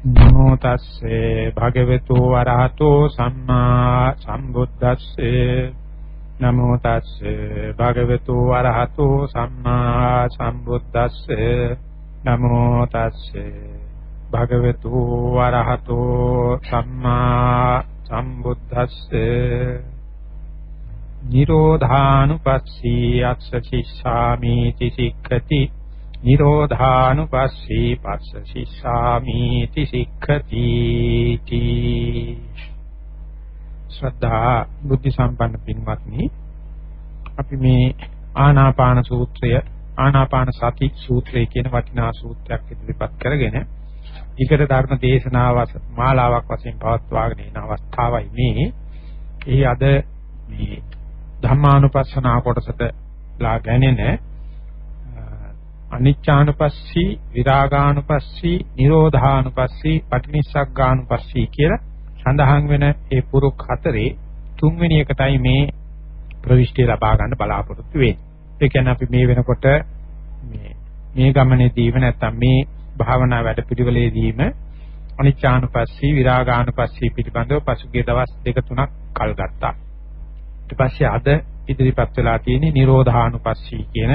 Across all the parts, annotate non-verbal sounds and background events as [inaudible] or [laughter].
නමෝ තස්සේ භගවතු වරහතෝ සම්මා සම්බුද්දස්සේ. නමෝ තස්සේ භගවතු වරහතෝ සම්මා සම්බුද්දස්සේ. නමෝ තස්සේ භගවතු වරහතෝ සම්මා සම්බුද්දස්සේ. නිරෝධානුපස්සී අක්ෂ සිස්සාමි තිසික්ඛති නිරෝධානුපස්සී පස්ස සිස්සාමි තිසික්ඛති ශ්‍රද්ධා බුද්ධ සම්පන්න පින්වත්නි අපි මේ ආනාපාන සූත්‍රය ආනාපාන සති සූත්‍රය කියන වටිනා සූත්‍රයක් ඉදිරිපත් කරගෙන ඊකට ධර්ම දේශනාව මාලාවක් වශයෙන් පවත්වාගෙන යන අවස්ථාවයි මේ. ඒ අද මේ ධම්මානුපස්සනා කොටසට ලා ගැනෙන අනිච්චානුපස්සී විරාගානුපස්සී නිරෝධානුපස්සී පටිනිස්සග්ගානුපස්සී කියලා සඳහන් වෙන ඒ පුරුක් හතරේ තුන්වෙනි එකටයි මේ ප්‍රවිෂ්ටි ලබා ගන්න බලාපොරොත්තු වෙන්නේ. ඒ කියන්නේ අපි මේ වෙනකොට මේ මේ ගමනේදීම නැත්තම් මේ භාවනා වැඩපිළිවෙලේදීම අනිච්චානුපස්සී විරාගානුපස්සී පිළිබඳව පසුගිය දවස් දෙක තුනක් කල් ගත්තා. ඊට පස්සේ අද ඉදිරිපත් වෙලා තියෙන්නේ නිරෝධානුපස්සී කියන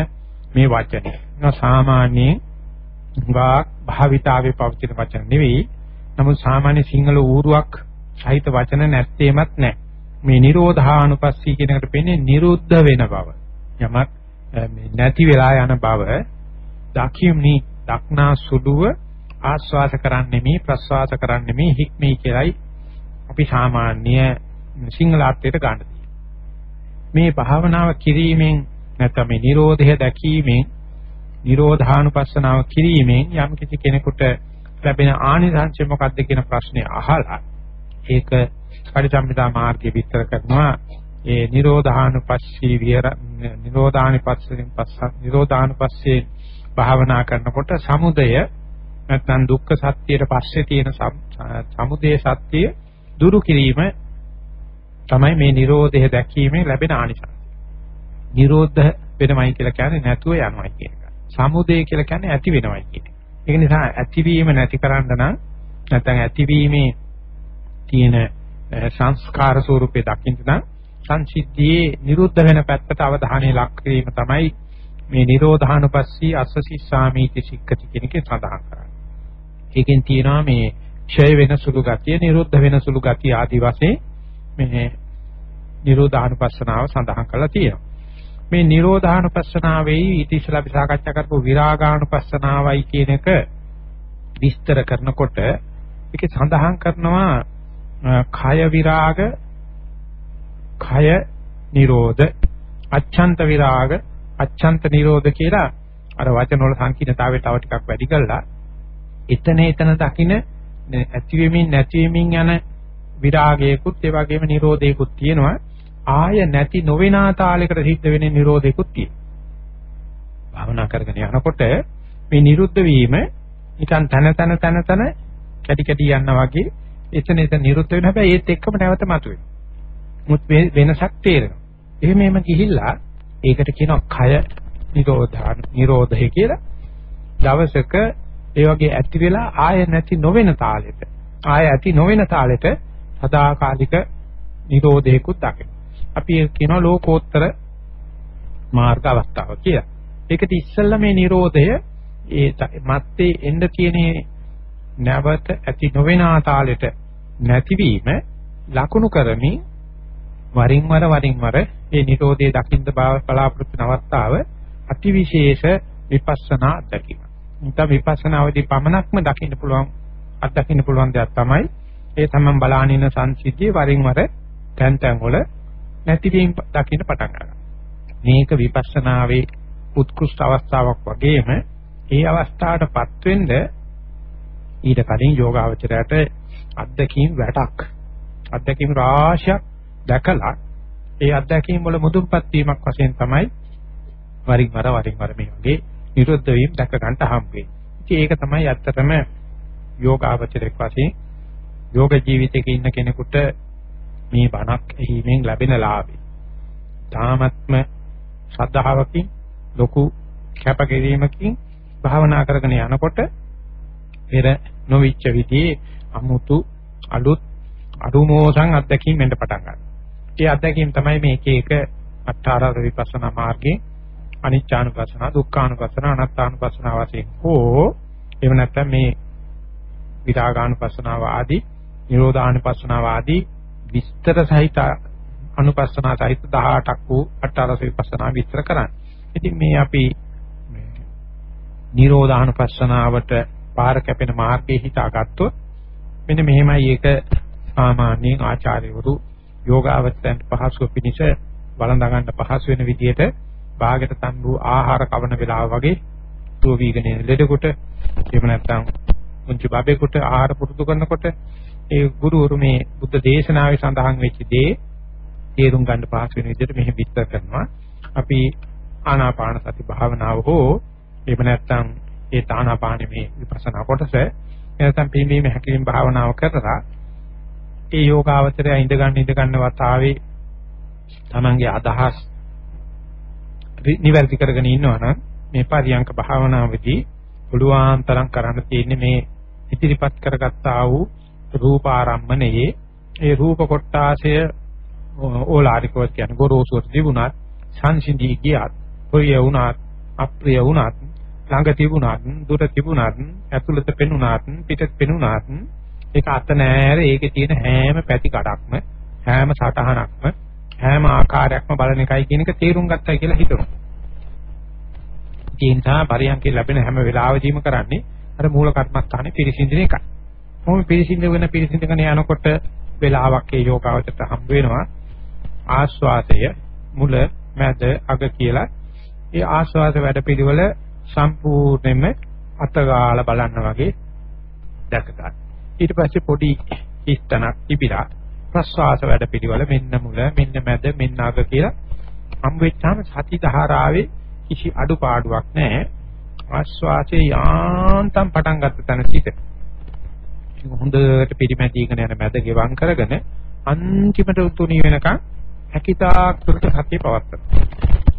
මේ වචනේ. ඒක සාමාන්‍යයෙන් වාක් භාවිතාවේ පවතින වචන නෙවෙයි. නමුත් සාමාන්‍ය සිංහල ඌරුවක් සහිත වචන නැත්තේමත් නැහැ. මේ නිරෝධානුපස්සී කියන එකට පෙන්නේ නිරුද්ධ වෙන බව. යමක් නැති වෙලා යන බව දකියුනි දක්නා සුදුව ආස්වාස කරන්නේ මේ ප්‍රස්වාස කරන්නේ මේ හික්මී කියලයි අපි සාමාන්‍ය සිංහල අර්ථයට ගන්න මේ භාවනාව කිරීමෙන් නැත්නම් මේ Nirodha දැකීමෙන් Nirodhanupassanaව කිරීමෙන් යම් කිසි කෙනෙකුට ලැබෙන ආනිසංශය මොකක්ද කියන ප්‍රශ්නේ අහලා ඒක පරිසම්පදා මාර්ගය විස්තර කරනවා ඒ Nirodhanupassී විහෙර Nirodhanupassයෙන් පස්ස Nirodhanupassයෙන් භාවනා කරනකොට සමුදය නැත්නම් දුක්ඛ සත්‍යයට පස්සේ තියෙන සමුදය සත්‍ය දුරු කිරීම තමයි මේ Nirodha දැකීමේ ලැබෙන ආනිසංස. නිරෝධ වෙනවයි කියලා කියන්නේ නැතුව යනවයි කියන එක. සමුදය කියලා කියන්නේ ඇති වෙනවයි කියන එක. ඒක නිසා ඇතිවීම නැති කරන්න නම් නැත්නම් ඇතිවීමේ තියෙන සංස්කාර ස්වරූපේ දකින්න නම් සංසිද්ධියේ නිරුද්ධ වෙන පැත්තට අවධානය ලක් කිරීම තමයි මේ නිරෝධානුපස්සී අස්සසිස්සාමීති සික්කති කියන එකේ සඳහන් කරන්නේ. ඒකෙන් තියෙනවා මේ ක්ෂය වෙන සුළු ගතිය, නිරුද්ධ වෙන සුළු ගතිය ආදි වශයෙන් මේ නිරෝධානුපස්සනාව සඳහන් කරලා තියෙනවා. මේ නිරෝධානුපස්සනාවේ ඊට ඉස්සලා අපි සාකච්ඡා කරපු විරාගානුපස්සනාවයි කියන එක විස්තර කරනකොට ඒකේ සඳහන් කරනවා කය විරාග කය නිරෝධ අච්ඡන්ත විරාග අච්ඡන්ත නිරෝධ කියලා අර වචන වල සංකීර්ණතාවය තව ටිකක් වැඩි කළා. එතන එතන දකින්න ඇති වෙමින් නැති වෙමින් යන විරාගයකුත් ඒ වගේම නිරෝධයකුත් තියෙනවා. ආය නැති නොවෙනා තාලයකට සිද්ධ වෙන නිරෝධයකුත් තියෙනවා. භාවනා කරගෙන යනකොට මේ නිරුද්ධ වීම නිකන් තන තන තන තන කැටි කැටි යනවා වගේ එතන එතන නිරුද්ධ වෙන හැබැයි ඒත් එක්කම නැවත මතුවේ. මුත් වෙනසක් තේරෙනවා. එහෙම එහෙම ගිහිල්ලා ඒකට කියනවා කය නිරෝධාන නිරෝධය කියලා. දවසක ඒ වගේ ඇති වෙලා ආය නැති නොවන තාලෙට ආය ඇති නොවන තාලෙට සදාකාලික නිරෝධයකුත් දකිනවා. අපි කියනවා ලෝකෝත්තර මාර්ග අවස්ථාව කියලා. ඒකට ඉස්සෙල්ලා මේ Nirodhaය ඒ මත්තේ එන්න තියෙන නැවත ඇති නොවන ආතාලෙට නැතිවීම ලකුණු කරමින් වරින් වර වරින් වර මේ Nirodhaය දකින්න බලාපොරොත්තු වෙන අවස්ථාව අතිවිශේෂ විපස්සනා අත්දැකීම. නැත්නම් විපස්සනාවේදී පමණක්ම දකින්න පුළුවන් අත්දකින්න පුළුවන් දෙයක් තමයි ඒ තමන් බලානින සංසිද්ධිය වරින් වර තැන් තැන් වල නැතිවීම දකින්න පටන් ගන්නවා. මේක විපස්සනාවේ උත්කෘෂ්ඨ අවස්ථාවක් වගේම ඒ අවස්ථාවටපත් වෙන්න ඊට කලින් යෝගාවචරයට අත්දැකීම් වැටක් අත්දැකීම් රාශියක් දැකලා ඒ අත්දැකීම් වල මුදුන්පත් වීමක් වශයෙන් තමයි වරින් වර වරින් වර මේ වගේ නිරුද්ධ වීම දැක ගන්න හම්බෙන්නේ. ඉතින් ඒක තමයි ඇත්තටම යෝගාවචරයක් වශයෙන් යෝග ජීවිතයක ඉන්න කෙනෙකුට මේ බණක් ඇහිීමෙන් ලැබෙන ලාභය. තාමත්ම ශ්‍රද්ධාවකින් ලොකු කැපකිරීමකින් භාවනා කරගෙන යනකොට පෙර නොවිච්ච විදිහේ අමුතු අලුත් අරුමෝසන් අත්දැකීම් වෙන්න පටන් ගන්නවා. ඒ අත්දැකීම් තමයි මේ එක එක අට්ඨාරාර විපස්සනා මාර්ගයේ අනිච්චානුපස්සන, දුක්ඛානුපස්සන, අනාත්මානුපස්සන වශයෙන් හෝ එහෙම නැත්නම් මේ විරාගානුපස්සනාව ආදී, නිරෝධානුපස්සනාව ආදී විස්තර සහිත අනුපස්සනා සහිත 18ක් වූ අට්ඨාරස විපස්සනා විස්තර කරන්නේ. ඉතින් මේ අපි නිරෝධානුපස්සනාවට පාර කැපෙන මාර්ගයේ හිතාගත්තොත් මෙන්න මෙහෙමයි ඒක සාමාන්‍යයෙන් ආචාර්යවරු යෝගාවචරයන්ට පහසු පිනිස වළඳ ගන්න පහසු වෙන විදිහට භාගයට තන් වූ ආහාර කවන වෙලාව වගේ තුව වීගෙන යන ලෙඩකට එහෙම නැත්නම් මුංචි බබේකට ආහාර පුරුදු කරනකොට ඒ ගුරුවරු මේ බුද්ධ දේශනාවේ සඳහන් වෙච්ච දේ තේරුම් ගන්න පහසු වෙන විදිහට මෙහි විස්තර කරනවා. අපි ආනාපාන සති භාවනාව හෝ එහෙම නැත්නම් ඒ තානාපානෙ මේ විපස්සනා කොටස නැත්නම් පිම්බීම හැකිලින් භාවනාව කරලා ඒ යෝගාවචරය ඉඳ ගන්න ඉඳ ගන්න වතාවේ තමන්ගේ අදහස් නිවැරදි කරගෙන ඉන්නවනම් මේ පරියංක භාවනාවේදී පුළුවන් තරම් කරන්න තියෙන්නේ මේ ඉදිරිපත් කරගත්තා වූ රූප ආරම්මණයේ ඒ රූප කොටාසය ඕලාරිකව කියන ගොරෝසුවට තිබුණත් සංසිඳී ගියත් ප්‍රිය වුණත් අප්‍රිය වුණත් ළඟ තිබුණත් දුර තිබුණත් ඇතුළත පෙනුණත් පිටත් පෙනුණත් ඒක අත නෑර ඒකේ තියෙන හැම පැති කඩක්ම හැම සටහනක්ම හැම ආකාරයක්ම බලන එකයි කියන එක තේරුම් ගත්තයි කියලා හිතනවා. ඒ නිසා පරියන්කේ ලැබෙන හැම වෙලාවෙදීම කරන්නේ අර මූල කර්මස්ථානේ පිරිසිඳින එකයි. මොහොම පිරිසිඳ වෙන පිරිසිඳගෙන යනකොට වෙලාවක් ඒ යෝගාවචරයට හම්බ වෙනවා. ආස්වාදය මුල මැද අග කියලා ඒ ආස්වාද වැඩපිළිවෙල සම්පූර්ණයෙන්ම අතගාලා බලන්න වගේ දැක ගන්න. ඊට පස්සේ පොඩි හිස්තනක් තිබිලා ප්‍රස්වාස වැඩපිළිවෙල මෙන්න මුල මෙන්න මැද මෙන්න අග කියලා හම් වෙච්චාම සති ධාරාවේ කිසි අඩුපාඩුවක් නැහැ. ආස්වාසේ යාන්තම් පටන් ගත්ත තැන සිට හොඳට පිරිමැදීගෙන යන මැද ගෙවම් කරගෙන අන්තිමට උතුණී වෙනකන් හැකිතාක් දුරට සතිය පවත්වනවා.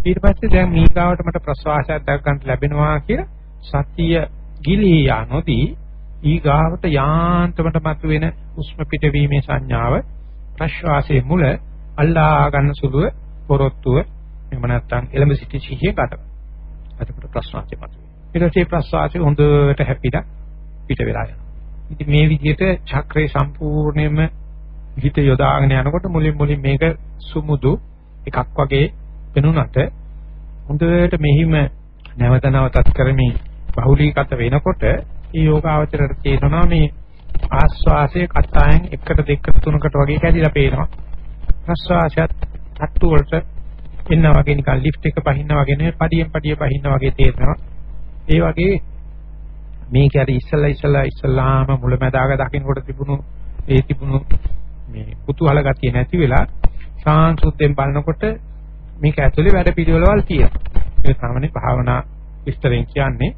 ඊට පස්සේ දැන් මීගාවට මට ප්‍රසවාසයක් දැක් ගන්න ලැබෙනවා කියලා සතිය ගිලී යනොදී ඊගාවට යාන්තමට මතුවෙන උෂ්ම පිටවීමේ සංඥාව ප්‍රශ්වාසයේ මුල අල්ලා ගන්න සුළුව පොරොත්තුව එහෙම නැත්නම් එළඹ සිටි සිහිය ගන්න. එතකොට ප්‍රශ්වාසය මතුවේ. ඊට පස්සේ ප්‍රශ්වාසය හොඳට හැපිලා පිට වෙලා යනවා. ඉතින් මේ විදිහට චක්‍රේ සම්පූර්ණයෙන්ම හිත යොදාගෙන යනකොට මුලින් මුලින් මේක සුමුදු එකක් වගේ වෙනුනට හොඳට මෙහිම නැවත නැවතත් කරමින් බහුලීගත වෙනකොට මේ යෝගාවචරයට තේරෙනවා මේ ආස්වාසයේ කතායෙන් එකට දෙකට තුනකට වගේ කැඩිලා පේනවා. ප්‍රස්වාසයත් තට්ටු වලට එන්න වගේ නිකන් ලිෆ්ට් එක පහින්න වගේ නෙවෙයි පඩියෙන් පඩිය පහින්න වගේ තේරෙනවා. ඒ වගේ මේක හරි ඉස්සලා ඉස්සලා ඉස්සලාම මුලැමැදාග දකින්නකොට තිබුණු ඒ තිබුණු මේ කුතුහල ගතිය නැති වෙලා සාංශුද්ධයෙන් බලනකොට මේක ඇතුලේ වැඩ පිළිවෙලවල් තියෙනවා. ඒ සාමාන්‍ය භාවනා විස්තරෙන් කියන්නේ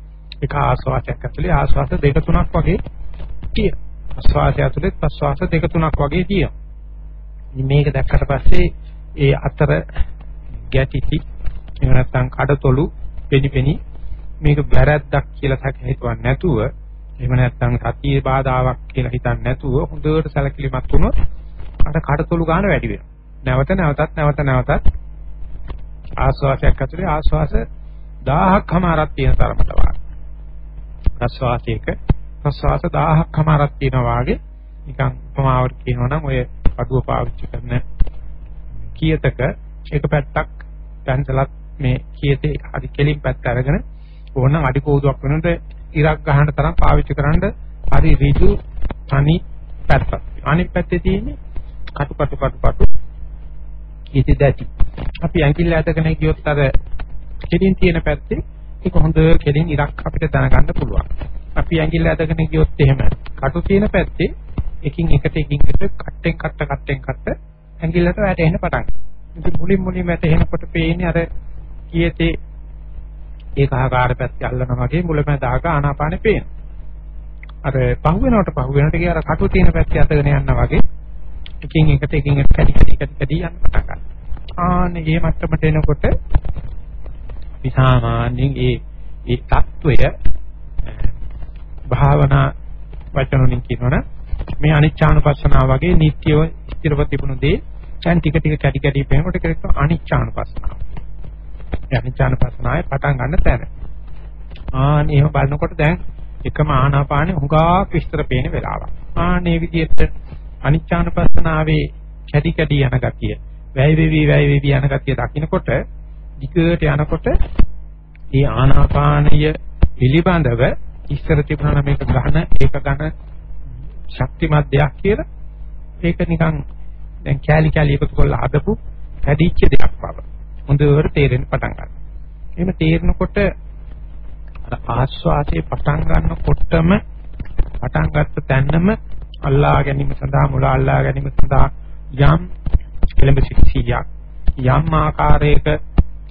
එක ආස්වාසයක් ඇතුලේ ආස්වාස දෙක තුනක් වගේ තියෙනවා. ආස්වාසය ඇතුලේ ප්‍රස්වාස දෙක තුනක් වගේ තියෙනවා. මේක දැක්කට පස්සේ ඒ අතර ගැටිටි එහෙම නැත්නම් කඩතොළු පෙනිපෙනි මේක වැරද්දක් කියලා සැක හිතවන්නේ නැතුව එහෙම නැත්නම් සතියේ බාධාවක් කියලා හිතන්නේ නැතුව හොඳට සැලකිලිමත් වුණොත් අර කඩතොළු ගන්න වැඩි වෙනවා. නැවත නැවතත් නැවත නැවතත් ආස්වාසයක් ඇතුලේ ආස්වාස 1000ක් හමාරක් තියෙන තරමට වාගේ. ප්‍රස්වාසයක ප්‍රස්වාස 1000ක් හමාරක් තියෙනවා වාගේ නිකන් උපමාවට කියනවා නම් ඔය අඩුව පාවිච්චි කරන කියතක එක පැත්තක් පැන්සලත් මේ කියතේ හරි කෙලින් පැත්ත අරගෙන ඕනනම් අඩි කෝදුවක් වෙනකොට ඉරක් ගහන්න තරම් පාවිච්චි කරන්න හරි ඍජු තනි පැත්තක්. අනිත් පැත්තේ තියෙන්නේ කටු කටු කටු කටු කීටි දැටි. අපි ඇඟිල්ල ඇදගෙන ගියොත් අර කෙලින් තියෙන පැත්තේ ඒක හොඳ කෙලින් ඉරක් අපිට දැනගන්න පුළුවන්. අපි ඇඟිල්ල ඇදගෙන ගියොත් එහෙම කටු තියෙන පැත්තේ එකින් එකට එකින් එකට කට්ටෙන් කට්ට කට්ටෙන් කට්ට ඇඟිල්ලට වැටෙන්න පටන් ගන්නවා. ඉතින් මුලින් මුලින් වැටෙනකොට පේන්නේ අර කීයේතේ ඒක ආකාර පැත්ත අල්ලනවා වගේ මුලමඳ දාක ආනාපානෙ පේන. අර පහු වෙනකොට පහු වෙනකොට කියන අර කටු තියෙන පැත්ත යතගෙන යනවා වගේ එකින් එකට එකින් එකට කැටි කැටි කැටි කැටි යන පටන් ගන්නවා. ආන්නේ මේ මට්ටමට එනකොට විසාමාන්‍යයෙන් ඒ ඒ తত্ত্বය භාවනා වචන වලින් කියනවනේ මේ අනිච්චානුපස්සනාව වගේ නිට්ටියව ස්ථිරව තිබුණු දේ දැන් ටික ටික කැටි කැටි පේනකොට කරේක අනිච්චානුපස්සනාව. ඒ අනිච්චානුපස්සනාවේ පටන් ගන්න තැන. ආන් එහෙම බලනකොට දැන් එකම ආනාපානෙ හුඟා විස්තර පේන වෙලාවක්. ආනේ විදිහට අනිච්චානුපස්සනාවේ කැටි කැටි යන ගතිය, වැය වෙවි වැය වෙවි යන ගතිය දකින්නකොට දිගට යනකොට මේ ආනාපානය පිළිබඳව ඉස්සර තිබුණා මේක ඝන ඒක ඝන ශක්තිමත් දෙයක් කියලා ඒක නිකන් දැන් කෑලි කෑලි එකතු කරලා හදපු හැදිච්ච දෙයක් බව හොඳට තේරෙන්න පටන් ගන්නවා. එහෙම තේරෙනකොට ආස්වාසේ පටන් ගන්නකොටම පටන් ගත්ත තැන්නම අල්ලා ගැනීම සඳහා මුල අල්ලා ගැනීම සඳහා යම් එළඹ සිටියක් යම් ආකාරයක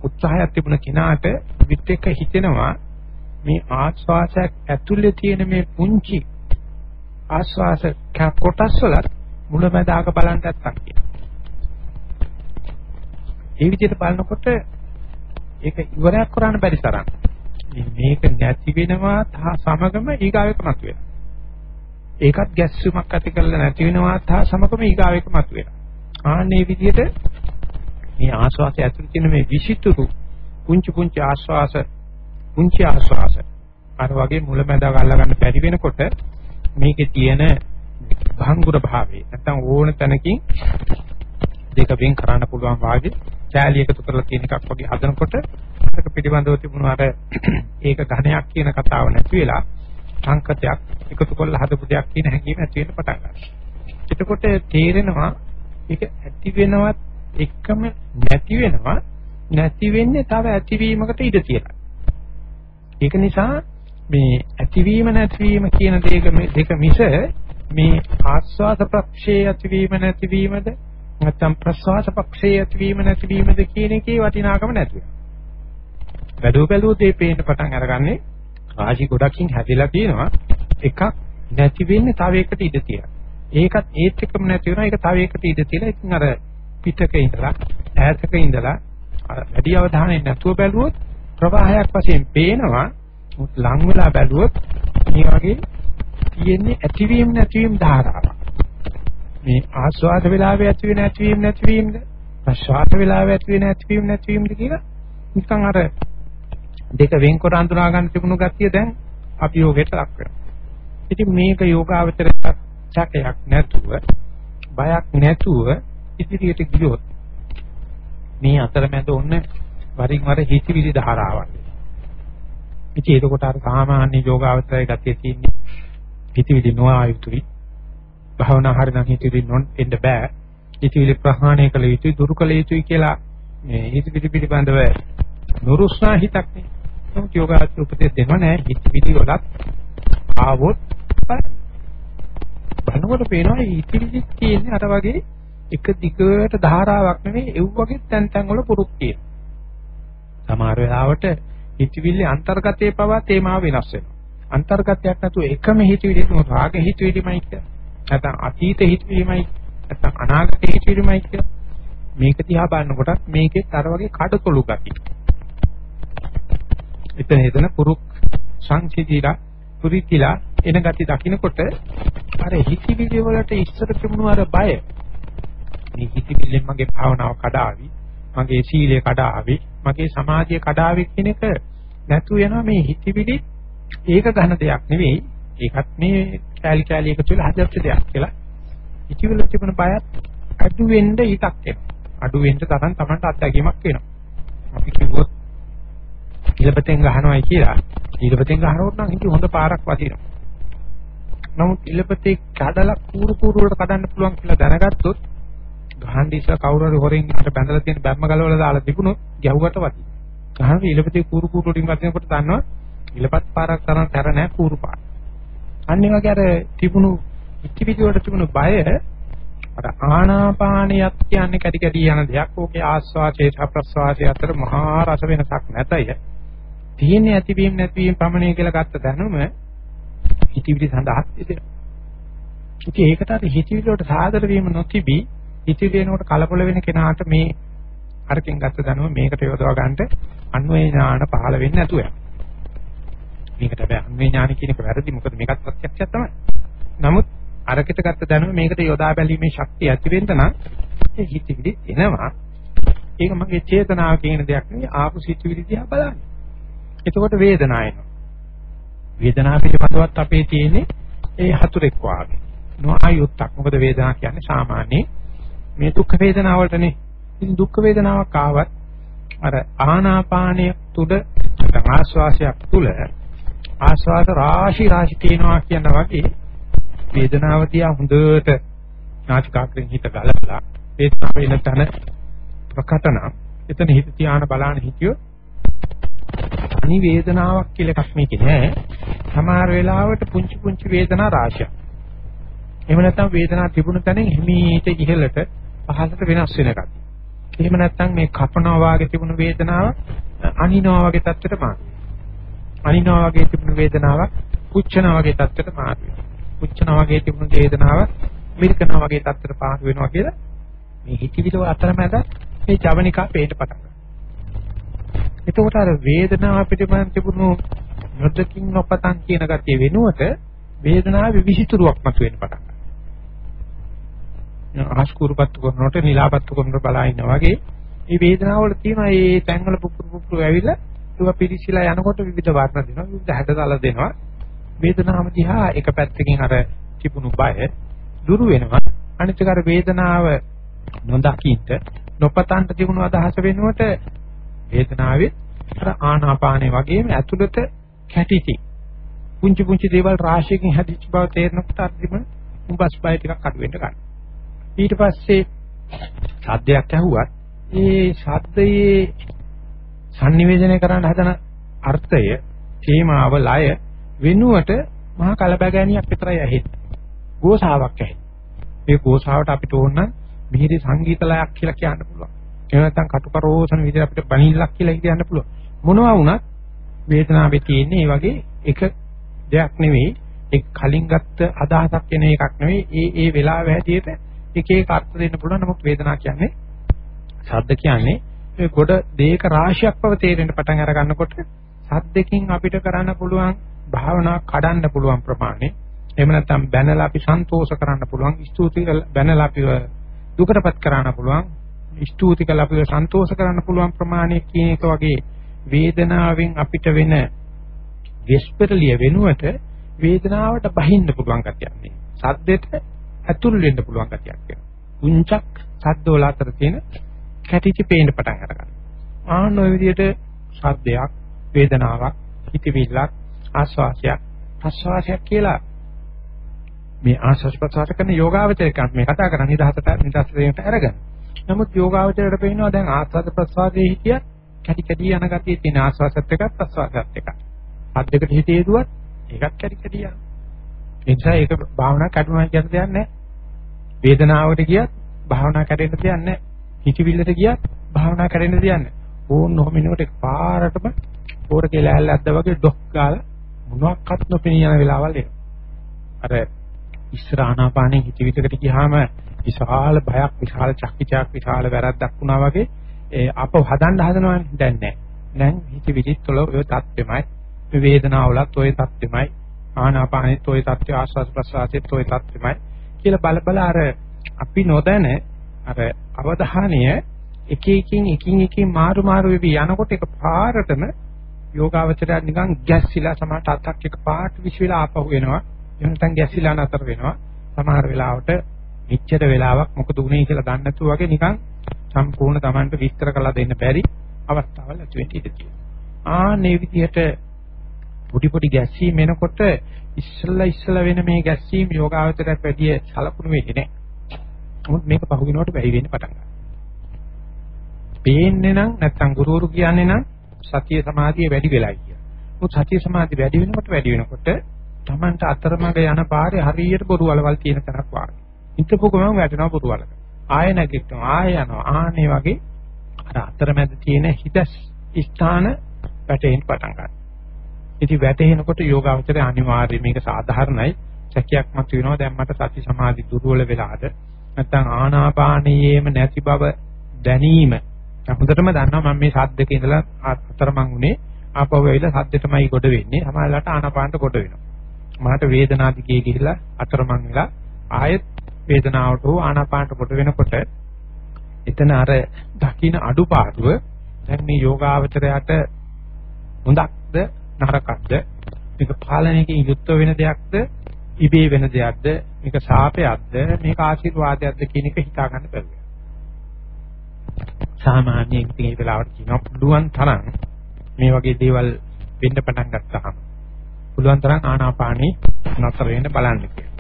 උත්සාහයක් තිබුණ කෙනාට විත් එක හිතෙනවා මේ ආස්වාසයක් ඇතුලේ තියෙන මේ පුංචි ආස්වාස කොටස් වල මුලැමැදාක බලන්න නැත්තම් කියන. ඒ විදිහට බලනකොට ඒක ඉවරයක් කරන්න බැරි තරම් මේක නැති වෙනවා තා සමගම ඊගාවෙක මතුවෙනවා. ඒකත් ගැස්සුමක් ඇති කරලා නැති වෙනවා තා සමගම ඊගාවෙක මතුවෙනවා. ආන්නේ විදිහට මේ ආස්වාසය ඇතුළේ තියෙන මේ විසිතුරු පුංචි පුංචි ආස්වාස පුංචි ආස්වාස අර වගේ මුලැමැදව අල්ලා ගන්න බැරි වෙනකොට මේකේ තියෙන භංගුර භාවය නැත්තම් ඕන තැනකින් දෙක වෙන් කරන්න පුළුවන් වාගේ කෑලි එකතු කරලා තියෙන එකක් වගේ හදනකොට ඒක පිළිබඳව තිබුණු අර [clears throat] ඒක ඝණයක් කියන කතාව නැති වෙලා සංකතයක් එකතු කරලා හදපු දෙයක් කියන හැඟීම ඇති වෙන්න පටන් ගන්නවා. එතකොට තේරෙනවා ඒක ඇති වෙනවත් එකම නැති වෙනවා නැති වෙන්නේ තව ඇතිවීමකට ඉඩ තියෙනවා. ඒක නිසා මේ ඇතිවීම නැතිවීම කියන දෙක දෙක මිස මේ ආස්වාද ප්‍රක්ෂේ ඇතිවීම නැතිවීමද නැත්නම් ප්‍රසවාස පක්ෂයේ ඇතිවීම නැතිවීමද කියන එකේ වටිනාකම නැති වෙනවා. බැලුව බැලුවොත් ඒ පේන්න පටන් අරගන්නේ රාජි ගොඩකින් හැදිලා තියෙනවා. එකක් නැති වෙන්නේ තව එකකට ඉඩ තියෙනවා. ඒකත් ඒත් එකම නැති වෙනවා. ඒක තව එකකට ඉඩ තියලා ඉතින් අර පිටක ඉඳලා ඈතක ඉඳලා වැඩි අවධානයෙන් නැතුව බැලුවොත් ප්‍රවාහයක් වශයෙන් පේනවා. ලං වෙලා බැලුවොත් මේ වගේ තියෙන්නේ ඇතිවීම නැතිවීම ධාරාවක්. මේ ආස්වාද වෙලාවේ ඇති වෙන ඇතිවීම නැතිවීමද ප්‍රසවාස වෙලාවේ ඇති වෙන ඇතිවීම නැතිවීමද කියලා නිකන් අර දෙක වෙන්කොට අඳුනා ගන්න තිබුණු ගතිය දැන් අභියෝගයට ලක් වෙනවා. ඉතින් මේක යෝගාවචර සැකයක් නැතුව බයක් නැතුව ඉදිරියට ගියොත් මේ අතරමැද ඔන්න වරින් වර හිතවිලි ධාරාවක්. ඉතින් ඒකකොට අර සාමාන්‍ය යෝගාවචරයේ ගතිය තියෙන්නේ හිතවිලි නොආයුතුයි භාවනා හරිනම් හිතවිලි නොන් එන්න බෑ. හිතවිලි ප්‍රහාණය කළ යුතුයි දුරු කළ යුතුයි කියලා මේ හිතවිලි පිළිබඳව නුරුස්නා හිතක් නේ. නමුත් යෝගාචර උපදෙස් දෙනවා නෑ හිතවිලි වලත් ආවොත් බලනකොට පේනවා හිතවිලි කියන්නේ අර වගේ එක දිගට ධාරාවක් නෙවෙයි එව් වගේ තැන් තැන් වල පුරුක් කියන. සමහර වෙලාවට හිතවිලි අන්තර්ගතයේ පවා තේමාව වෙනස් වෙනවා. අන්තර්ගතයක් නැතුව එකම හිතවිලි තුන රාග හිතවිලිමයි කියන්නේ. නැත්නම් අතීත හිතවීමයි නැත්නම් අනාගත හිතවීමයි කියලා මේක දිහා බලනකොටත් මේකෙත් අර වගේ කඩතොළු ගති. එතන එතන පුරුක් සංසිඳිලා පුරිතිලා එන ගති දකින්නකොට අර හිතවිලි වලට ඉස්සර තිබුණු අර බය. මේ හිතවිල්ලෙන් මගේ භාවනාව කඩාවි මගේ සීලය කඩාවි මගේ සමාධිය කඩාවි කියන එක නැතු වෙනවා මේ හිතවිලි. ඒක ඝන දෙයක් නෙවෙයි. ඒකත් මේ කෑලි කෑලි එකතු වෙලා හදච්ච දෙයක් කියලා. ඉතිවිල තිබුණ බයත් අඩු වෙන්න හිතක් එනවා. අඩු වෙන්න තරම් Tamanට අත්දැකීමක් වෙනවා. අපි කිව්වොත් ඉලපතෙන් ගහනවායි කියලා ඉලපතෙන් ගහනකොට නම් හිතේ හොඳ පාරක් වදිනවා. නමුත් ඉලපතේ කඩලා කූරු කූරු වලට කඩන්න පුළුවන් කියලා දැනගත්තොත් ගහන්න ඉස්සලා කවුරු හරි හොරෙන් අර බැඳලා තියෙන බැම්ම ගලවලා දාලා තිබුණොත් ගැහුවට වදිනවා. ගහන ඉලපතේ කූරු කූරු වලින් වදිනකොට දන්නවා ඉලපත් පාරක් තරම් තර නැහැ කූරු පාර. අනිත් වගේ අර තිබුණු ඉතිවිදි වලට තිබුණු බය අර ආනාපානියත් කියන්නේ කැටි කැටි යන දෙයක්. ඕකේ ආස්වාදයේ සහ ප්‍රස්වාදයේ අතර මහා රස වෙනසක් නැතය. තියෙන්නේ ඇතිවීම නැතිවීම ප්‍රමණය කියලා ගත්ත දැනුම ඉතිවිදි සඳහා ඉතින් ඒකට අර හිතවිලි වලට සාදර වීම නොතිබී හිතවිලි වෙනකොට කලබල වෙන කෙනාට මේ අරකින් ගත්ත දැනුම මේකට යොදවා ගන්නට අන්වේ ඥාන පහළ වෙන්නේ නැතුව යනවා. මේකට හැබැයි අන්වේ ඥාන කියන එක වැරදි. මොකද මේකත් ප්‍රත්‍යක්ෂයක් තමයි. නමුත් අරකට ගත්ත දැනුම මේකට යොදා බැලීමේ ශක්තිය ඇති වෙන්න නම් ඒ හිතවිලි එනවා. ඒක මගේ චේතනාව කියන දෙයක් නෙවෙයි ආපු සිතුවිලි දිහා බලන්න. එතකොට වේදනාව එනවා. වේදනාව පිළිබඳවත් අපේ තියෙන්නේ ඒ හතුරෙක් වාගේ. නොආයුත්තක්. මොකද වේදනාව කියන්නේ සාමාන්‍ය මේ දුක් වේදනාව වලටනේ. ඉතින් දුක් වේදනාවක් ආවත් අර ආනාපානය තුඩ නැත්නම් ආස්වාසයක් තුල ආස්වාද රාශි රාශි තියෙනවා කියන වගේ වේදනාව තියා හොඳට නාසිකාග්‍රෙන් හිත ගලවලා වේදනාව වෙන තැන ප්‍රකටන එතන හිත තියාන බලාන හිතියෝ අනි වේදනාවක් කියලා එකක් මේකේ නෑ. සමහර වෙලාවට පුංචි පුංචි වේදනා රාශියක්. එහෙම නැත්නම් වේදනාව තිබුණ තැනින් හිමීට ඉහළට පහළට වෙනස් වෙන එකක්. එහෙම නැත්නම් මේ කපනවා වාගේ තිබුණු වේදනාව අනිනවා වගේ තත්ත්වයට මාරු අනිනවා වගේ තිබුණු වේදනාවක් පුච්චනවා වගේ තත්ත්වයට මාරු වෙනවා පුච්චනවා වගේ තිබුණු වේදනාව මිරිකනවා වගේ තත්ත්වයට පාරු වෙනවා කියලා මේ හිතවිලි අතරමැද මේ ජවනිකා පේට පටන් ගන්නවා. එතකොට අර වේදනාව පිටිපස්සෙන් තිබුණු නොදකින් නොපතන් කියන ගතිය වෙනුවට වේදනාව විවිසිතුරුවක් මතුවෙන්න පටන් ගන්නවා. ආස්කුරුපත්තු කරනකොට නිලාපත්තු කරනකොට බලා ඉන්නා වගේ මේ වේදනාව වල තියෙන මේ තැන්වල පුපුරු පුපුරු ඇවිල්ලා ඒක පිරිසිලා යනකොට විවිධ වර්ණ දෙනවා විවිධ හැඩතල දෙනවා. වේදනාව දිහා එක පැත්තකින් අර තිබුණු බය දුරු වෙනවා. අනිත් එක අර වේදනාව නොදකින්ට නොපතන්ට තිබුණු අදහස වෙනුවට වේදනාවේ අර ආනාපානේ වගේම ඇතුළත කැටිටි පුංචි පුංචි දේවල් රාශියකින් හැදිච්ච බව තේරෙනකොට අන්තිම උඹස් බය ටිකක් අඩු වෙන්න ගන්නවා. ඊට පස්සේ සද්දයක් ඇහුවත් ඒ ශබ්දයේ sannivedana කරන්න හදන අර්ථය තේමාව ලය වෙනුවට මහා කලබගෑනියක් විතරයි ඇහෙන්නේ. ගෝසාවක් ඇහෙන්නේ. ඒ ගෝසාවට අපිට ඕන නම් මිහිරි සංගීත ලයක් කියලා කියන්න පුළුවන්. එහෙම නැත්නම් කටුකරෝසන විදිහට අපිට බණිල්ලක් කියලා කියන්න පුළුවන්. මොනවා වුණත් වේදනාවේ තියෙන්නේ මේ වගේ එක දෙයක් නෙවෙයි. ඒ කලින් ගත්ත අදහසක් වෙන එකක් නෙවෙයි. ඒ ඒ වෙලාව හැටියට එක එක අර්ථ දෙන්න පුළුවන්. නමුත් වේදනාව කියන්නේ ශබ්ද කියන්නේ ඒ ගොඩ දේක රාශියක් බව තේරෙන්න පටන් අර ගන්නකොට සද්දකින් අපිට කරන්න පුළුවන් භාවනා කඩන්න පුළුවන් ප්‍රමාණය. එහෙම නැත්නම් බැනලා අපි සන්තෝෂ කරන්න පුළුවන් ස්තුති බැනලා අපිව දුකටපත් කරන්න පුළුවන් ස්තුති කළා අපිව සන්තෝෂ කරන්න පුළුවන් ප්‍රමාණය කියන එක වගේ වේදනාවෙන් අපිට වෙන විස්පරලිය වෙනුවට වේදනාවට බහින්න පුළුවන් ගතියක් නේ. සද්දෙට ඇතුල් වෙන්න පුළුවන් ගතියක් වෙනවා පුංචක් සද්දවල අතර තියෙන කැටිටි පේන්න පටන් අරගන්නවා ආන ඔය විදිහට සද්දයක් වේදනාවක් හිතවිල්ලක් ආස්වාසයක් ප්‍රස්වාසයක් කියලා මේ ආස්වාස් ප්‍රස්වාස කරන යෝගාවචරයක් මේ කතා කරන්නේ නිදහසට නිදහස දෙන්නට අරගෙන. නමුත් යෝගාවචරයට පේනවා දැන් ආස්වාද ප්‍රස්වාසයේ හිටිය කැටි කැටි යන ගතිය තියෙන ආස්වාසත් එකක් ප්‍රස්වාසත් එකක්. අද්දකට හිතේ දුවත් ඒකත් කැටි කැටි යනවා. ඒ නිසා ඒක භාවනා කඩුනා කියන දෙයක් නැහැ. වේදනාවට ගියත් භාවනා කැඩෙන්න දෙයක් නැහැ. හිතවිල්ලට ගියත් භාවනා කරන්න දෙන්නේ. ඕන්න ඔහම එනකොට පාරටම පොර කියලා ඇල්ලද්දා වගේ ඩොක් ගාලා මොනවත් නොපෙනී යන වෙලාවල් එනවා. අර ඉස්සර ආනාපානෙ හිතවිල්ලකට ගියාම විශාල බයක් විශාල චක්කිචාක් විශාල වැරද්දක් වුණා වගේ ඒ අපව හදන්න හදනවනේ දැන් නෑ. දැන් හිතවිලිත් වල ඔය தත්වෙමයි වේදනාවලත් ඔය தත්වෙමයි ආනාපානෙත් ඔය தත්ත්‍ය ආස්වාද ප්‍රසආසෙත් ඔය தත්වෙමයි කියලා බල බල අර අපි නොදැන අර අවධානය එක එකින් එකින් එකින් මාරු මාරු වෙවි යනකොට ඒක පාරටම යෝගාවචරය නිකන් ගැස්සිලා සමහරට අතක් එක පාට විශ්විලා ආපහු එනවා. එහෙම නැත්නම් ගැස්සිලා නතර වෙනවා. සමහර වෙලාවට මෙච්චර වෙලාවක් මොකද උනේ කියලා දන්නේ නැතුව වගේ නිකන් සම්පූර්ණ Tamanට විස්තර කරලා දෙන්න බැරි අවස්ථාවල් ඇති වෙන්න ඉඩ තියෙනවා. ආන්නේ විදිහට පොඩි පොඩි ගැස්සීම් එනකොට ඉස්සල්ලා ඉස්සලා වෙන මේ ගැස්සීම් යෝගාවචරයට වැඩිය සලකුණු වෙන්නේ නැහැ. නමුත් මේක පහුගිනවට බැරි වෙන්න පටන් ගන්නවා. පේන්නේ නම් නැත්තම් ගුරුවරු කියන්නේ නම් සතිය සමාධිය වැඩි වෙලයි කියලා. මොකද සතිය සමාධිය වැඩි වෙනකොට වැඩි වෙනකොට Tamanට අතරමඟ යන පාරේ හරියට බොරු වලවල් තියෙන තරක් වාගේ. හිතපු ගමන් වැටෙනවා බොරු වලක. ආය නැගිටිනවා ආය යනවා. ආන්නේ වගේ අර අතරමැද තියෙන හිතස් ස්ථාන වැටෙන්න පටන් ගන්නවා. ඉතින් වැටෙනකොට යෝගාවචරය අනිවාර්යයෙන් මේක සාධාරණයි. සැකයක් මත වෙනවා දැන් මට සති සමාධි දුර්වල වෙලාද නැත්නම් ආනාපානයේම නැති බව දැනීම හොඳටම දන්නවා මම මේ සද්දක ඉඳලා අතරමං උනේ ආපහු වෙයිලා සද්දෙටමයි කොට වෙන්නේ. සමහරවිට ආනාපානට කොට වෙනවා. මහට වේදනාදිකේ ගිහිලා අතරමං වෙලා ආයෙත් වේදනාවට හෝ ආනාපානට කොට වෙනකොට එතන අර දකින්න අඩුපාඩුව දැන් මේ යෝගාවචරයට හොඳක්ද නරකක්ද මේක පාලනයකින් යුක්ත වෙන දෙයක්ද ඉබේ වෙන දෙයක්ද මේක ශාපයක්ද මේක ආශිර්වාදයක්ද කියන එක හිතා ගන්න බැහැ. සාමාන්‍යයෙන් ඉතින් මේ වෙලාවට කියනවා පුළුවන් තරම් මේ වගේ දේවල් වෙන්න පටන් ගත්තාම පුළුවන් තරම් ආනාපානෙ නතර වෙන්න බලන්න කියලා.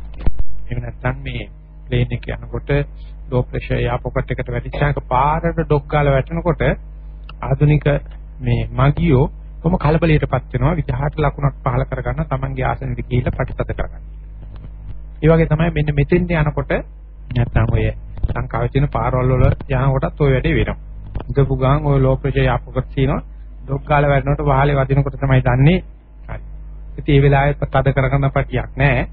එහෙම නැත්නම් මේ ප්ලේන් එක යනකොට ලෝ ප්‍රෙෂර් යා පොකට් එකට වැටිච්චාක පාරට ඩොක් ගාලා වැටෙනකොට ආධුනික මේ මගියෝ කොහොම කලබලයටපත් වෙනවා විජහාට ලකුණක් පහල කරගන්න තමන්ගේ ආසනෙට ගිහිල්ලා ප්‍රතිපද කරගන්න. ඒ වගේ තමයි මෙන්න මෙතෙන්ට යනකොට නැත්නම් ඔය සංකාවේ තියෙන පාරවල් වල යනකොටත් ওই වැඩේ වෙනවා. උදපු ගාන් ওই ලෝ ප්‍රෙෂර් යා පොකට් තියෙනවා ඩොක් ගාලා වැටෙනකොට වහලේ වදිනකොට තමයි දන්නේ. හරි. ඉතින් මේ වෙලාවේ තද කරගන්න පටියක් නැහැ.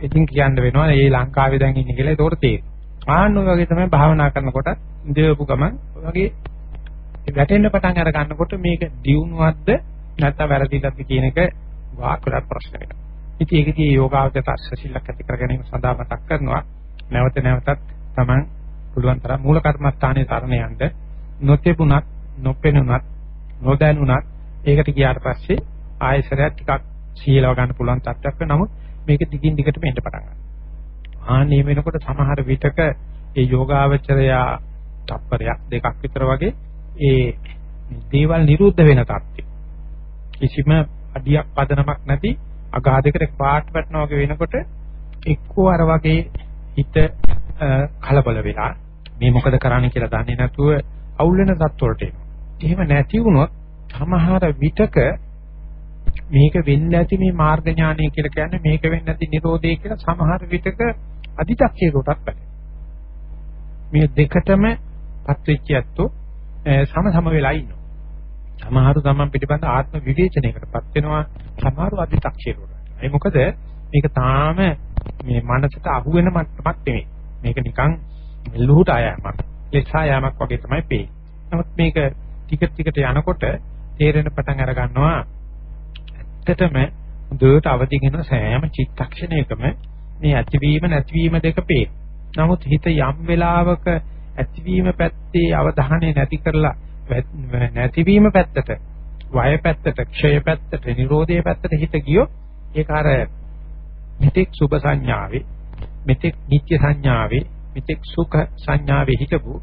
ඉතින් කියන්න වෙනවා මේ ලංකාවේ දැන් ඉන්නේ කියලා ඒකට තේරෙනවා. ආන්න ඔය වගේ තමයි භාවනා කරනකොට ඉඳපු ගමන් වගේ වැටෙන්න පටන් අර ගන්නකොට මේක දියුණුවක්ද නැත්නම් වැරදිලක්ද කියන එක වාක්‍යයක් ප්‍රශ්න වෙනවා. ඉතින් ඒකදී යෝගාවචර අස්සසිල්ලක් ඇති කර ගැනීම සඳහා මතක් කරනවා. නැවත නැවතත් Taman පුළුවන් තරම් මූල කර්මස්ථානයේ තරණ යන්න නොතෙබුණත් නොපෙනුණත් නොදැනුණත් ඒකට ගියාට පස්සේ ආයෙසරයක් ටිකක් සීලව ගන්න පුළුවන් තත්ත්වයක් වෙන නමුත් මේක දිගින් දිගටම එන්න පටන් ගන්නවා. ආන්නේ වෙනකොට සමහර විටක ඒ යෝගාවචරයා තප්පරයක් දෙකක් විතර වගේ ඒ දේවල් නිරුද්ධ වෙන තත්ත්වය. කිසිම අඩියක් පදනමක් නැති අගාධයකට පාට වැටෙනා වගේ වෙනකොට එක්කෝ අර වගේ හිත කලබල වෙලා මේ මොකද කරන්න කියලා දන්නේ නැතුව අවුල් වෙන තත්ත්වවලට එනවා. එහෙම නැති වුණොත් සමහර විටක මේක වෙන්නේ නැති මේ මාර්ග ඥානය කියලා කියන්නේ මේක වෙන්නේ නැති Nirodhe කියලා සමහර විටක අදි탁ෂේකටත් බැහැ. මේ දෙකටම පත්වෙච්ච ඇත්තෝ සම සම වෙලා ඉන්නවා. සමහරු තමන් පිටිපන්ද ආත්ම විවේචනයකටපත් වෙනවා. සමහරු අදි탁ෂේකකට. ඒ මොකද මේක තාම මේ මනසට අහු වෙන මට්ටමක් නෙමෙයි. මේක නිකන් ලුහුට ආයමක්. ලෙසා යාමක් වගේ තමයි පේන්නේ. නමුත් මේක ටික ටිකට යනකොට තේරෙන පටන් අර ගන්නවා ඇත්තටම හොඳට අවදිගෙන සෑම චිත්තක්ෂණයකම මේ ඇතිවීම නැතිවීම දෙක පේ. නමුත් හිත යම් වෙලාවක ඇතිවීම පැත්තේ අවධානය නැති කරලා නැතිවීම පැත්තට, වය පැත්තට, ක්ෂය පැත්තට, නිරෝධය පැත්තට හිත ගියොත් ඒක අර මෙතෙක් සුභ සංඥාවේ, මෙතෙක් නිත්‍ය සංඥාවේ, මෙතෙක් සුඛ සංඥාවේ හිතපු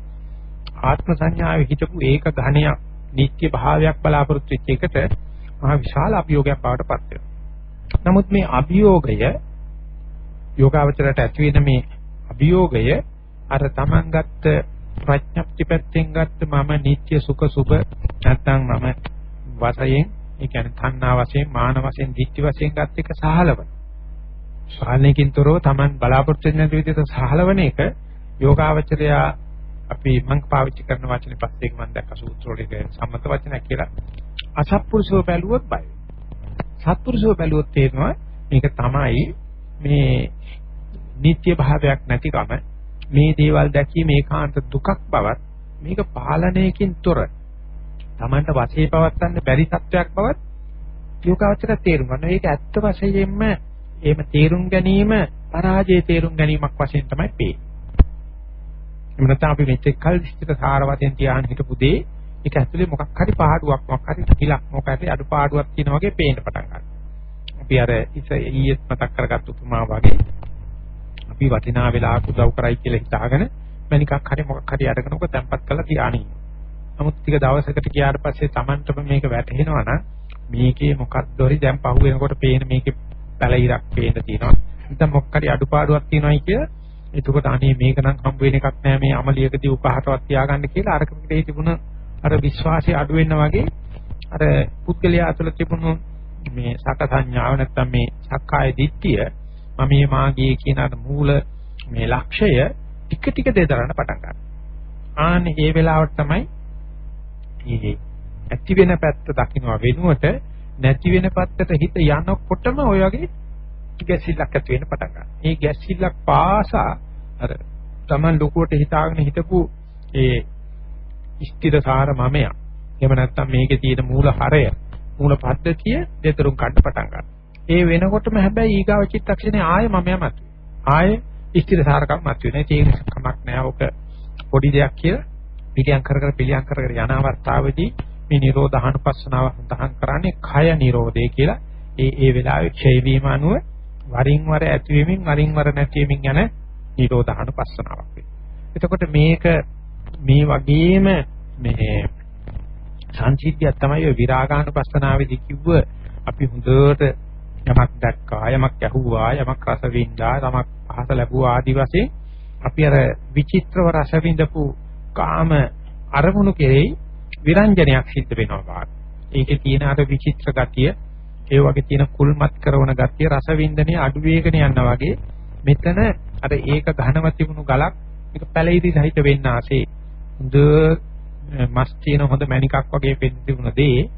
ආත්ම සංඥාවේ හිතපු ඒක ඝණයක් නිත්‍ය භාවයක් බලාපොරොත්තු වෙච්ච එකට මහා විශාල අභියෝගයක් බවට පත් වෙනවා. නමුත් මේ අභියෝගය යෝගාවචරයට ඇති වෙන මේ අභියෝගය අර Taman ගත්ත ප්‍රඥප්ති පැත්තෙන් ගත්ත මම නිත්‍ය සුඛ සුභ නැත්නම් මම වශයෙන් ඒ කියන්නේ තණ්හා වශයෙන් මාන වශයෙන් දික්ටි වශයෙන් ගත්ත එක සහලවන. සාහනකින් තොරව Taman බලාපොරොත්තු වෙන විදිහට සහලවන එක යෝගාවචරයා අපි මං පාවිච්චි කරන වචනේ පස්සේ මම දැක්ක සූත්‍ර වල සම්මත වචනයක් කියලා අසත්පුරුෂව බැලුවොත් බය සත්පුරුෂව බැලුවොත් තේරෙනවා මේක තමයි මේ නිත්‍ය භාවයක් නැතිකම මේ දේවල් දැකීම ඒකාන්ත දුකක් බවත් මේක පාලනයකින් තොර Tamanට වශයේ පවත්වන්න බැරි තත්වයක් බවත් යෝගාවචර තේරුම් ගන්න. ඒක ඇත්ත වශයෙන්ම එහෙම තේරුම් ගැනීම පරාජය තේරුම් ගැනීමක් වශයෙන් තමයි පේන්නේ. එහෙම නැත්නම් අපි මෙච්චර කල් විස්තර සාර වශයෙන් තියාගෙන හිටපු දේ ඒක ඇතුලේ මොකක් හරි පාඩුවක් මොකක් හරි කිලක් මොකක් හරි අඩුපාඩුවක් තියෙන වගේ පේන්න පටන් ගන්නවා. අපි අර ඊයේ මතක් කරගත්ත උපමා වගේ අපි වටිනා වෙලාවක උදව් කරයි කියලා හිතාගෙන මණිකක් හරි මොකක් හරි අරගෙන ඔක තැම්පත් කරලා තියානින්. නමුත් ටික දවසකට ගියාට පස්සේ Tamanටම මේක වැටහෙනවා නම් මේකේ මොකක්ද හරි දැන් පහු වෙනකොට පේන මේකේ පැලිරක් පේන්න තියෙනවා. නැත්නම් මොකක් හරි අඩුපාඩුවක් තියෙනවායි කියලා එතකොට අනේ මේක නම් හම්බ වෙන එකක් නෑ මේ අමලියකදී උපහාරවත් තියාගන්න කියලා අර කමිටේ තිබුණ අර විශ්වාසය අඩු වෙන්න වගේ අර පුද්ගලයා අතුල තිබුණු මේ සක සංඥාව නැත්තම් මේ සක්කාය දිට්ඨිය මම මේ මාගේ කියන අර මූල මේ ලක්ෂය ටික ටික දෙදරන්න පටන් ගන්නවා. ආන්නේ ඒ වෙලාවට තමයි මේ ඇති වෙන පැත්ත දකින්න වෙනුවට නැති වෙන පැත්තට හිත යනකොටම ඔය වගේ ගැසිල්ලක් ඇති වෙන්න පටන් ගන්නවා. මේ ගැසිල්ලක් පාසා අර Taman ලොකුවට හිතාගෙන හිටපු ඒ ස්ථිර සාර මමයා. එහෙම නැත්නම් මේකේ තියෙන මූල හරය, මූල පද්ධතිය දෙතරුම් කඩ පටන් ගන්නවා. ඒ වෙනකොටම හැබැයි ඊගාව චිත්තක්ෂණේ ආයෙ මම යමතු. ආයෙ ස්ථිරසාරකම් මත වෙන. ඒක කමක් නෑ. ඔක පොඩි දෙයක් කියලා පිළියම් කර කර පිළියම් කර කර යන අවස්ථාවේදී මේ නිරෝධානුපස්සනාව සඳහන් කරන්නේ කය නිරෝධය කියලා. ඒ ඒ වෙලාවේ ක්ෂය වීම අනුව වරින් වර ඇතිවීමෙන් වරින් වර නැතිවීමෙන් යන නිරෝධානුපස්සනාවක් වෙනවා. එතකොට මේක මේ වගේම මේ සංසිද්ධියක් තමයි ඔය විරාගානුපස්සනාවේදී කිව්ව අපි හොඳට යමක් දැක්කා යමක් ඇහුවා යමක් රස වින්දා යමක් පහස ලැබුවා ආදි වශයෙන් අපි අර විචිත්‍රව රස විඳපු කාම අරමුණු කෙරෙහි විරංජනයක් සිද්ධ වෙනවා වාගේ. ඒකේ තියෙන අර විචිත්‍ර ගතිය ඒ වගේ තියෙන කුල්මත් කරන ගතිය රස වින්දනයේ අඩු වේගන යනවා වගේ මෙතන අර ඒක ඝනව තිබුණු ගලක් ඒක පැලිරි සහිත වෙන්න ආසේ හොඳ මස් තියෙන හොඳ මණිකක් වගේ පෙන්න තිබුණ දේ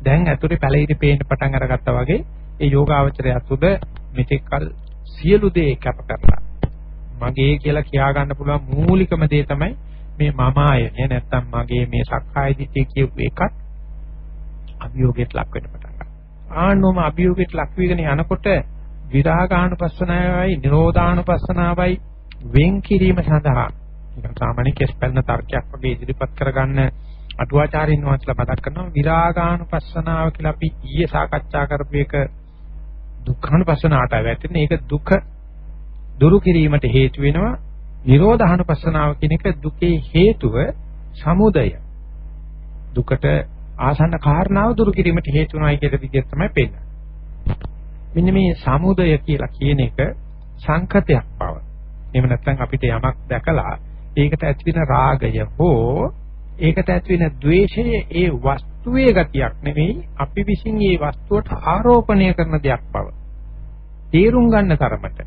දැන් ඇතුලේ පැලිරි පේන්න පටන් අරගත්තා වගේ ඒ යෝගාවචරය තුළ මෙතෙක්කල් සියලු දේ කැප කරලා මගේ කියලා කියා ගන්න පුළුවන් මූලිකම දේ තමයි මේ මම ආයනේ නැත්තම් මගේ මේ සක්කාය දිට්ඨිය කියපු එකත් අභියෝගයට ලක් වෙන්න පටන් ගන්නවා. ආන්නෝම අභියෝගයට ලක් වෙගෙන යනකොට විරාගානුපස්සනාවයි නිරෝධානුපස්සනාවයි වෙන් කිරීම සඳහා නිකන් සාමාන්‍ය කෙස් පැන්න තර්කයක් වගේ ඉදිරිපත් කරගන්න අටුවාචාරින් වහන්සේලා මතක් කරනවා විරාගානුපස්සනාව කියලා අපි ඊයේ සාකච්ඡා කරපු එක දුක්ඛානුපස්සනාවට වැටෙන ඒක දුක දුරු කිරීමට හේතු වෙනවා. නිරෝධානුපස්සනාව කියන එක දුකේ හේතුව සමුදය. දුකට ආසන්න කාරණාව දුරු කිරීමට හේතු වෙනවායි කියන විදිහ තමයි පෙන්නන්නේ. මෙන්න මේ සමුදය කියලා කියන එක සංකතයක් බව. එහෙම නැත්නම් අපිට යමක් දැකලා ඒකට ඇති වෙන රාගය හෝ ඒකට ඇති වෙන द्वේෂය ඒ වස්තුවේ ගතියක් නෙවෙයි. අපි විසින් ඒ වස්තුවට ආරෝපණය කරන දෙයක් බව. තේරුම් ගන්න තරමට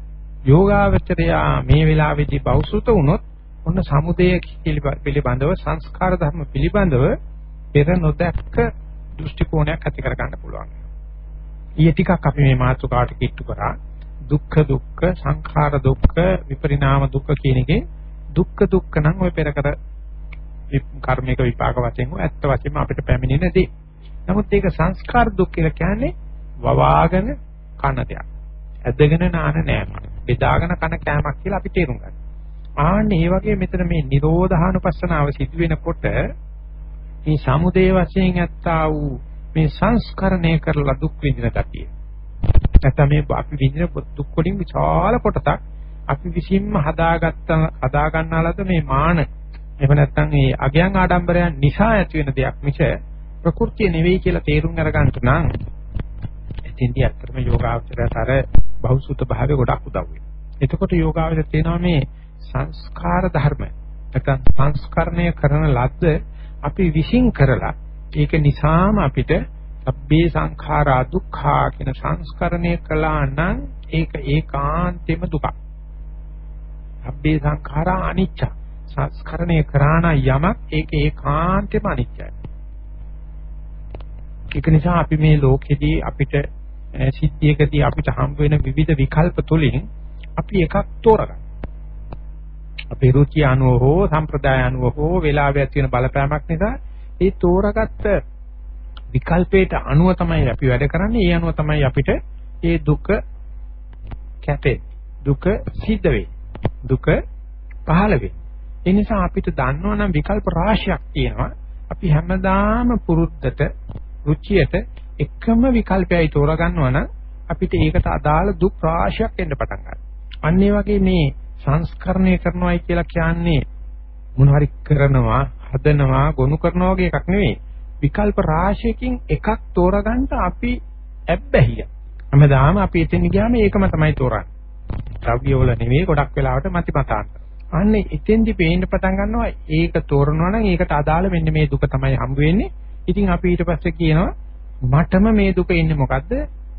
යෝගාවචරයා මේ වෙලාවේදී බෞසුත වුණොත් ඔන්න සමුදය පිළිබඳව සංස්කාර ධර්ම පිළිබඳව පෙර නොදැක්ක දෘෂ්ටි කෝණයක් ඇති කර ගන්න පුළුවන්. ඊයේ ටිකක් අපි මේ මාතෘකාවට කිට්ටු කරා දුක්ඛ දුක්ඛ සංඛාර දුක්ඛ විපරිණාම දුක්ඛ කියන එකේ දුක්ඛ දුක්ඛ නම් ඔය පෙර කර කර්මික විපාක වශයෙන් ඇත්ත වශයෙන්ම අපිට පැමිණෙන දේ. නමුත් ඒක සංස්කාර දුක් කියලා කියන්නේ වවාගෙන කන දෙයක්. ඇදගෙන නාන නෑම. බෙදාගෙන කන කෑමක් කියලා අපි තේරුම් ගන්නවා. ආන්න ඒ වගේ මෙතන මේ නිරෝධානුපස්සනාව සිදු වෙනකොට මේ සමුදේ වශයෙන් ඇත්තා වූ මේ සංස්කරණය කරලා දුක් විඳින ගතිය. නැත්නම් මේ අපි විඳින දුක් වලින් විශාල කොටසක් අපි විසින්ම හදාගත්ත හදා ගන්නාලද මේ මාන එහෙම නැත්නම් මේ අගයන් ආඩම්බරයන් නිසා ඇති වෙන දෙයක් මිස ප්‍රകൃතිය නෙවෙයි කියලා තේරුම් අරගන්න නම් එතෙන්දී අත්‍තරම යෝගාවචරයට අර බහුසුත භාවය ගොඩක් උදව් වෙනවා. එතකොට යෝගාවචරය තේනවා මේ සංස්කාර ධර්ම නැත්නම් සංස්කරණය කරන ලද්ද අපි විශ්ින් කරලා ඒක නිසාම අපිට සබ්බේ සංඛාරා දුක්ඛා කියන සංස්කරණය කළා නම් ඒක ඒකාන්තෙම දුකක්. සබ්බේ සංඛාරා අනිච්ච. සංස්කරණය කරාන යමක් ඒක ඒකාන්තෙම අනිච්චයි. ඒක නිසා අපි මේ ලෝකෙදී අපිට සිද්ධියකදී අපිට හම්බ වෙන විවිධ විකල්ප තුලින් අපි එකක් තෝරගන්න. අපේ රුචි අනුව හෝ සම්ප්‍රදාය අනුව හෝ වෙලාවෙ ඇති වෙන බලපෑමක් නිසා ඒ තෝරගත්ත විකල්පයට අනුව තමයි අපි වැඩ කරන්නේ. ඒ අනුව තමයි අපිට ඒ දුක කැපේ. දුක සිද්ධ වෙයි. දුක පහළ වෙයි. ඒ නිසා අපිට දන්නවනම් විකල්ප රාශියක් තියෙනවා. අපි හැමදාම පුරුද්දට රුචියට එකම විකල්පයයි තෝරගන්නවා නම් අපිට ඒකට අදාළ දුක් රාශියක් එන්න පටන් ගන්නවා. අන්න ඒ වගේ මේ සංස්කරණය කරනවායි කියලා කියන්නේ මොන හරි කරනවා, හදනවා, ගොනු කරනවා වගේ එකක් නෙවෙයි. විකල්ප රාශියකින් එකක් තෝරගන්න අපි ඇබ්බැහිය. හැමදාම අපි එතන ගියාම ඒකම තමයි තෝරන්නේ. ද්‍රව්‍ය වල නෙවෙයි ගොඩක් වෙලාවට මතිමතාන්ත. අන්න එතෙන්දි පේන්න පටන් ගන්නවා ඒක තෝරනවා නම් ඒකට අදාළ මෙන්න මේ දුක තමයි හම්බ වෙන්නේ. ඉතින් අපි ඊට පස්සේ කියනවා මටම මේ දුක ඉන්නේ මොකද්ද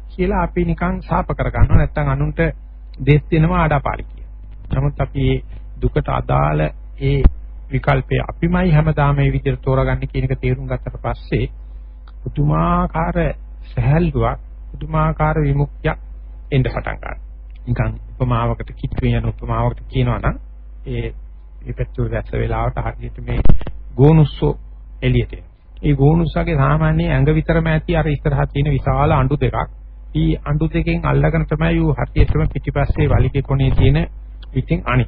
කියලා අපි නිකන් සාප කරගන්නවා නැත්නම් අනුන්ට දෙස් දෙනවා ආඩාපාලි කියන. නමුත් අපි දුකට අදාළ ඒ විකල්පය අපිමයි හැමදාම මේ විදිහට තෝරගන්නේ කියන එක තේරුම් ගත්තට පස්සේ පුදුමාකාර සහැල්ලුවක් පුදුමාකාර විමුක්තියක් එන්න පටන් ගන්නවා. නිකන් උපමාවකට කිට්ටු වෙන උපමාවකට කියනවා නම් ඒ මේ පැත්තේ වැස්ස වෙලාවට හරියට මේ ගෝනුස්සෝ එළියට එනවා. ඒ ගෝනුස්සගේ සාමාන්‍ය ඇඟ විතරම ඇති අර ඉස්සරහා තියෙන විශාල අඬු දෙකක්. ඊ අඬු දෙකෙන් අල්ලගෙන තමයි ඌ හරියටම පිටිපස්සේ වලිගේ කොනේ තියෙන ඉතින් අනි.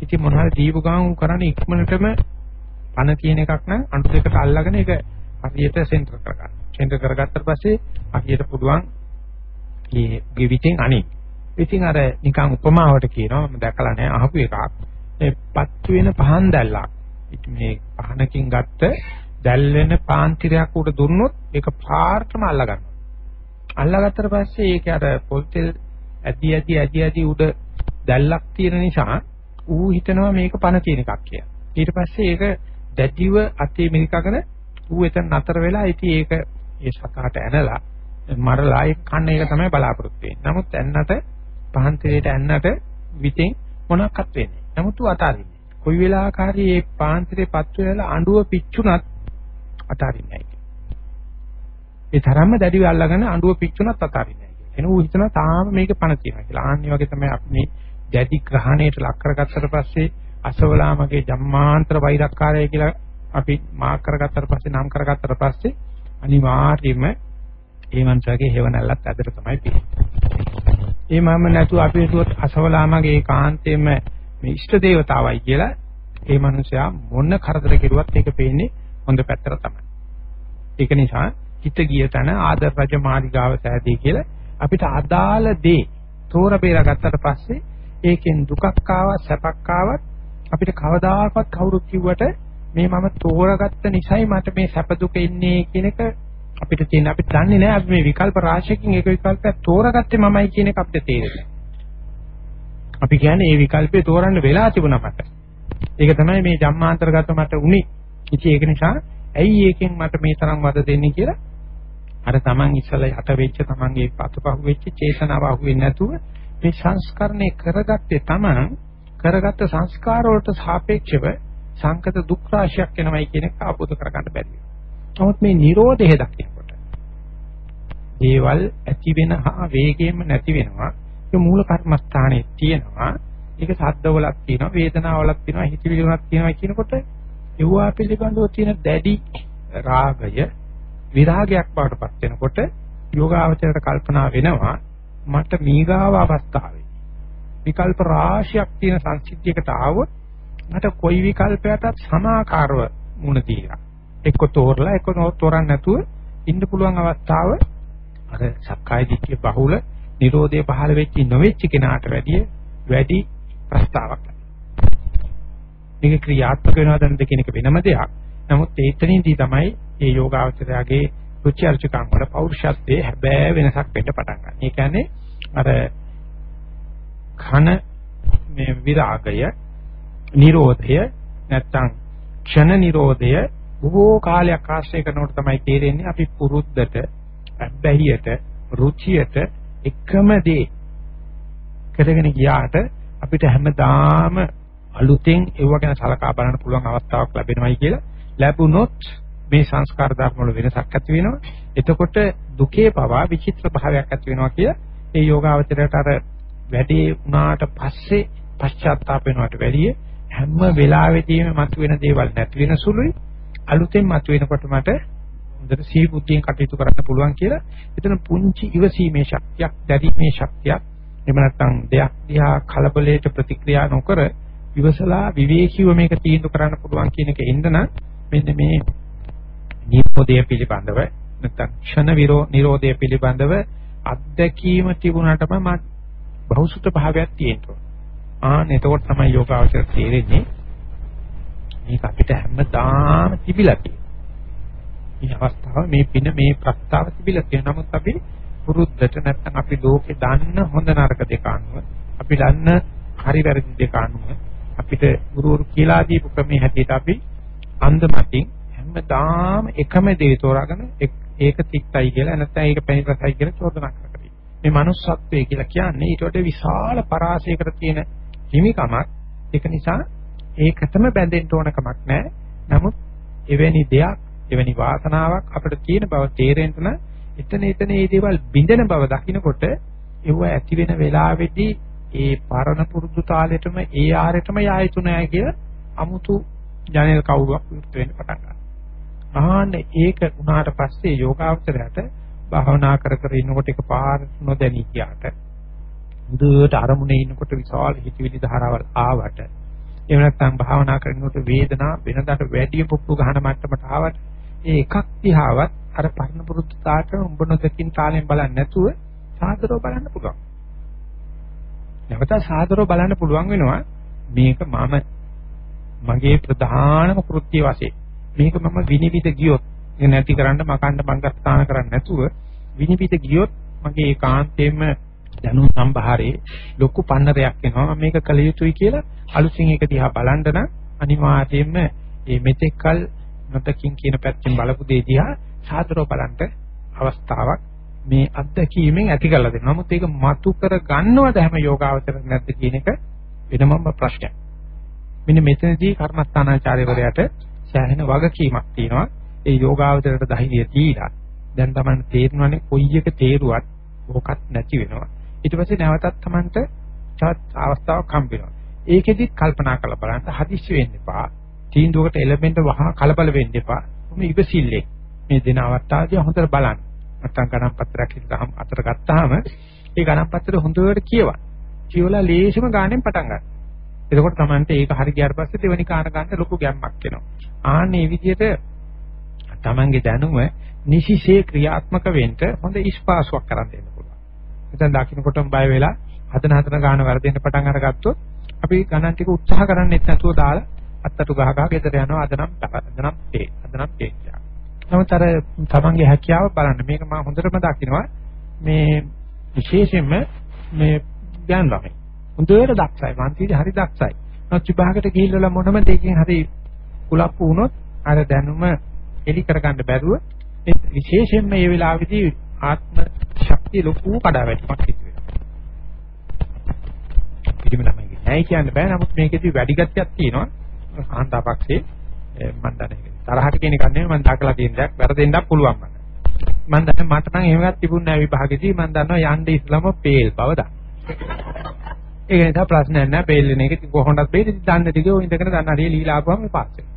ඉතින් මොන හරි දීපු ගමන් කරන්නේ ඉක්මනටම පණ තියෙන එකක් නම් අඬු දෙකට අල්ලගෙන ඒක හරියට සෙන්ටර් කරගන්න. සෙන්ටර් කරගත්තට පස්සේ හරියට පුළුවන් මේ ගෙවිතෙන් අනි. ඉතින් අර නිකන් උපමාවට කියනවා මම දැකලා නැහැ අහපු එකක්. මේ පත්තු වෙන පහන් දැල්ලක්. මේ පහනකින් ගත්ත දැල් වෙන පාන්තිරයක් උඩ දුන්නොත් ඒක පාර්ටම අල්ලා ගන්නවා. අල්ලාගත්තට පස්සේ ඒක අර පොල් තෙල් ඇදි ඇදි ඇදි ඇදි උඩ දැල්ලක් තියෙන නිසා ඌ හිතනවා මේක පණ තියෙන එකක් කියලා. ඊට පස්සේ ඒක දැඩිව අතේ මිරිකගෙන ඌ එතන නතර වෙලා ඉතින් ඒක ඒ සකාට ඇනලා මරලා ඒ කන්න එක තමයි බලාපොරොත්තු වෙන්නේ. නමුත් ඇන්නට පහන් තෙලයට ඇන්නට විතෙන් මොනක්වත් වෙන්නේ. නමුත් ඌ අතාරින්නේ. කොයි වෙලාවකරි මේ පාන්තිරේ පත්තු වෙලා අඬුව පිච්චුනත් අතාරින්නේ නැහැ. ඒ තරම්ම දැඩිව අල්ලගෙන අඬුව පිච්චුනත් අතාරින්නේ නැහැ. එන ඌ හිතනවා තාම මේක පණ තියෙනවා කියලා. ආන්නේ වගේ තමයි අපි මේ දැඩි ග්‍රහණයට ලක් කරගත්තට පස්සේ අසවලාමගේ ජම්මාන්තර වෛරක්කාරය කියලා අපි මාක් කරගත්තට පස්සේ නම් කරගත්තට පස්සේ අනිවාර්යයෙන්ම ඒ මනුස්සයාගේ හේවණල්ලත් ඇදට තමයි පිළිගන්නේ. ඒ මම නැතුව අපි හිතුවොත් අසවලාමගේ කාන්තේම මේ ඉෂ්ට දේවතාවයි කියලා ඒ මනුස්සයා මොන කරදර කෙරුවත් ඒක පේන්නේ හොඳ පැත්තට තමයි. ඒක නිසා හිත ගිය තැන ආදර රජ මාලිගාව සෑදී කියලා අපිට අදාළ දේ තෝර බේරා ගත්තට පස්සේ ඒකෙන් දුකක් ආවත් සැපක් ආවත් අපිට කවදාකවත් කවුරුත් කිව්වට මේ මම තෝරාගත්ත නිසයි මට මේ සැප දුක ඉන්නේ කියන එක අපිට තියෙන අපි දන්නේ නැහැ අපි මේ විකල්ප රාශියකින් එක විකල්පයක් තෝරාගත්තේ මමයි කියන එක අපිට තේරෙන්නේ. අපි කියන්නේ මේ විකල්පේ තෝරන්න වෙලා තිබුණා මට. ඒක තමයි මේ ජම්මාන්තරගත මට උනේ. ඉතින් ඒක නිසා ඇයි ඒකෙන් මට මේ තරම් වද දෙන්නේ කියලා අර Taman ඉස්සලා යට වෙච්ච Tamanගේ පතපහුව වෙච්ච චේතනාව අහුවෙන්නේ නැතුව මේ සංස්කරණය කරගත්තේ Taman කරගත්ත සංස්කාර වලට සාපේක්ෂව සංකත දුක් රාශියක් එනවයි කියන එක අවබෝධ කරගන්න බැරි වෙනවා. නමුත් මේ Nirodhe දකිනකොට දේවල් ඇති වෙන හා වේගයෙන්ම නැති වෙනවා. ඒ මූල කර්මස්ථානයේ තියෙනවා. ඒක සද්දවලක් තියෙනවා, වේදනාවලක් තියෙනවා, හිතවිලි වලක් තියෙනවා කියනකොට ඒවා පිළිබඳව තියෙන දැඩි රාගය විරාගයක් බවටපත් වෙනකොට යෝගාවචරයට කල්පනා වෙනවා මට මීගාව අවස්ථාවේ විකල්ප රාශියක් තියෙන සංසිද්ධියකට ආවොත් මට කොයි විකල්පයකටත් සමාකාරව මුණ දීලා එක්ක තෝරලා එක්ක තෝරන්න නැතුව ඉන්න පුළුවන් අවස්ථාව අර සක්කාය දිට්ඨිය බහුල Nirodhe පහළ වෙච්ච නොවෙච්ච කෙනාට වැඩිය වැඩි ප්‍රස්තාවක්. මේක ක්‍රියාත්මක වෙනවද නැද්ද කියන එක වෙනම දෙයක්. නමුත් ඒතනින්දී තමයි මේ යෝගාවචරයාගේ රුචි අරුචිකම් වල පෞරුෂත්වයේ හැබෑ වෙනසක් වෙන්න පටන් ගන්න. ඒ කියන්නේ අර ඝන මේ විරාගය, නිරෝධය නැත්තම් ක්ෂණ නිරෝධය බොහෝ කාලයක් ආශ්‍රය කරනකොට තමයි තේරෙන්නේ අපි පුරුද්දට, අබ්බැහියට, රුචියට එකම දේ කරගෙන ගියාට අපිට හැමදාම අලුතෙන් ඒව ගැන සලකා බලන්න පුළුවන් අවස්ථාවක් ලැබෙනවයි කියලා. ලැබුණොත් මේ සංස්කාර ධර්ම වල වෙනසක් ඇති වෙනවා. එතකොට දුකේ පවා විචිත්‍ර භාවයක් ඇති වෙනවා කිය ඒ යෝගාවචරයට අර වැඩේ වුණාට පස්සේ පශ්චාත්තාප වෙනවට වැඩිය හැම වෙලාවෙදීම මතුවෙන දේවල් නැති වෙන සුළුයි. අලුතෙන් මතුවෙනකොට මට හොඳට සිහි බුද්ධියෙන් කටයුතු කරන්න පුළුවන් කියලා. එතන පුංචි ඉවසීමේ ශක්තියක් දැරීමේ ශක්තියක් එහෙම නැත්නම් දෙයක් දිහා කලබලයට ප්‍රතික්‍රියා නොකර ඉවසලා විවේකීව මේක තීන්දුව කරන්න පුළුවන් කියන එක එන්න නම් මෙන්න මේ නිරෝධය පිළිබඳව නැත්නම් ක්ෂණ විරෝ නිරෝධය පිළිබඳව අත්දැකීම තිබුණාටම මම බහුසුත භාවයක් තියෙනවා. ආන් එතකොට තමයි යෝගාවචර තේරෙන්නේ මේක අපිට හැමදාම තිබිලා තියෙනවා. මේ අවස්ථාව මේ පින මේ ප්‍රස්තාව තිබිලා තියෙනවා. නමුත් අපි පුරුද්දට නැත්නම් අපි ලෝකේ දන්න හොඳ නරක දෙක අනුව අපි දන්න හරි වැරදි දෙක අනුව අපිට ගුරුවරු කියලා දීපු ක්‍රමයේ හැටියට අපි අන්දමතින් හැමදාම එකම දේ තෝරාගෙන ඒක තික්තයි කියලා නැත්නම් ඒක පැණිපතයි කියලා චෝදනා කරකරයි. මේ manussත්වයේ කියලා කියන්නේ ඊට වඩා විශාල පරාසයකට තියෙන හිමිකමක්. ඒක නිසා ඒකටම බැඳෙන්න ඕන කමක් නැහැ. නමුත් එවැනි දෙයක්, එවැනි වාසනාවක් අපිට තියෙන බව තේරෙන්න නම් එතන එතන මේ දේවල් බිඳෙන බව දකිනකොට ඒව ඇති වෙන වෙලාවේදී ඒ පරණ පුරුදු තාලෙටම ඒ ආරෙටම යා යුතු නෑ කියලා අමුතු ජනේල කවුරුවක් විරුද්ධ වෙන්න පටන් ගන්නවා. ආන්න ඒක උනාට පස්සේ යෝගාවචරයට භාවනා කර කර ඉන්නකොට එක පාර නොදැනී ගියාට මුදුවට අරමුණේ ඉන්නකොට විශාල හිතවිලි ධාරාවල් ආවට එහෙම නැත්නම් භාවනා කරනකොට වේදනා වෙනදාට වැඩි පුප්පු ගහන මට්ටමට ආවට ඒ එකක් දිහාවත් අර පරණ පුරුදු තාට උඹ නොදකින් තාලෙන් බලන්නේ නැතුව සාදරව බලන්න පුළුවන්. නැවත සාදරව බලන්න පුළුවන් වෙනවා. මේක මම මගේ ප්‍රධානම කෘත්‍ය වශයෙන්. මේක මම විනිවිද ගියොත් නැති කරන්න මකන්න බංගස්ථාන කරන්නේ නැතුව විනිවිද ගියොත් මගේ ඒකාන්තයෙන්ම දැනුම් සම්භාරයේ ලොකු පන්නරයක් එනවා. මේක කළ යුතුයි කියලා අලුතින් ඒක දිහා බලන්න නම් අනිවාර්යයෙන්ම මේ මෙතෙක්කල් නොදකින් කියන පැත්තෙන් බලපු දේ දිහා සාදරව බලන්න අවස්ථාවක් මේ අත්දැකීමෙන් ඇති කරලා දෙනවා. නමුත් ඒක මතු කර ගන්නවද හැම යෝගාවචර නැද්ද කියන එක වෙනමම ප්‍රශ්නයක්. මෙන්න මෙතනදී කර්මස්ථානාචාර්යවරයාට සෑහෙන වගකීමක් තියෙනවා. ඒ යෝගාවචරයට ධෛර්යය දීලා දැන් තමයි තේරෙනවනේ කොයි එක තේරුවත් ඕකත් නැති වෙනවා. ඊට පස්සේ නැවතත් Tamanට තවත් අවස්ථාවක් හම්බ වෙනවා. ඒකෙදි කල්පනා කරලා බලන්න හදිස්සි වෙන්න එපා. තීන්දුවකට එළඹෙන්න වහා කලබල වෙන්න එපා. මේ ඉවසිල්ලේ මේ දින අවස්ථාවේදී හොඳට බලන්න. නැත්තම් ගණන් පත්‍රයක් ඉස්සරහම අතර ගත්තාම ඒ ගණන් පත්‍රය හොඳට කියවන්න. කියවලා ලේසිම ගාණයෙන් පටන් ගන්න. එතකොට Tamante ඒක හරි ගියාට පස්සේ දෙවෙනි කාණ ගන්න ලොකු ගැම්මක් එනවා. ආන්නේ විදිහට Tamange දැනුම නිසිසේ ක්‍රියාත්මක වෙන්න හොඳ ඉස්පාසුවක් කරන් දෙන්න පුළුවන්. එතෙන් දකින්නකොටම බය වෙලා හදන හදන ගාන වර්ධෙන්න පටන් අරගත්තොත් අපි ගණන් ටික උත්සාහ කරන්නෙත් නැතුව දාලා අත්තටු ගහ ගහ ගෙදර යනවා අදනම් අදනම් තේ අදනම් තේ කියලා. නමුත් අර තමන්ගේ හැකියාව බලන්න මේක මම හොඳටම දකිනවා මේ විශේෂයෙන්ම මේ දැන් ළමයි. හොඳට දක්ෂයි. මන්තිදී හරි දක්ෂයි. නමුත් විභාගයට ගිහිල්ලා මොනම දෙයකින් හරි කුලප්පු වුණොත් අර දැනුම එලි කරගන්න බැරුව ඒ විශේෂයෙන්ම මේ වෙලාවේදී ආත්ම ශක්තිය ලොකු කඩාවැටීමක් සිදු වෙනවා. පිළිම ළමයි නෑ කියන්න බෑ. නමුත් මේකෙදි වැඩි ගැටයක් තියෙනවා. කාන්තාපක්ෂේ මම දන්නේ තරහට කියන එක නෙමෙයි මම දාකලා තියෙන දෙයක් වැරදෙන්නත් පුළුවන් මට. මම දන්නේ මට නම් එහෙම එකක් තිබුණ නැහැ විභාගෙදී මම දන්නවා යන්නේ ඉස්ලාම පේල් බව දා. ඒක නිසා ප්‍රශ්නයක් නැහැ පේල් වෙන එක කොහොමදත් පේල් දන්නේ ටික ඔය ඉඳගෙන දන්න හරිය ලීලා ආපුවම පාස් වෙනවා.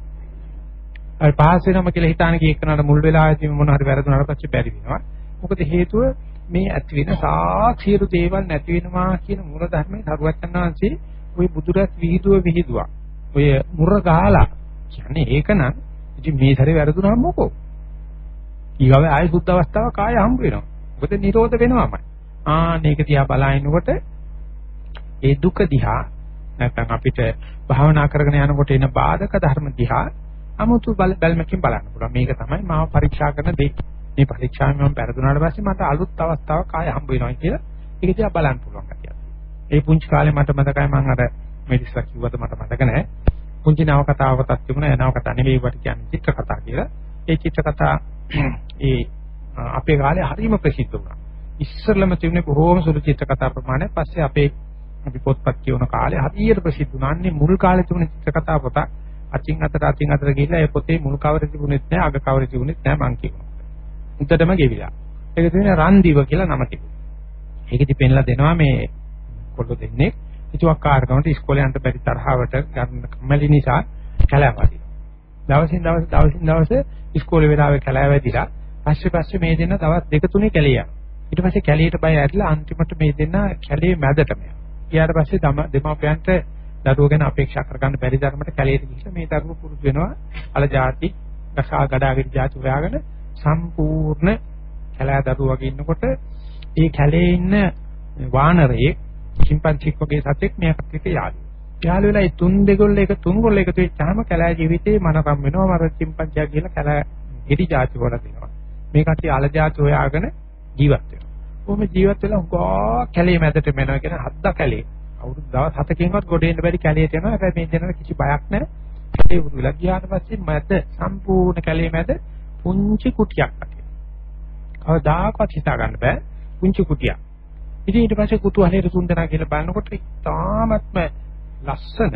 අර පාස් වෙනම කියලා හිතාන කී එක්කනට මුල් වෙලාවේදී මොන හරි වැරදුනාට පස්සේ බැරි වෙනවා. මොකද හේතුව මේ ඇති වෙන සාක්ෂිරු දේවල් නැති වෙනවා කියන මූල ධර්මයේ සරුවචන් වහන්සේ ওই බුදුරත් විහිදුව විහිදුවා. ඔය මුර ගහලා කියන්නේ ඒක නම් ඉතින් මේ සැරේ වැරදුනහම මොකෝ? ඊගාව ආයෙ සුද්ධ අවස්ථාවක් ආයෙ හම්බ වෙනවා. මොකද නිරෝධ වෙනවමයි. ආ මේක දිහා බලනකොට ඒ දුක දිහා නැත්නම් අපිට භාවනා කරගෙන යනකොට එන බාධක ධර්ම දිහා 아무තු බැල්මකින් බලන්න පුළුවන්. මේක තමයි මාව පරීක්ෂා කරන දේ. මේ පරීක්ෂාවෙන් මම පෙරදුනාට පස්සේ මට අලුත් අවස්ථාවක් ආයෙ හම්බ වෙනවා කියලා ඒක දිහා බලන්න පුළුවන් කතියක්. ඒ පුංචි කාලේ මට මතකයි මම අර මෙඩිස්ලා කිව්වද මට මතක නැහැ. පුංචි නව කතාවකටත් තිබුණා නව කතා නෙවෙයි වට කියන්නේ චිත්‍ර කතා කියලා. ඒ චිත්‍ර කතා [clears throat] ඒ අපේ කාලේ හරිම ප්‍රසිද්ධ වුණා. ඉස්සරළම තිබුණේ බොහෝම සුළු චිත්‍ර කතා ප්‍රමාණය. පස්සේ අපේ අපි පොත්පත් කියවන කාලේ හරියට ප්‍රසිද්ධ වුණා. අන්නේ මුල් කාලේ තිබුණ චිත්‍ර කතා පොත අචින් අතට අචින් අතට ගිහිල්ලා ඒ පොතේ මුල් කවර තිබුණෙත් නැහැ අග කවර තිබුණෙත් නැහැ මං කියනවා. උන්ටම ගෙවිලා. ඒක තියෙන රන්දිව කියලා නම තිබුණා. ඒකෙදි පෙන්ලා දෙනවා මේ කොල්ල දෙන්නේ හිතුවක්කාරකමට ඉස්කෝලේ යන්න බැරි තරහවට ගන්න කම්මැලි නිසා කැලෑවදී. දවසින් දවස දවසින් දවස ඉස්කෝලේ වෙලාවේ කැලෑවැදිලා පස්සේ පස්සේ මේ දෙන්න දවස් දෙක තුනේ කැලේ යනවා. ඊට පස්සේ කැලේට බය ඇරිලා අන්තිමට මේ දෙන්න කැලේ මැදටම යනවා. ඊට පස්සේ දෙමාපියන්ට දරුවෝ ගැන අපේක්ෂා කරගන්න බැරි ධර්මයට කැලේට ගිහිල්ලා මේ දරුවෝ පුරුදු වෙනවා අල ಜಾති රසා ගඩාගෙන ಜಾති හොයාගෙන සම්පූර්ණ කැලෑ දරුවෝ වගේ ඉන්නකොට ඒ කැලේ ඉන්න වානරයේ චිම්පන්සික් වගේ සතෙක් මේකට එක යාළු. යාළු වෙලා ඒ තුන් දෙගොල්ල එක තුන් ගොල්ල එකතු වෙච්චාම කැලෑ ජීවිතේ මනකම් වෙනවා මර චිම්පන්සියා කියලා කැලෑ ගෙඩි જાති වල දෙනවා. මේ කට්ටිය අල જાති හොයාගෙන ජීවත් වෙනවා. කොහොම ජීවත් වෙලා උගා කැලේ මැදට මෙනවා කියන හද්දා කැලේ. අවුරුදු දවස් 7කින්වත් ගොඩ එන්න බැරි කැලේට යනවා. හැබැයි මේ දෙනට කිසි බයක් නැහැ. ඒ උරුලා ගියාට පස්සේ මැද සම්පූර්ණ කැලේ මැද පුංචි කුටියක් තියෙනවා. කවදාකවත් හිතා ගන්න බෑ පුංචි කුටියක්. ඉතින් ඊට පස්සේ කුතුහලයට තුන්දෙනා කියලා බලනකොට ඉතාමත්ම ලස්සන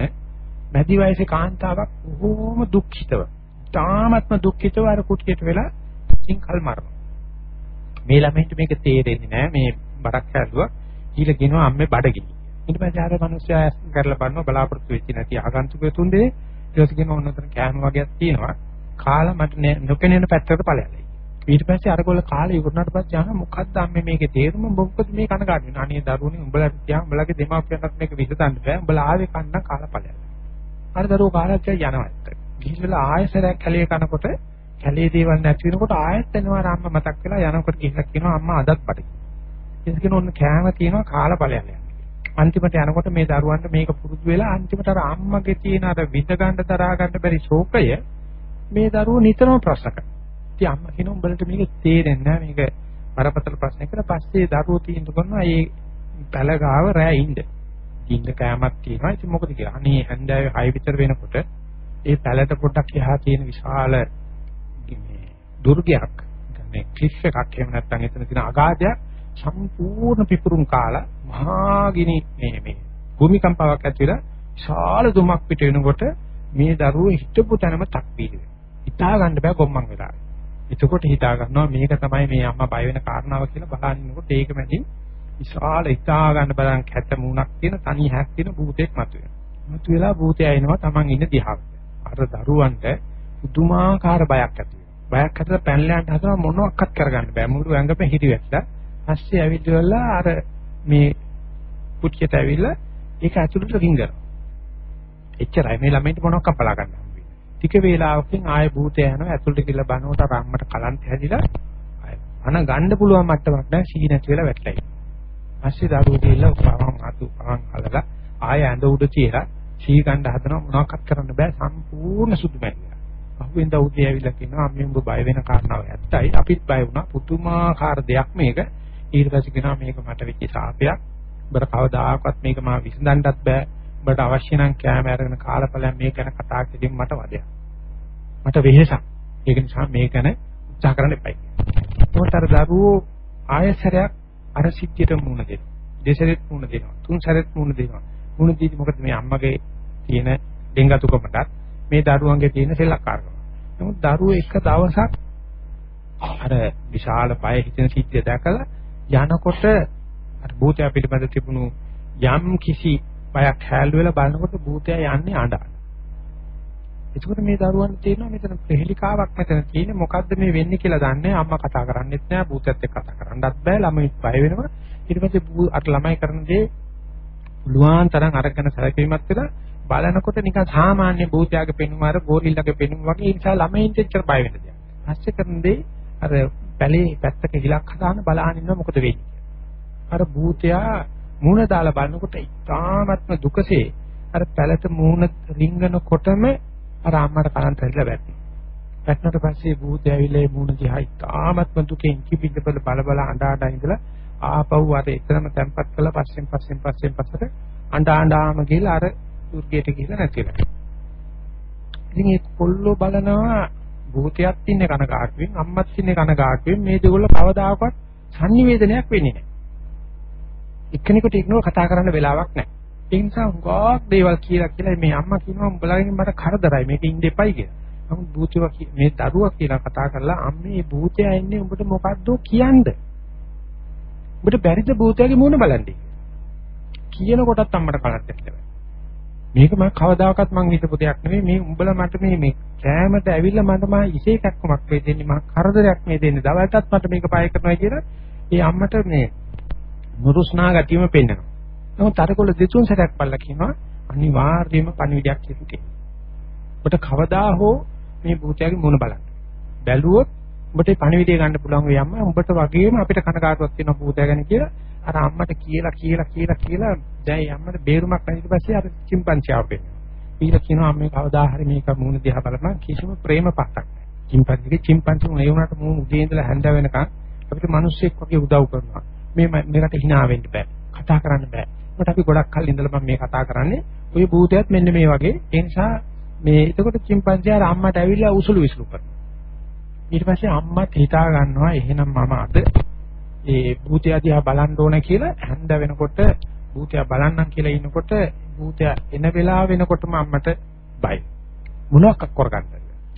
මැදි වයසේ කාන්තාවක් බොහෝම දුක්ඛිතව. ඉතාමත්ම දුක්ඛිතව අර කුටියට වෙලා ඉතින් කල් මරනවා. මේ ළමයින්ට මේක තේරෙන්නේ නැහැ මේ බරක් හැදුවා. ඊළ කියනවා අම්මේ බඩගිනි. ඊට පස්සේ ආර මිනිස්සයා කරලා බලනවා බලාපොරොත්තු වෙච්ච නැති ආගන්තුක තුන්දේ ඊට කියනවා ඔන්නතර කෑම වගේක් තියෙනවා. කාලා මට නොපෙනෙන පැත්තකට ඵලයල්ලා. ඊට පස්සේ අරගොල්ල කාලේ ඉවරනාට පස්සේ අහන මොකක්ද අම්මේ මේකේ තේරුම මොකද මේ කනගාටු වෙන අනේ දරුවනේ උඹලා තියා උඹලගේ දෙමාපියන්ට මේක විසඳන්න බෑ උඹලා ආවේ කන්න කාලා ඵලයල්ලා. අර දරුවෝ කාලයක් යනවා ඇත්ත. ගිහිල්ලා ආයෙසරයක් කැලේ කනකොට කැලේ දේවල් නැති වෙනකොට ආයෙත් එනවා රාම්ම මතක් වෙලා යනකොට ගිහිල්ලා කියනවා අම්මා අදත් බඩ. ඉතින් ඔන්න කෑම තියෙනවා කාලා ඵලයන් යනවා. අන්තිමට යනකොට මේ දරුවන්ට මේක පුරුදු වෙලා අන්තිමට අර අම්මගේ තියෙන අර විඳ ගන්න දරා ගන්න බැරි ශෝකය මේ දරුවෝ නිතරම ප්‍රශ්න කරනවා. ඉතින් අම්මා කියනවා උඹලට මේක තේරෙන්නේ නැහැ මේක බරපතල ප්‍රශ්නයක් කියලා පස්සේ දරුවෝ තීන්දුව කරනවා මේ පැල ගාව රෑ ඉන්න. ඉන්න කෑමක් තියෙනවා. ඉතින් මොකද කියලා. අනේ හන්දෑවේ 6 විතර වෙනකොට ඒ පැලට පොඩ්ඩක් එහා තියෙන විශාල මේ දුර්ගයක් කියන්නේ ක්ලිෆ් එකක් එහෙම නැත්නම් එතන තියෙන අගාධයක් සම්පූර්ණ පිපුරුම් කාලා මහා ගිනි මේ මේ භූමිකම්පාවක් ඇති වෙලා විශාල දුමක් පිට වෙනකොට මේ දරුවෝ හිටපු තැනම තක්පීර වෙනවා. හිතා ගන්න බෑ ගොම්මන් වෙලා. එතකොට හිතා ගන්නවා මේක තමයි මේ අම්මා බය වෙන කාරණාව කියලා බලන්නකොට ඒක මැදින් විශාල හිතා ගන්න බලන් කැත මූණක් තියෙන තනි හැක් තියෙන භූතෙක් මතුවෙනවා. මතුවලා භූතය එනවා Taman ඉන්න දිහාවට. අර දරුවන්ට පුදුමාකාර බයක් ඇති වෙනවා. බයක් ඇතිලා පැනලා යන්න හදන මොනවත් කරගන්න බෑ. මුළු ඇඟම හිරිවැටලා පස්සේ ඇවිල්ලා අර මේ කුටියට ඇවිල්ලා ඒක ඇතුළට රිංගනවා. එච්චරයි මේ ළමයින්ට මොනවක් කපලා ගන්න හම්බෙන්නේ. ටික වේලාවකින් ආය භූතය යනවා ඇතුළට ගිහලා බලනකොට රම්මට කලන්ත හැදිලා අන ගන්න පුළුවන් මට්ටමක් නැහැ සී නැති වෙලා වැටලා පස්සේ දරුවෝ ගිහලා පවන් අතු පවන් අලලා ආය ඇඳ උඩ තියලා සී ගන්න හදනවා මොනවක්වත් කරන්න බෑ සම්පූර්ණ සුදු මැල්ලලා. අහුවෙන්ද උදේ ඇවිල්ලා කියනවා අම්මේ උඹ බය වෙන කාරණාව ඇත්තයි අපිත් බය වුණා පුදුමාකාර දෙයක් මේක ඊට පස්සේ කියනවා මේක මට වෙච්ච සාපයක්. ඔබට කවදාකවත් මේක මා විසඳන්නත් බෑ. ඔබට අවශ්‍ය නම් කෑම අරගෙන කාලපලයන් මේක ගැන කතා කිරීම මට වදයක්. මට වෙහෙසක්. ඒක නිසා මේක ගැන උත්සාහ කරන්න එපයි. ඒකට අර දරුවෝ ආයසරයක් අර සිද්ධියට මුණ දෙනවා. දෙසරෙත් මුණ දෙනවා. තුන් සැරෙත් මුණ දෙනවා. මුණ දීදි මොකද මේ අම්මගේ තියෙන දෙංගතුකමටත් මේ දරුවන්ගේ තියෙන සෙල්ලක්කාරකම. නමුත් දරුවෝ එක දවසක් අර විශාල බය හිතෙන සිද්ධිය දැකලා යනකොට අර භූතය පිළිබඳ තිබුණු යම් කිසි බයක් හැල් වෙලා බලනකොට භූතය යන්නේ අඬන. එතකොට මේ දරුවන් තේරෙනවා මෙතන ප්‍රහෙලිකාවක් මෙතන තියෙන්නේ මොකද්ද මේ වෙන්නේ කියලා දන්නේ අම්මා කතා කරන්නේත් නෑ භූතයත් එක්ක කතා කරන්නත් බෑ ළමයි බය වෙනවා ඊට පස්සේ අර ළමයි කරන දේ පුළුවන් තරම් අරගෙන සැලකීමක් වෙලා බලනකොට නිකන් සාමාන්‍ය භූතයාගේ පෙනුම අර ගෝරිල්ලගේ පෙනුම වගේ ඒ නිසා ළමයින්ට එච්චර බය වෙන්න දෙයක්. පස්සේ කරන දේ අර පැලේ පැත්තක හිලක් හදාන බලහන් ඉන්නවා මොකද වෙන්නේ. අර භූතයා මූණ දාලා බලනකොට ඉතාමත්ම දුකසේ අර පැලට මූණ රිංගනකොටම අර අම්මට කරන්ත ඇවිල්ලා වැටෙනවා. වැටුණට පස්සේ භූතය ඇවිල්ලා ඒ මූණ දිහා ඉතාමත්ම දුකෙන් කිපින්න බල බල බල අඬ අඬ ඉඳලා ආපහු අර එතරම් තැම්පත් කළා පස්සෙන් පස්සෙන් පස්සෙන් පස්සට අඬ අඬාම ගිහලා අර දුර්ගයට ගිහලා නැතිලා. ඉතින් ඒ කොල්ලෝ බලනවා භූතයක් ඉන්නේ කනගාටුවෙන් අම්මත් ඉන්නේ කනගාටුවෙන් මේ දෙගොල්ල කවදාකවත් sannivedanayak වෙන්නේ නැහැ. එක්කෙනෙකුට ඉක්නෝ කතා කරන්න වෙලාවක් නැහැ. ඒ නිසා හුඟක් දේවල් කියලා කියලා මේ අම්මා කියනවා උඹලාගෙන් මට කරදරයි මේක ඉන්න එපයි කියලා. නමුත් භූතව මේ දරුවා කියලා කතා කරලා අම්මේ මේ භූතයා ඉන්නේ උඹට මොකද්ද කියන්න. උඹට බැරිද භූතයාගේ මූණ බලන්නේ. කියන කොටත් අම්මට කලක් ඇත්තේ. මේක මම කවදාකවත් මං හිතපු දෙයක් නෙවෙයි මේ උඹලා මට මේ මේ කෑමට ඇවිල්ලා මට මා ඉසේකක්කමක් මේ දෙන්නේ මා කරදරයක් මේ දෙන්නේ දවල්ටත් මට මේක පාය කරනවා කියලා ඒ අම්මට මේ නුරුස්නා ගතියම පෙන්නනවා. නමුත් අරකොල්ල දෙතුන් සැරයක් බලලා කියනවා අනිවාර්යයෙන්ම පණිවිඩයක් කිව්වේ. ඔබට කවදා හෝ මේ භූතයාගේ මුණ බලන්න. බැලුවොත් ඔබට පණිවිඩය ගන්න පුළුවන් වෙයි අම්මා. උඹට වගේම අපිට කනකාටුවක් තියෙනවා භූතය ගැන කියලා අර අම්මට කියලා කියලා කියලා කියලා දැන් අම්මට බේරුමක් නැති පස්සේ අර චිම්පන්සියාව පෙන්නනවා. ඊට කියනවා අම්මේ කවදා හරි මේක මූණ දිහා බලපන් කිසිම ප්‍රේම පත්තක් නැහැ. චිම්පන්සිගේ චිම්පන්සි උනේ වුණාට මූණ උදේ ඉඳලා හැන්ද වෙනකන් අපිට මිනිස්සෙක් වගේ උදව් කරනවා. මේ මේකට hina වෙන්න බෑ. කතා කරන්න බෑ. ඒකට අපි ගොඩක් කල් ඉඳලා මම මේ කතා කරන්නේ ওই භූතයත් මෙන්න මේ වගේ. ඒ නිසා මේ එතකොට චිම්පන්සියා අර අම්මට ඇවිල්ලා උසුළු විසුළු කරනවා. ඊට පස්සේ අම්මත් හිතා ගන්නවා එහෙනම් මම අද ඒ භූතය දිහා බලන්න ඕන කියලා හැන්ද වෙනකොට භූතය බලන්නම් කියලා ඉන්නකොට භූතය එන වෙලාව වෙනකොටම අම්මට බයි. මොනවක් කරගන්නද?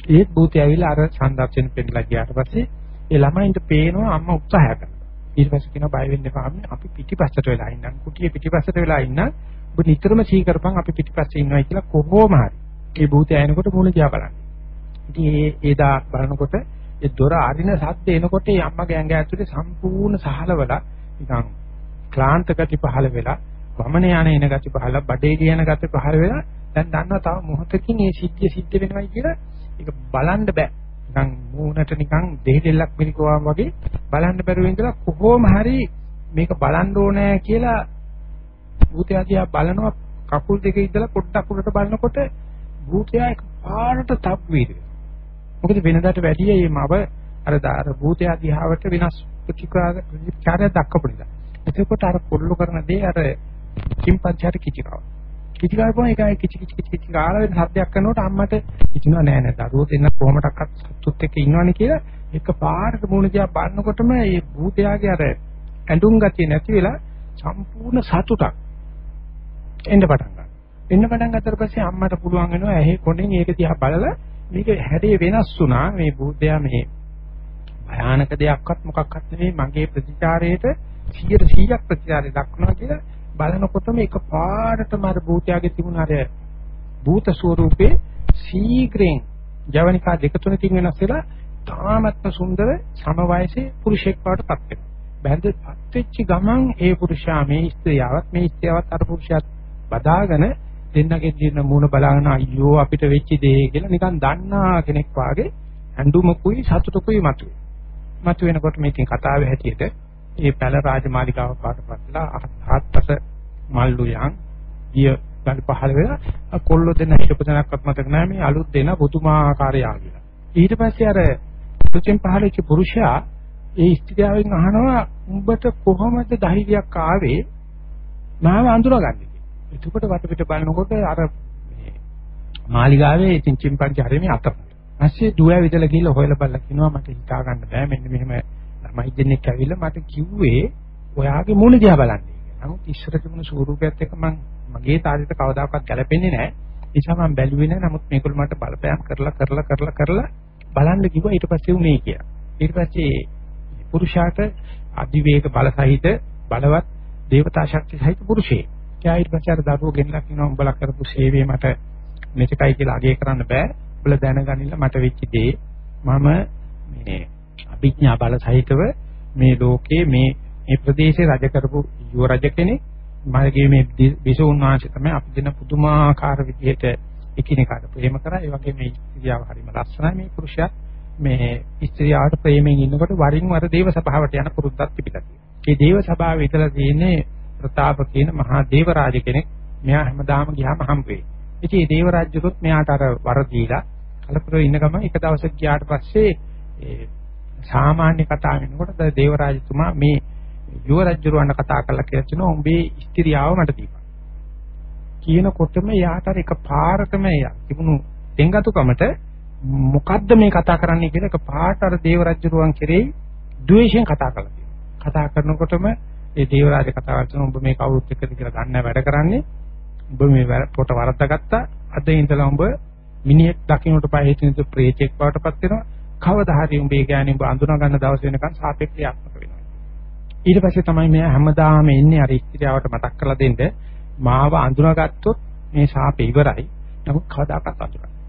ඒත් භූතය ඇවිල්ලා අර සංදර්ශන පෙන්නලා ගියාට පස්සේ ඒ ළමයින්ට පේනවා අම්මා උත්සාහය කරනවා. ඊට පස්සේ කියනවා බය වෙන්න එපා අම්මේ අපි පිටිපස්සට වෙලා ඉන්නම්. කුටියේ පිටිපස්සට වෙලා ඉන්නම්. ඔබ නිතරම සී කරපන් අපි පිටිපස්සේ ඉන්නවා කියලා කොහොම හරි. ඒ භූතය එනකොට මූණ දිහා බලන්න. ඉතින් ඒ ඒදා බලනකොට ඒ දොර අරින සද්ද එනකොට ඒ අම්මගේ ඇඟ ඇතුලේ සම්පූර්ණ සහලවල නිකන් ක්ලාන්ත ගති පහළ වෙලා වමන යන එන ගති පහළ බඩේ ලියන ගති පහළ වෙලා දැන් දන්නවා තව මොහොතකින් මේ සිද්ධිය සිද්ධ වෙනවයි කියලා ඒක බලන්න බෑ නිකන් මූණට නිකන් දෙහිදෙල්ලක් මිරිකුවා වගේ බලන්න බැරුව ඉඳලා කොහොම හරි මේක බලන්න ඕනේ කියලා භූතයා දිහා බලනවා. කකුල් දෙකේ ඉඳලා පොඩ්ඩක් උඩට බලනකොට භූතයා එක පාරට තප් වීදේ මොකද වෙනදාට වැඩිය මේ මව අර අර භූතයා දිහාවට වෙනස් ප්‍රතිකාරය දක්වපු නිසා. එතකොට අර කොල්ල කරන දේ අර චිම්පන්සියට කිචිකාව. කිචිකාවපුවම ඒකයි කිචි කිචි කිචි කිචි ගාලා වෙන හද්දයක් කරනකොට අම්මට කිචිනවා නෑ නෑ දරුවෝ දෙන්න කොහොමඩක්වත් සතුත් එක්ක ඉන්නවනේ කියලා එක පාරට මුණ දිහා බලනකොටම මේ භූතයාගේ අර ඇඳුම් ගතිය නැති වෙලා සම්පූර්ණ සතුටක් එන්න පටන් ගන්නවා. එන්න පටන් ගත්තට පස්සේ අම්මට පුළුවන් වෙනවා ඇහි කොණෙන් ඒක දිහා බලලා මේක හැඩේ වෙනස් වුණා මේ බුද්ධයා මේ භයානක දෙයක්වත් මොකක්වත් නෙවෙයි මගේ ප්‍රතිචාරයට 100% ප්‍රතිචාරය දක්වනවා කියලා බලනකොටම එක පාඩටම අර භූතයාගේ තිබුණ අර භූත ස්වරූපේ ශීඝ්‍රයෙන් ජවනිකා දෙක තුනකින් වෙනස් වෙලා තාමත්ම සුන්දර සම වයසේ පුරුෂෙක් බවට පත් වෙනවා. බැඳපත් වෙච්ච ගමන් ඒ පුරුෂයා මේ ස්ත්‍රියවත් මේ ස්ත්‍රියවත් අර පුරුෂයාත් බදාගෙන දෙන්නගේ දින මූණ බලාගෙන අයියෝ අපිට වෙච්ච දේ කියලා නිකන් දන්නා කෙනෙක් වාගේ ඇඬුමකුයි සතුටකුයි මතුවේ. මතුවෙනකොට මේකෙන් කතාවේ හැටියට ඒ පැල රාජමාලිකාව පාටපත්ලා හත්පස මල්ලු යන් ගිය ගල් පහළ වෙලා කොල්ලෝ දෙන්න හිටපු තැනක්වත් මතක නැහැ මේ අලුත් දෙන පුදුමාකාර යාගිලා. ඊට පස්සේ අර පුතුන් පහළ වෙච්ච පුරුෂයා ඒ ස්ත්‍රියවෙන් අහනවා උඹට කොහොමද ධෛර්යයක් ආවේ මාව අඳුරගන්නේ එතකොට වටපිට බලනකොට අර මේ මාලිගාවේ ඉතින් චිම්පන්ජි හරියම අත. ඊපස්සේ දුව ඇවිදලා ගිහලා හොයලා බලලා කිනවා මට හිතා ගන්න බෑ මෙන්න මෙහෙම ළමයි දෙන්නෙක් ඇවිල්ලා මට කිව්වේ ඔයාගේ මුණ දිහා බලන්න. නමුත් ඉස්සර තිබුණු ස්වරූපයත් එක්ක මම මගේ තාලෙට කවදාකවත් ගැලපෙන්නේ නැහැ. ඒ නිසා මම බැලුවේ නැහැ. නමුත් මේගොල්ලෝ මට බලපෑම් කරලා කරලා කරලා කරලා බලන්න කිව්වා ඊට පස්සේ උනේ කියලා. ඊට පස්සේ පුරුෂයාට අධිවේග බල සහිත බලවත් දේවතා ශක්තිය සහිත පුරුෂයෙක්. එයා ඊට පස්සේ අර දරුවෝ ගෙනලා කියනවා උඹලා කරපු සේවය මට මෙතකයි කියලා අගය කරන්න බෑ. උඹලා දැනගනින්න මට වෙච්ච දේ මම මේ අභිඥා බල සහිතව මේ ලෝකේ මේ මේ ප්‍රදේශේ රජ කරපු යුව රජ කෙනෙක් මගේ මේ විසුණු වහන්සේ තමයි අපි දෙන පුදුමාකාර විදිහට එකිනෙකාට ප්‍රේම කරා. ඒ වගේ මේ ස්ත්‍රියව හරිම ලස්සනයි මේ පුරුෂයා මේ ස්ත්‍රියට ප්‍රේමයෙන් ඉන්නකොට වරින් වර දේව සභාවට යන පුරුද්දක් තිබිලා තියෙනවා. මේ දේව සභාවේ ඉඳලා තියෙන්නේ ප්‍රතාප කියන මහා දේව රාජ කෙනෙක් මෙයා හැමදාම ගියාම හම්බ වෙයි. ඉතින් මේ දේව රාජ්‍යකොත් මෙයාට අර වර දීලා කලපුර ඉන්න ගම එක දවසක් ගියාට පස්සේ ඒ සාමාන්‍ය කතා වෙනකොට දේව රාජතුමා මේ යුව රජුරවන්න කතා කරලා කියලා කියනවා උඹේ ස්ත්‍රියාව මට දීපන්. කියනකොටම යාට අර එක පාරකම තිබුණු දෙංගතුකමට මොකද්ද මේ කතා කරන්නේ කියලා එක පාට අර දේව රජුරුවන් කෙරෙහි ද්වේෂයෙන් කතා කළා. කතා කරනකොටම ඒ දේවරාජ කතාවක් කරන ඔබ මේ කවුරුත් එක්කද කියලා ගන්න වැඩ කරන්නේ ඔබ මේ පොට වරද්දාගත්තා අද ඉඳලා ඔබ මිනිහෙක් දකින්නට පය හිටිනද ප්‍රේතෙක් බවටපත් වෙනවා කවදා හරි උඹේ ගෑණි උඹ අඳුනා ගන්න දවස් වෙනකන් සාපේක්ෂයාත්මක වෙනවා. ඊට පස්සේ තමයි මෙයා හැමදාම එන්නේ අර ස්ත්‍රියවට මතක් කරලා දෙන්න. මාව අඳුනාගත්තොත් මේ සාපේ ඉවරයි. නමුත් කවදාකවත් අඳුරන්නේ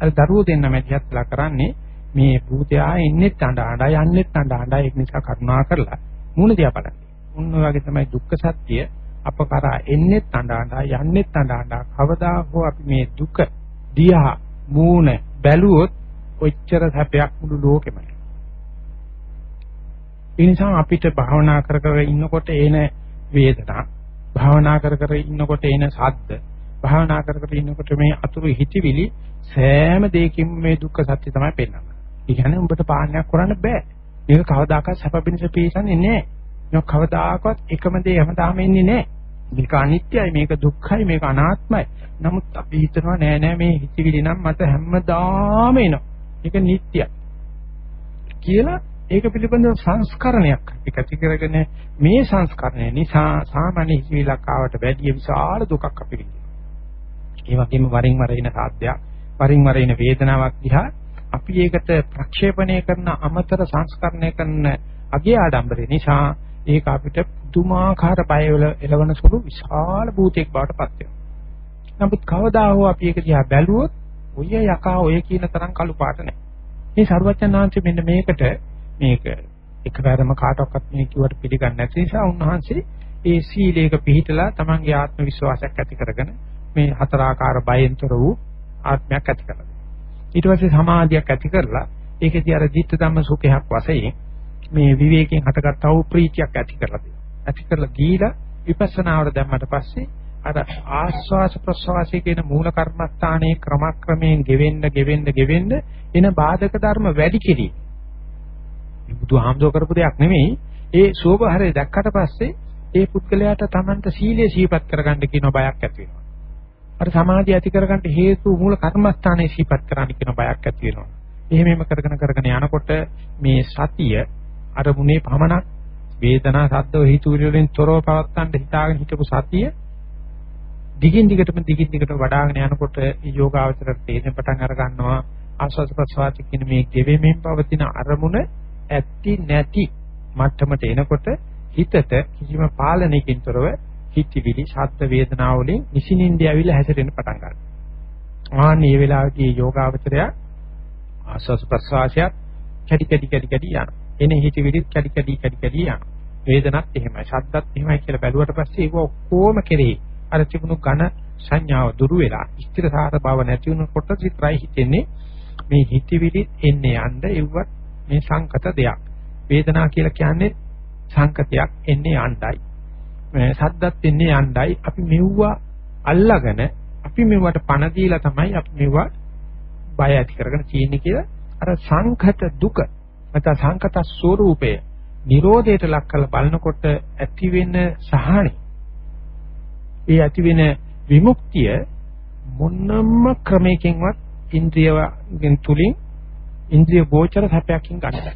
අර දරුවෝ දෙන්න මැදිහත්ලා කරන්නේ මේ භූතයා එන්නේ අඬ අඬ යන්නේ අඬ අඬ. ඒක නිසා කරුණා කරලා මුණ දිහා බලන්න. උන් වගේ තමයි දුක්ඛ සත්‍ය. අප කරා එන්නේ තඬාඬා යන්නේ තඬාඬා කවදා හෝ අපි මේ දුක දිහා මූණ බැලුවොත් ඔච්චර සැපයක් මුළු ලෝකෙම ඒ නිසා අපිට භාවනා කර කර ඉන්නකොට එන වේදනා භාවනා කර කර ඉන්නකොට එන සද්ද භාවනා කර කර ඉන්නකොට මේ අතුරු හිතවිලි සෑම දෙයකින් මේ දුක්ඛ සත්‍ය තමයි පෙන්වන්නේ. ඒ කියන්නේ උඹට පාලනයක් කරන්න බෑ. මේක කවදාකවත් සැප පිණිස පිළිසන්නේ නැහැ. මේක කවදාකවත් එකම දේ හැමදාම එන්නේ නැහැ. මේක අනිත්‍යයි, මේක දුක්ඛයි, මේක අනාත්මයි. නමුත් අපි හිතනවා නෑ නෑ මේ හිතවිලි නම් මට හැමදාම එනවා. මේක නිට්ටයයි. කියලා ඒක පිළිබඳව සංස්කරණයක් අපි කැටි කරගෙන මේ සංස්කරණය නිසා සාමාන්‍ය හිතවිලක් ආවට වැඩිය විශාල දුකක් අපි විඳිනවා. ඒ වගේම වරින් වර එන සාධ්‍යයක්, වරින් වර එන වේදනාවක් දිහා අපි ඒකට ප්‍රක්ෂේපණය කරන අමතර සංස්කරණය කරන අගේ ආඩම්බරේ නිසා ඒක අපිට පුදුමාකාර බය එලවන සුළු විශාල භූතයක් බවට පත් වෙනවා. නමුත් කවදා හෝ අපි ඒක දිහා බැලුවොත් ඔය යකා ඔය කියන තරම් කළු පාට නැහැ. මේ සරුවචනාංශ මෙන්න මේකට මේක එකවරම කාටවත් මේ කිව්වට පිළිගන්නේ නැති නිසා උන්වහන්සේ ඒ සීලයක පිළිහිටලා තමන්ගේ ආත්ම විශ්වාසයක් ඇති කරගෙන මේ හතරාකාර බයෙන්තර වූ ආත්මයක් ඇති කරලා ඊට පස්සේ සමාධියක් ඇති කරලා ඒකේදී අර ධිට්ඨ ධම්ම සුඛයක් වශයෙන් මේ විවේකයෙන් හටගත්තා වූ ප්‍රීතියක් ඇති කරලා දෙනවා. ඇති කරලා ගීලා විපස්සනාවට දැම්මට පස්සේ අර ආස්වාස ප්‍රසවාසයේ කියන මූල කර්මස්ථානයේ ක්‍රමක්‍රමයෙන් ගෙවෙන්න ගෙවෙන්න ගෙවෙන්න එන බාධක ධර්ම වැඩි කිරීම. බුදුහාමුදුර කරපු දෙයක් නෙමෙයි. ඒ සෝභහරය දැක්කට පස්සේ ඒ පුද්ගලයාට Tamanta සීලය සීපත් කරගන්න කියන බයක් ඇති වෙනවා. අර සමාධිය ඇති කරගන්න හේතු මූල කර්මස්ථානයේ සීපත් කරන්න කියන බයක් ඇති වෙනවා. එහෙම එහෙම කරගෙන කරගෙන යනකොට මේ සතිය අරමුණේ පමණක් වේදනා සද්දව හිතුවිලි වලින් තොරව පවත්තන්න හිතාගෙන හිටපු සතිය දිගින් දිගටම දිගින් දිගටම වඩාගෙන යනකොට යෝගාවචරයට තේරෙන පටන් අර ගන්නවා ආස්වාද ප්‍රසවාස කියන මේ ගෙවෙමින් පවතින අරමුණ ඇති නැති මට්ටමට එනකොට හිතට කිසිම පාලනයකින් තොරව හිතවිලි ශබ්ද වේදනා වලින් නිසිනින්ද ඇවිල්ලා හැසිරෙන්න පටන් ගන්නවා. ආන්නේ මේ වෙලාවේදී යෝගාවචරය ආස්වාද ප්‍රසවාසයත් කැටි කැටි කැටි කැටි යනවා. එනේ හිතවිලිත් කැටි කැටි කැටි කැටි යනවා. වේදනත් එහෙමයි, ශබ්දත් එහෙමයි කියලා බැලුවට පස්සේ ඒක ඔක්කොම කෙරෙහි අර තිබුණු ඝන සංඥාව දුරු වෙලා ස්ථිරසාර බව නැති වෙනකොට සිත්‍රායි හිතෙන්නේ මේ හිතවිලි එන්නේ යන්න එව්වත් මේ සංකත දෙයක්. වේදනාව කියලා කියන්නේ සංකතයක් එන්නේ යණ්ඩයි. සද්දත් එන්නේ යණ්ඩයි. අපි මෙව්වා අල්ලාගෙන අපි මෙවට පණ දීලා තමයි අපි මෙව්වා බය ඇති කරගෙන තියෙන්නේ කියලා අර සංකත දුක නැත්නම් සංකත ස්වરૂපය නිරෝධයට ලක් කරලා බලනකොට ඇති වෙන සහනි ඒ ඇති වෙන විමුක්තිය මොනම ක්‍රමයකින්වත් ඉන්ද්‍රියයන් තුලින් ඉන්ද්‍රිය ගෝචර සැපයකින් ගන්න බෑ.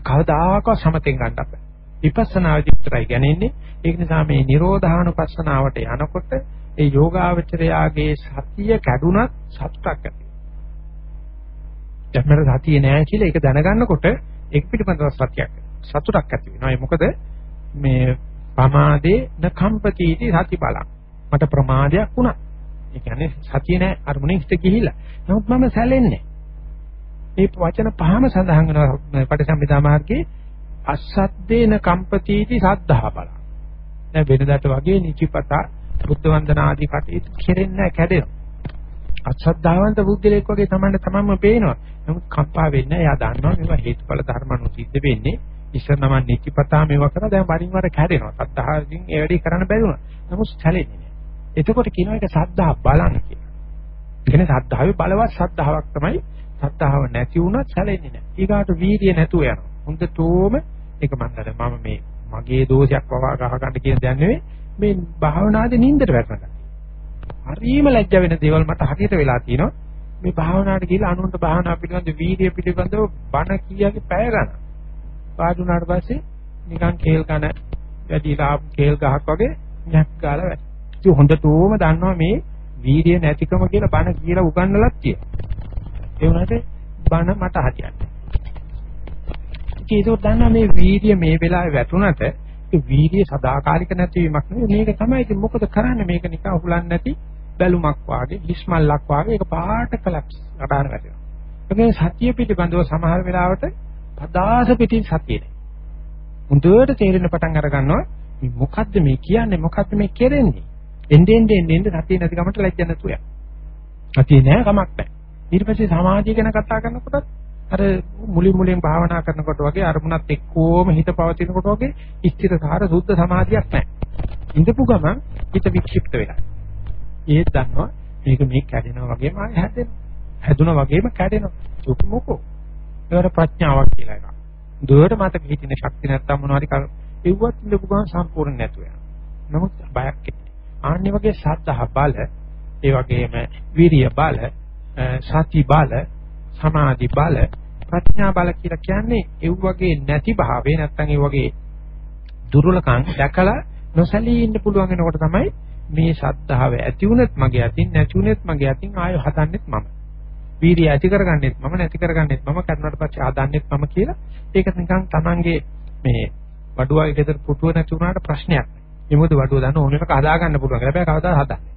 කවදාකවත් සමතෙන් ගන්න බෑ. විපස්සනාදී විතරයි ගැනෙන්නේ. ඒක නිසා මේ නිරෝධානුපස්සනාවට යනකොට ඒ යෝගාවචරයාගේ සතිය කැඩුනත් සතුටක් ඇති දැන් මට සතිය නෑ කියලා ඒක දැනගන්නකොට ඒක පිටිපන්දව සතියක් සතුටක් ඇති වෙනවා. ඒ මොකද මේ පමාදේ නකම්පතිටි සති බලං. මට ප්‍රමාදයක් වුණා. ඒ කියන්නේ සතිය නෑ අරමුණේ හිත ගිහිලා. නමුත් මම සැලෙන්නේ. මේ වචන පහම සඳහන් වෙනවා පටිසම්භිදා මාර්ගයේ අසද්දේන කම්පතිටි සද්ධා බලං. දැන් වෙනදාට වගේ නිචිපතා බුද්ධ වන්දනා ආදී කටයුතු කෙරෙන්නේ කැඩෙනවා. අසද්ධාවන්ත බුද්ධලෙක් වගේ තමන්ට තමන්ම පේනවා. නමුත් කම්පා වෙන්නේ එයා දන්නවා මේවා හේතුඵල ධර්මණු සිද්ධ වෙන්නේ. ඉස්සර නම් නිතිපතා මේවා කරා දැන් වරින් වර කැඩෙනවා. සද්ධාවෙන් ඒ වැඩේ කරන්න බැරි වුණා. නමුත් සැලෙන්නේ නැහැ. එතකොට කියනවා ඒක සද්ධා බලන්න කියලා. කියන්නේ සද්ධාවේ බලවත් සද්ධාාවක් තමයි සද්ධාව නැති වුණත් සැලෙන්නේ නැහැ. ඊගාට වීර්ය නැතුව යනවා. හොඳටම ඒක මම මම මේ මගේ දෝෂයක් වවා ගහ ගන්න කියන දේ නෙවෙයි මේ භාවනාවේ නින්දට වැටෙනවා. හරිම ලැජ්ජ වෙන දේවල් මට හරියට වෙලා තියෙනවා. මේ භාවනාවට ගිහලා අනුන්ට භාවනා පිළිබඳ වීර්ය පිළිබඳව බණ කීයගේ පැය ගන්න. පාඩුනාට පස්සේ නිකන් කේල් කන වැඩිලා කේල් ගහක් වගේ නැක් ගාලා වැඩ. ඉතින් හොඳටම දන්නවා මේ වීර්ය නැතිකම කියලා බණ කියලා උගන්වලත් තියෙනවා. ඒ වුණාට බණ මට හරියන්නේ. ඉතින් ඒක දන්නා මේ වීර්ය මේ වෙලාවේ වැටුණට ඒ වීර්ය සදාකාලික නැතිවීමක් නෙවෙයි මේක තමයි ඉතින් මොකද කරන්නේ මේක නිකන් හුලන්නේ නැති බැලුමක් වාගේ හිස්මල්ලක් වාගේ ඒක පාට කලක් අඩාන වැටෙනවා. ඒකේ සතිය පිටිබඳව සමහර වෙලාවට පදාස පිටින් සතිය නෑ. හොඳට තේරෙන පටන් අර ගන්නවා මේ මොකද්ද මේ කියන්නේ මොකද්ද මේ කෙරෙන්නේ? එන්නේ එන්නේ එන්නේ සතිය නැති කමට ලැජ්ජ නැතුව යනවා. සතිය නෑ කමක් නෑ. ඊට පස්සේ සමාධිය ගැන කතා කරනකොටත් අර මුලින් මුලින් භාවනා කරනකොට වගේ අරමුණත් එක්කෝම හිත පවතිනකොට වගේ ස්ථිරකාර සුද්ධ සමාධියක් නැහැ. ඉඳපු ගමන් හිත වික්ෂිප්ත වෙනවා. ඒත් දන්නවා මේක මේ කැඩෙනවා වගේම ආය හැදෙනවා. හැදුනා වගේම කැඩෙනවා. දුක මොකෝ? ඒකට ප්‍රඥාවක් කියලා එකක්. දුවට මතක හිටින ශක්තිය නැත්තම් මොනවාරි එව්වත් ඉඳපු ගමන් සම්පූර්ණ නැතුව යනවා. නමුත් බයක් ආන්නේ වගේ සත්‍තහ බල ඒ වගේම විරිය බල සති බල සමාධි බල ප්‍රඥා බල කියලා කියන්නේ ඒ වගේ නැති භාවය නැත්තම් ඒ වගේ දුර්වලකම් දැකලා නොසැලී ඉන්න පුළුවන් වෙනකොට තමයි මේ ශද්ධාව ඇති වුණත් මගේ අතින් නැති වුණත් මගේ අතින් ආයෙ හදන්නෙත් මම. වීර්යය ඇති කරගන්නෙත් මම නැති කරගන්නෙත් මම කරනාට පස්සේ ආදන්නෙත් මම කියලා ඒක නිකන් Tamange මේ වඩුවාගේ ගෙදර පුටුව නැති වුණාට ප්‍රශ්නයක් නෑ. ඒ මොකද වඩුව දන්න ඕන එකක හදා ගන්න පුළුවන්. හැබැයි කවදා හදන්නේ.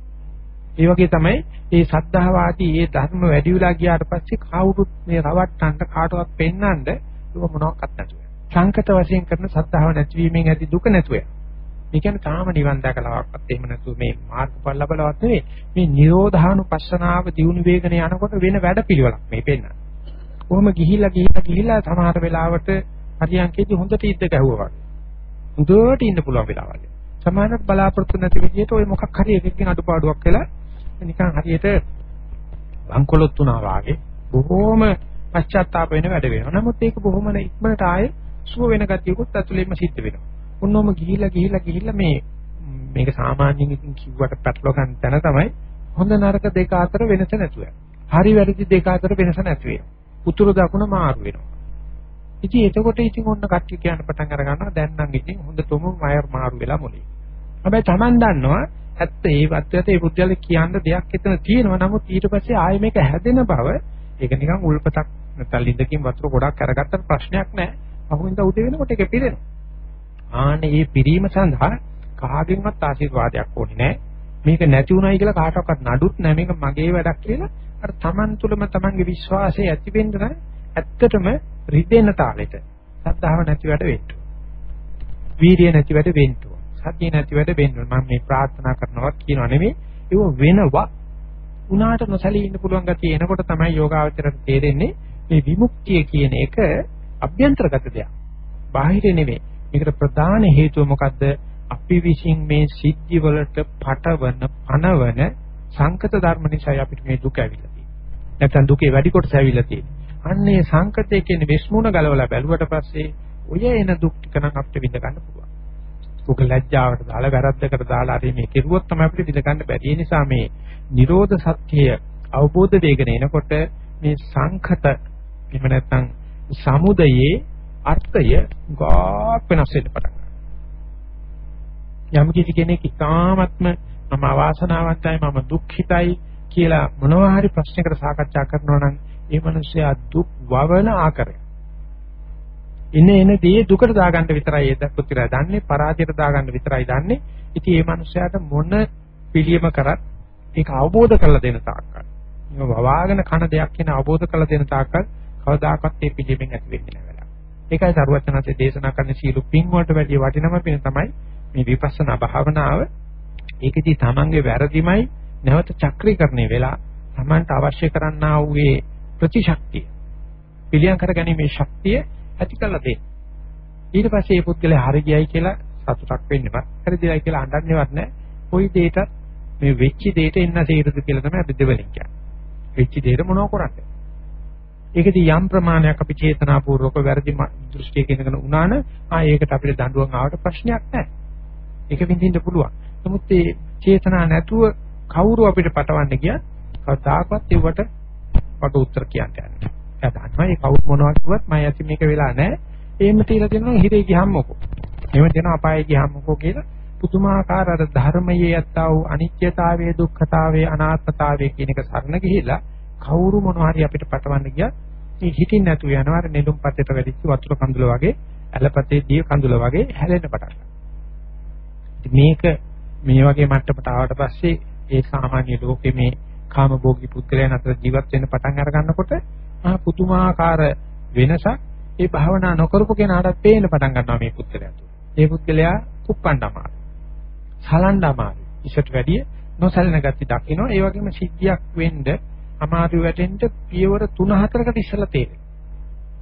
ඒ වගේ තමයි මේ සද්ධාවාදී මේ ධර්ම වැඩි වෙලා ගියාට පස්සේ කවුරුත් මේ රවට්ටන්න කාටවත් පෙන්වන්න ඒක මොනවත් නැතුව. සංකත වශයෙන් කරන සද්ධාව නැතිවීමෙන් ඇති දුක නැතුව. මේ කියන්නේ තාම නිවන් දැකලාවත් එහෙම නැතුව මේ මාර්ගඵල ලැබලවත් නෙවෙයි. මේ නිරෝධානුපස්සනාව දියුණු වේගන යනකොට වෙන වැඩපිළිවෙලක් මේ පෙන්වන්නේ. කොහොම ගිහිලා ගිහිලා ගිහිලා සමහර වෙලාවට හරියන්කේදී හොඳට ඉද්ද ගැහුවා වගේ. හොඳට ඉන්න පුළුවන් වෙලාවල්. සමහරවිට බලාපොරොත්තු නැති විදිහට ওই මොකක් හරි එකකින් අඩුපාඩුවක් වෙලා නිකන් හරියට වංකොලොත් වුණා වාගේ බොහෝම පශ්චාත්තාප වෙන වැඩ වෙනවා. නමුත් ඒක බොහොම ඉක්මනට ආයේ සුව වෙන ගතියකුත් ඇතුළේම සිද්ධ වෙනවා. ඔන්නෝම ගිහිලා ගිහිලා ගිහිලා මේ මේක සාමාන්‍යයෙන් ඉතින් කිව්වට පැටලව ගන්න තැන තමයි හොඳ නරක දෙක අතර වෙනස නැතුව. හරි වැරදි දෙක අතර වෙනස නැති වෙනවා. උතුරු දකුණ මාරු වෙනවා. ඉතින් එතකොට ඉතින් ඔන්න කට්ටිය කියන්න පටන් අර ගන්නවා දැන් නම් ඉතින් හොඳටම මයර් මාරු වෙලා මොලේ. හැබැයි Taman දන්නවා ඇත්ත ඒ වත්යට ඒ පුද්ගලයා කියන්න දෙයක් එතන තියෙනවා. නමුත් ඊට පස්සේ ආයේ මේක හැදෙන බව ඒක නිකන් උල්පතක් නැත්නම් ලින්දකින් වතුර ගොඩක් අරගත්තට ප්‍රශ්නයක් නැහැ. අහුවෙන්ද උදේ වෙනකොට ඒක පිරෙනවා. ආනේ මේ පිරීම සඳහා කාගෙන්වත් ආශිර්වාදයක් ඕනේ නැහැ. මේක නැති උනායි කියලා කාටවත් නඩුත් නැහැ. මේක මගේ වැඩක් කියලා අර Taman තුලම Tamanගේ විශ්වාසය ඇති වෙන්න නම් ඇත්තටම රිදෙන තාලෙට සද්ධාව නැති වැඩ වෙන්න. වීර්යය නැති වැඩ වෙන්න. සතිය නැති වැඩ වෙන්න. මම මේ ප්‍රාර්ථනා කරනවත් කියනවා නෙමෙයි. ඒක වෙනවා. උනාට නොසලී ඉන්න පුළුවන් ගතිය එනකොට තමයි යෝගාවචරයට තේරෙන්නේ මේ විමුක්තිය කියන එක අභ්‍යන්තරගත දෙයක්. බාහිර නෙමෙයි. මේකට ප්‍රධාන හේතුව මොකද්ද? අපි විසින් මේ සිද්ධි වලට පටවන පනවන සංකත ධර්ම නිසා අපිට මේ දුක ඇවිල්ලා තියෙන්නේ. නැත්නම් දුකේ වැඩි කොටස ඇවිල්ලා තියෙන්නේ. අන්නේ සංකතයේ කියන්නේ විශ්මුණ ගලවලා බැලුවට පස්සේ ඔය එන දුක් ටික නම් අපිට විඳ ගන්න පුළුවන්. දුක ලැජ්ජාවට දාලා වැරද්දකට දාලා හරි මේ කෙරුවොත් තමයි අපිට විඳ ගන්න බැරි. ඒ නිසා මේ Nirodha Satya අවබෝධ වෙගෙන එනකොට මේ සංකත එහෙම නැත්නම් සමුදයේ අර්ථය ගාක් වෙනස් වෙන්න පටන් ගන්නවා. යම් කිසි කෙනෙක් ඉතාමත්ම මම අවාසනාවන්තයි මම දුක්ඛිතයි කියලා මොනවා හරි ප්‍රශ්නයකට සාකච්ඡා කරනවා නම් ඒ මනුස්සයා දුක් වවන ආකාරය. ඉන්න එන දේ දුකට දාගන්න විතරයි ඒ පුත්‍රයා දන්නේ පරාජයට දාගන්න විතරයි දන්නේ. ඉතින් මේ මනුස්සයාට මොන පිළියම කරත් ඒක අවබෝධ කරලා දෙන තාක්කල්. මේක වවාගෙන කන දෙයක් කියන අවබෝධ කරලා දෙන තාක්කල් කවදාකවත් මේ පිළියමෙන් ඇති වෙන්නේ නැහැ. ඒකයි සරුවචනන්සේ දේශනා කරන සීල පින් වලට වැඩිය වටිනම පින් තමයි මේ විපස්සනා භාවනාව. ඒකෙදි තමන්ගේ වැරදිමයි නැවත චක්‍රීකරණය වෙලා තමන්ට අවශ්‍ය කරන්නා වූ ප්‍රතිශක්තිය පිළියම් කරගැනීමේ ශක්තිය ඇති කරලා දෙන්න. ඊට පස්සේ මේ පුද්ගලයා හරි ගියයි කියලා සතුටක් වෙන්නවත් හරිදයි කියලා අඬන්නේවත් නැහැ. කොයි දෙයකට මේ වෙච්ච දෙයට එන්න තේරෙද කියලා තමයි අපි දෙවලින් කියන්නේ. වෙච්ච දෙයට මොනව කරන්නේ? ඒකදී යම් ප්‍රමාණයක් අපි චේතනාපූර්වක වැරදි දෘෂ්ටියක ඉඳගෙන උනාන ආ ඒකට අපිට දඬුවම් ආවට ප්‍රශ්නයක් නැහැ. ඒක විඳින්න පුළුවන්. නමුත් මේ චේතනා නැතුව කවුරු අපිට පටවන්න ගියත් කවදාකවත් ඒවට වට උත්තර කියන්න යන්නේ. එයා දන්නවා මේ කවුරු මොනවා කිව්වත් මම ඇති මේක වෙලා නැහැ. එහෙම තියලා දෙනවා හිරේ ගියම් මොකෝ. එහෙම දෙනවා අපායේ ගියම් මොකෝ කියලා පුදුමාකාර අර ධර්මයේ යත්තා වූ අනිත්‍යතාවයේ දුක්ඛතාවයේ අනාත්මතාවයේ කියන එක සරණ ගිහිලා කවුරු මොනවා හරි අපිට පටවන්න ගියත් මේ හිතින් නැතු යනවා අර නෙළුම් පතේට වැඩිච්ච වතුර කඳුල වගේ ඇලපතේ දිය කඳුල වගේ හැලෙන්න පටන් මේක මේ වගේ මට්ටමට ආවට පස්සේ ඒ සාමාන්‍ය ලෝකේ මේ කාමභෝගී පුද්ගලයන් අතර ජීවත් වෙන්න පටන් අර ගන්නකොට මහා පුදුමාකාර වෙනසක් ඒ භාවනා නොකරපු කෙනාට පේන්න පටන් ගන්නවා මේ පුද්ගලයා තුළ. ඒ පුද්ගලයා කුප්පණ්ඩ අමාරුයි. සලන්න අමාරුයි. ඉසට වැඩිය නොසලන ගති දකින්න ඒ වගේම සිද්ධියක් වෙන්න අමාරු වැටෙන්න පියවර 3-4කට ඉස්සලා තේරෙනවා.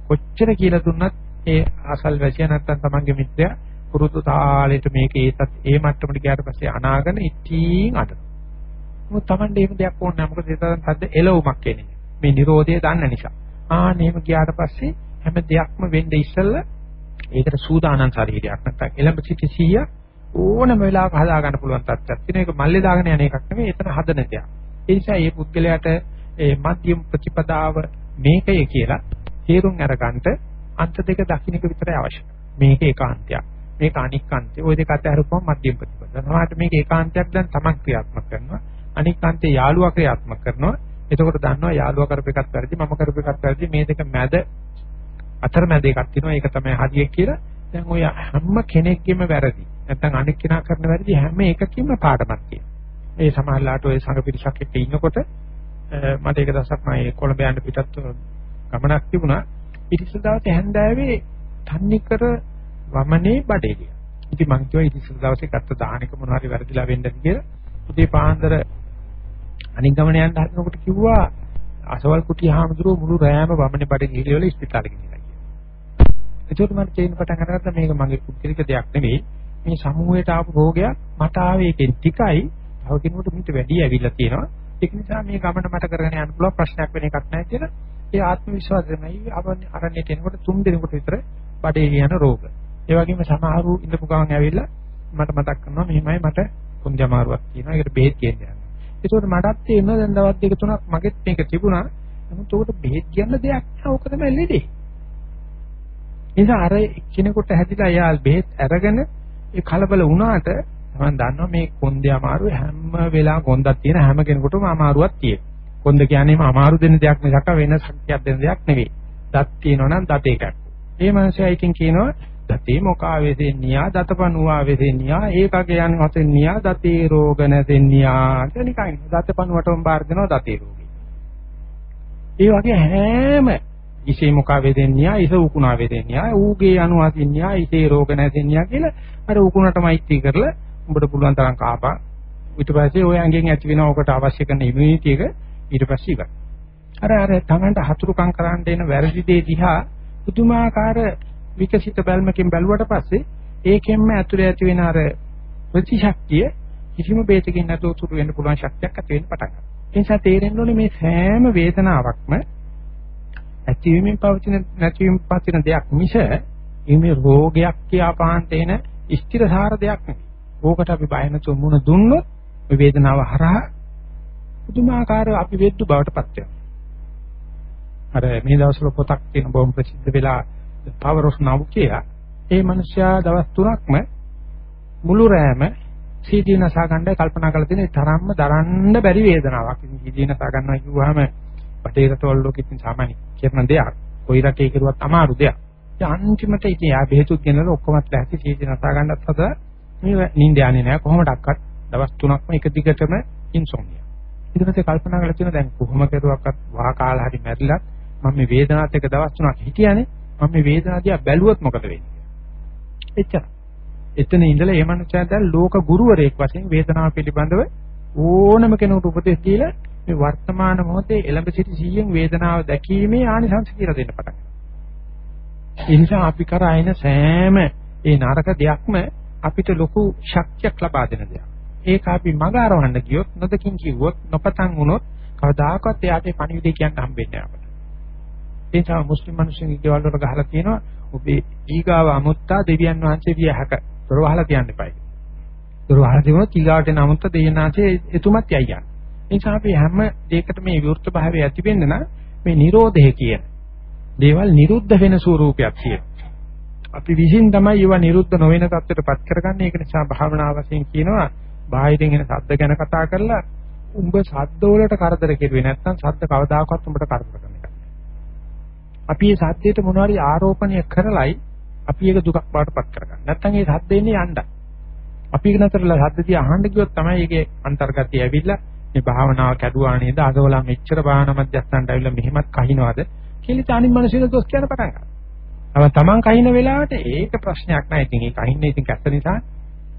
කොච්චර කියලා දුන්නත් ඒ ආසල් වැසිය නැත්තම් තමන්ගේ මිත්‍රයා පුරුදු තාලෙට මේක ඒතත් ඒ මට්ටමට ගියාට පස්සේ අනාගෙන ඉතින් අඬනවා. මොකද Tamande එහෙම දෙයක් ඕනේ නැහැ. මොකද ඒ තරම් සද්ද එළවුමක් එන්නේ. මේ Nirodhe දන්න නිසා. ආන්න එහෙම ගියාට පස්සේ හැම දෙයක්ම වෙන්නේ ඉස්සෙල්ලා ඒකට සූදානම් ශරීරයක් නැත්නම් එළඹ සිටි සිහිය ඕනම වෙලාවක හදා ගන්න පුළුවන් තත්ත්වයක් තියෙන එක මල්ලේ දාගෙන යන එකක් නෙමෙයි එතන හදන දෙයක්. ඒ නිසා මේ පුද්ගලයාට ඒ මධ්‍යම ප්‍රතිපදාව මේකය කියලා තේරුම් අරගන්නට අන්ත දෙක දකින්න එක විතරයි අවශ්‍ය. මේක ඒකාන්තයක්. මේක අනික්කාන්තය. ওই දෙක අතර කොහොම මධ්‍යම ප්‍රතිපදාව. සමහරට මේක ඒකාන්තයක් දැන් තමන් ක්‍රියාත්මක කරනවා. අනික්කාන්තේ යාළුවා ක්‍රියාත්මක කරනවා. එතකොට දන්නවා යාළුවා කරපු එකක් වැරදි, මම කරපු එකක් වැරදි. මේ දෙක මැද අතර මැද එකක් තියෙනවා. ඒක තමයි හරිය කියලා. දැන් ඔය හැම කෙනෙක්ගෙම වැරදි. නැත්නම් අනික් කෙනා කරන වැරදි හැම එකකින්ම පාඩමක් තියෙනවා. ඒ සමහරලාට ඔය සංග පිරිසක් එක්ක ඉන්නකොට මට ඒක දවසක් මම කොළඹ යන්න පිටත් ගමනක් තිබුණා. ඉතින් දවසේ හැන්දෑවේ තන්නිකර වමනේ බඩේලිය. ඉතින් මං කිව්වා ඉතින් දවසේ ගත්ත දාහනක මොනවා හරි වැරදිලා වෙන්නද කියලා. උදේ පාන්දර අනික් ගමන යන්න හදනකොට කිව්වා අසවල් කුටි හාමුදුරුවෝ මුළු රෑම වමනේ බඩ ගිහිලිවල ඉස්පිතාලෙ ගිහිල්ලා කියලා. ඒකට මම චේන් පටන් අරගත්තා මේක මගේ පුද්ගලික දෙයක් නෙවෙයි. මේ සමූහයට ආපු රෝගයක් මට ආවේ එකෙන් ටිකයි. තව කෙනෙකුට මීට වැඩි ඇවිල්ලා තියෙනවා. ඒක නිසා මේ ගමන මට කරගෙන යන්න පුළුවන් ප්‍රශ්නයක් වෙන එකක් නැහැ කියලා. ඒ ආත්ම විශ්වාසයමයි අරණ්‍යයට එනකොට තුන් දිනකට විතර බඩේ ලියන රෝග. ඒ වගේම සමහරු ඉඳපු ගමන් ඇවිල්ලා මට මතක් කරනවා මෙහෙමයි මට කුංජමාරුවක් තියෙනවා. ඒකට බෙහෙත් කියන්නේ. ඒකෝට මටත් තේරෙන දැන් දවස් දෙක තුනක් මගෙත් මේක තිබුණා. නමුත් උකට බෙහෙත් කියන්න දෙයක් නැහැ. ඕක තමයි ලෙඩේ. නිසා අර කෙනෙකුට හැදිලා එයා බෙහෙත් අරගෙන ඒ කලබල වුණාට මම දන්නවා මේ කොන්දේ අමාරු හැම වෙලාව කොන්දක් තියෙන හැම කෙනෙකුටම අමාරුවක් තියෙනවා. කොන්ද කියන්නේම අමාරු දෙන දෙයක් මිසක වෙන ශක්තියක් දෙන දෙයක් නෙවෙයි. දත් තියෙනවා නම් දත එකක්. මේ මනුස්සයා එකකින් කියනවා දතේ මොකා වෙදෙන්නියා දතපණුවා වෙදෙන්නියා ඒකගේ යන හතෙන්නියා දතේ රෝග නැදෙන්නියා කියලා නිකන් දතපණුවටම බාර දෙනවා දතේ රෝගී. ඒ වගේ හැම ඉසේ මොකා වෙදෙන්නියා ඉස උකුණා වෙදෙන්නියා ඌගේ අනුවසින්නියා ඉසේ රෝග නැදෙන්නියා කියලා අර උකුණට මෛත්‍රී කරලා උඹට පුළුවන් තරම් කාපා ඊට පස්සේ ඔය ඇඟෙන් ඇති වෙන ඔකට අවශ්‍ය කරන ඉමුනිටි එක ඊට පස්සේ ඉවරයි. අර අර තමන්ට හතුරුකම් කරන්න දෙන වැරදි දේ දිහා පුදුමාකාර විකසිත බැල්මකින් බැලුවට පස්සේ ඒකෙන්ම ඇතුලේ ඇති වෙන අර ප්‍රතිශක්තිය කිසිම බේතකින් නැතුව සුරු වෙන්න පුළුවන් ශක්තියක් ඇති වෙන්න පටන් ගන්නවා. ඒ නිසා තේරෙන්න ඕනේ මේ සෑම වේදනාවක්ම ඇතිවීමෙන් පවතින නැතිවීමෙන් පවතින දෙයක් මිස මේ රෝගයක් කියාපාන්ට එන ස්ථිරසාර දෙයක් නෙවෙයි. ඕකට අපි බය නැතුව මුණ දුන්නොත් මේ වේදනාව හරහා පුදුමාකාර අපි වෙද්දු බවට පත් වෙනවා. අර මේ දවස්වල පොතක් තියෙන බොහොම ප්‍රසිද්ධ වෙලා power of now කියලා. ඒ මිනිස්යා දවස් තුනක්ම මුළු රෑම සීදී නසා ගන්න කල්පනා කරලා තියෙන තරම්ම දරන්න බැරි වේදනාවක්. ඉතින් සීදී නසා ගන්නවා කිව්වහම බටේ රටවල් ලෝකෙත් සාමාන්‍ය කරන දෙයක්. කොයි රටේ කෙරුවත් අමාරු දෙයක්. ඒ අන්තිමට ඉතින් යා බෙහෙතුත් ගෙනලා ඔක්කොමත් ලැහැත්ති සීදී නසා ගන්නත් හද මේ නිින්ද යන්නේ නැහැ කොහොමඩක්වත් දවස් තුනක්ම එක දිගටම ඉන්සොම්නියා. ඊට පස්සේ කල්පනා කරලා තියෙන දැන් කොහොම කරුවක්වත් වහ කාලා හරි මැරිලත් මම මේ වේදනාවත් එක්ක දවස් තුනක් හිටියානේ මම මේ වේදනාව දිහා බැලුවොත් මොකද වෙන්නේ? එච්චර. එතන ඉඳලා ඒ මනුස්සයා දැන් ලෝක ගුරුවරයෙක් වශයෙන් වේදනාව පිළිබඳව ඕනම කෙනෙකුට උපදෙස් දීලා මේ වර්තමාන මොහොතේ එළඹ සිටි සීයෙන් වේදනාව දැකීමේ ආනිසංස කියලා දෙන්න පටන් ගන්නවා. ඒ නිසා අපි කරා එන සෑම ඒ නරක දෙයක්ම අපිට ලොකු ශක්තියක් ලබා දෙන දෙයක්. ඒක අපි මග අරවන්න ගියොත් නොදකින් කිව්වොත් නොපතන් වුණොත් කවදාකවත් එයාට පණිවිඩය කියන්න හම්බෙන්නේ නැහැ අපිට. ඒ නිසා මුස්ලිම් මිනිස්සුන්ගේ ගෙවල් වල ගහලා තියෙනවා ඔබේ ඊගාව අමුත්තා දෙවියන් වහන්සේ විය හැක. දොර වහලා තියන්න එපයි. දොර වහලා තිබුණොත් ඊගාවට එන අමුත්තා දෙවියන් වහන්සේ එතුමත් යයි යන්නේ. ඒ නිසා අපි හැම දෙයකට මේ විවෘත භාවය ඇති වෙන්න නම් මේ Nirodhe කියන දේවල් නිරුද්ධ වෙන ස්වරූපයක් තියෙනවා. අපි විසින් තමයි ඒවා නිරුද්ධ නොවන තත්ත්වයටපත් කරගන්නේ. ඒක නිසා භාවනා වශයෙන් කියනවා බාහිරින් එන ශබ්ද ගැන කතා කරලා උඹ ශබ්ද වලට කරදර කෙරුවේ නැත්නම් ශබ්ද කවදාකවත් උඹට කරදර කරන්නේ අපි මේ සද්දයට මොනවාරි ආරෝපණය කරලයි අපි ඒක දුකක් බාටපත් කරගන්නේ. නැත්තම් ඒ සද්ද එන්නේ යන්න. අපි ඒක නතරලා සද්ද දිහා අහන්න ගියොත් තමයි ඒකේ අන්තර්ගතය ඇවිල්ලා මේ භාවනාව කැඩුවා නේද? අදවලා මෙච්චර භාවනා මධ්‍යස්ථානට ඇවිල්ලා මෙහෙමත් කහිනවද? කියලා අනිත් මිනිස්සුන්ට දොස් කියන පටන් ගන්නවා. අව තමන් කහින වෙලාවට ඒක ප්‍රශ්නයක් නෑ. ඉතින් ඒ කහින්නේ ඉතින් කැස්ස නිසා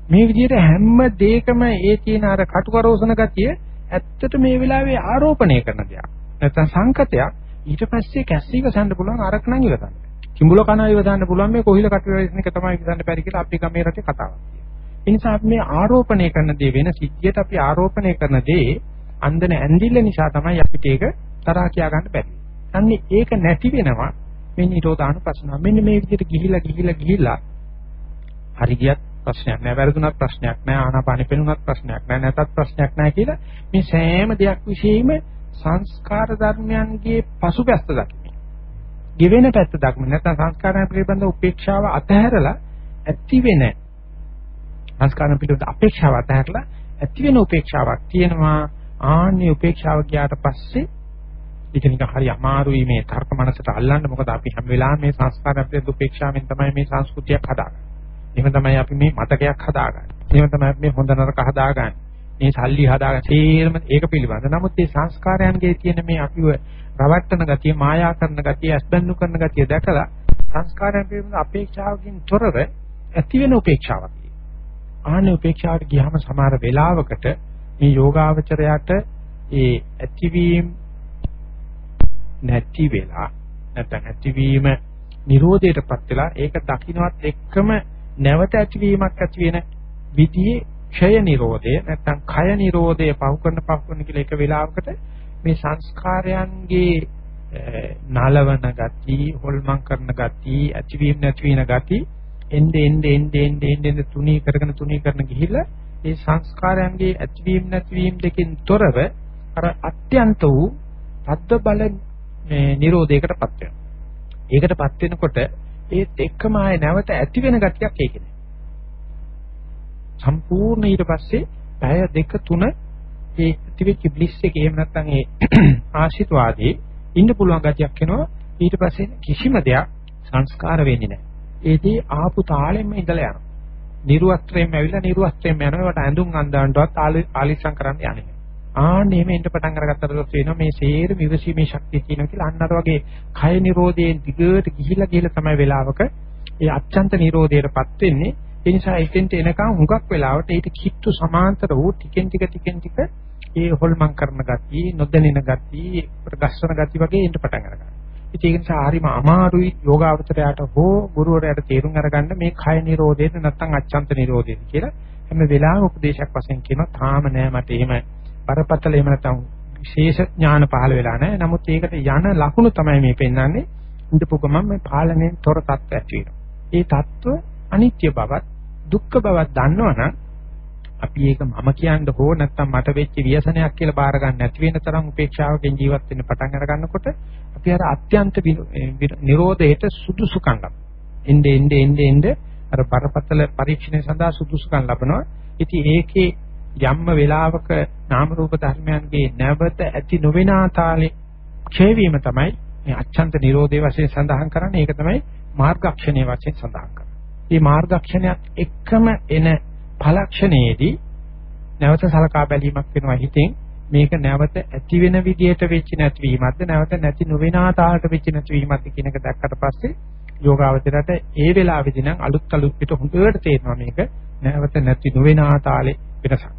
මේ විදිහට හැම දෙයකම ඒ තියෙන අර කටුකරෝසන ගතිය ඇත්තට මේ වෙලාවේ ආරෝපණය කරන දෙයක්. නැත්නම් සංකතයක් ඊට පස්සේ කැස්ස ඉවසන්න පුළුවන් අරක නම් ඉවසන්න. කිඹුල කන ඉවසන්න පුළුවන් මේ කොහිල කටුවෙන එක තමයි ඉවසන්න බැරි කියලා අපි ගමේ රටේ කතාවක් තියෙනවා. ඒ නිසා අපි මේ ආරෝපණය කරන දේ වෙන සිද්ධියට අපි ආරෝපණය කරන දේ අන්දන ඇඳිල්ල නිසා තමයි අපිට ඒක තරහා කියා ගන්න බැරි. අන්නේ ඒක නැති වෙනවා මේ නිරෝධානුපස්සනාව. මෙන්න මේ විදිහට ගිහිලා ගිහිලා ගිහිලා හරි ගියත් ප්‍රශ්නයක් නෑ වැරදුනත් ප්‍රශ්නයක් නෑ ආනාපානෙ පෙනුනත් ප්‍රශ්නයක් නෑ නැතත් ප්‍රශ්නයක් නෑ කියලා මේ සෑම දෙයක් විශේෂයෙන්ම සංස්කාර ධර්මයන්ගේ පසුබැස්ත දකින්න. ගෙවෙන පැත්ත දක්ම නැත්නම් සංස්කාරයන් පිළිබඳ උපේක්ෂාව අතහැරලා ඇති වෙන සංස්කාරයන් පිළිබඳ අපේක්ෂාව අතහැරලා ඇති වෙන උපේක්ෂාවක් තියෙනවා. ආන්නේ උපේක්ෂාව ගියාට පස්සේ ඒක නිකන් හරි අමාරුයි මේ තර්ක මනසට අල්ලන්න මොකද අපි හැම වෙලාවෙම මේ සංස්කාරයන් පිළිබඳ උපේක්ෂාවෙන් තමයි මේ සංස්කෘතියක් හදාගන්නේ. එහෙම තමයි අපි මේ මතකයක් හදාගන්නේ. එහෙම තමයි අපි මේ හොඳ නරක හදාගන්නේ. මේ සල්ලි හදාගෙන තේරම ඒක පිළිබඳ. නමුත් මේ සංස්කාරයන්ගේ තියෙන මේ අපිව රවට්ටන ගතිය, මායා කරන ගතිය, අස්බන්දු කරන ගතිය දැකලා සංස්කාරයන් පිළිබඳ අපේක්ෂාවකින් තොරව ඇති වෙන උපේක්ෂාවක්. ආහනේ උපේක්ෂාවට ගියාම සමහර වෙලාවකට මේ යෝගාවචරයට ඒ ඇතිවීම නැති වෙලා නැත්නම් ඇතිවීම නිරෝධයටපත් වෙලා ඒක දකින්නවත් එක්කම නැවත ඇතිවීමක් ඇති වෙන විදිහේ ක්ෂය නිරෝධය නැත්නම් කය නිරෝධය පහු කරන පහු කරන කියලා එක වෙලාවකට මේ සංස්කාරයන්ගේ නලවන ගති, හොල්මන් කරන ගති, ඇතිවීම නැතිවීම ගති එnde ende ende ende ende තුනී කරගෙන තුනී කරන ගිහිල්ලා ඒ සංස්කාරයන්ගේ ඇතිවීම නැතිවීම දෙකෙන් තොරව අර අත්‍යන්ත වූ අද්ද බල මේ නිරෝධයකටපත් වෙනවා. ඒකටපත් වෙනකොට ඒත් එක්කම ආයේ නැවත ඇති වෙන ගතියක් ඒකේ නෑ. සම්පූර්ණ ඊට පස්සේ පැය දෙක තුන ඒ ඇතිවෙච්ච බ්ලිස් එකේ එහෙම නැත්නම් ඒ [clears throat] ආශිතවාදී ඉන්න පුළුවන් ගතියක් එනවා ඊට පස්සේ කිසිම දෙයක් සංස්කාර වෙන්නේ නැහැ. ඒදී ආපු තාලෙම ඉඳලා යනවා. නිර්වස්ත්‍රයෙන් ඇවිල්ලා නිර්වස්ත්‍රයෙන් යනවා. ඒවට ඇඳුම් අඳවන්නවත් ආලිසම් කරන්න යන්නේ. ආන්නේ මේ එන්න පටන් අරගත්තට පස්සේ වෙනවා මේ සේර විවසීමේ ශක්තිය තියෙනවා කියලා අන්න අර වගේ කය නිරෝධයෙන් දිගට ගිහිලා ගිහිලා තමයි වෙලාවක ඒ අත්‍යන්ත නිරෝධයටපත් වෙන්නේ. ඒ නිසා එතෙන්ට එනකන් හුඟක් වෙලාවට ඊට කිට්ටු සමාන්තර වූ ටිකෙන් ටික ටිකෙන් ටික ඒ හොල්මන් කරන ගතිය, නොදැනෙන ගතිය, ප්‍රගස්සන ගතිය වගේ එන්න පටන් අරගන්නවා. ඉතින් ඒක නිසා හරිම අමාරුයි යෝගාවචරයට හෝ ගුරුවරයාට තේරුම් අරගන්න මේ කය නිරෝධයෙන් නැත්නම් අච්ඡන්ත නිරෝධයෙන් කියලා හැම වෙලාවෙම උපදේශයක් වශයෙන් කියනවා තාම නෑ මට එහෙම බරපතල එහෙම නැත්නම් විශේෂ ඥාන පහළ වෙලා නෑ. නමුත් ඒකට යන ලකුණු තමයි මේ පෙන්වන්නේ. ඉඳපු ගමන් මේ පාලනයෙන් තොර තත්ත්වයක් වෙනවා. ඒ තත්ත්ව අනිත්‍ය බවත් දුක්ඛ බවක් දන්නවනම් අපි ඒක මම කියන්න හෝ නැත්නම් මට වෙච්ච ව්‍යසනයක් කියලා බාර ගන්න නැති වෙන තරම් උපේක්ෂාවකින් ජීවත් වෙන්න පටන් අර ගන්නකොට අපි අර අත්‍යන්ත නිරෝධයට සුදුසුකම් ලබනවා. එnde ende ende ende අර බරපතල පරීක්ෂණය සඳහා සුදුසුකම් ලබනවා. ඉතින් ඒකේ යම්ම වේලාවක නාම රූප ධර්මයන්ගේ නැවත ඇති නොවෙන ආතාලේ ක්ෂය වීම තමයි මේ අච්ඡන්ත නිරෝධයේ වශයෙන් සඳහන් කරන්නේ. ඒක තමයි මාර්ගක්ෂණයේ වශයෙන් සඳහන් කරන්නේ. මේ මාර්ගක්ෂණයක් එක්කම එන ඵලක්ෂණයේදී නැවත සලකා බැලීමක් වෙනවා හිතෙන් මේක නැවත ඇති වෙන විදියට වෙච්ච නැතිවීමක්ද නැවත නැති නොවෙන ආතාලට වෙච්ච නැතිවීමක්ද කියන එක දැක්කට පස්සේ යෝගාවචරයට ඒ වෙලාවේදී නම් අලුත් අලුත් පිට හොඳට තේරෙනවා මේක නැවත නැති නොවෙන ආතාලේ වෙනසක්.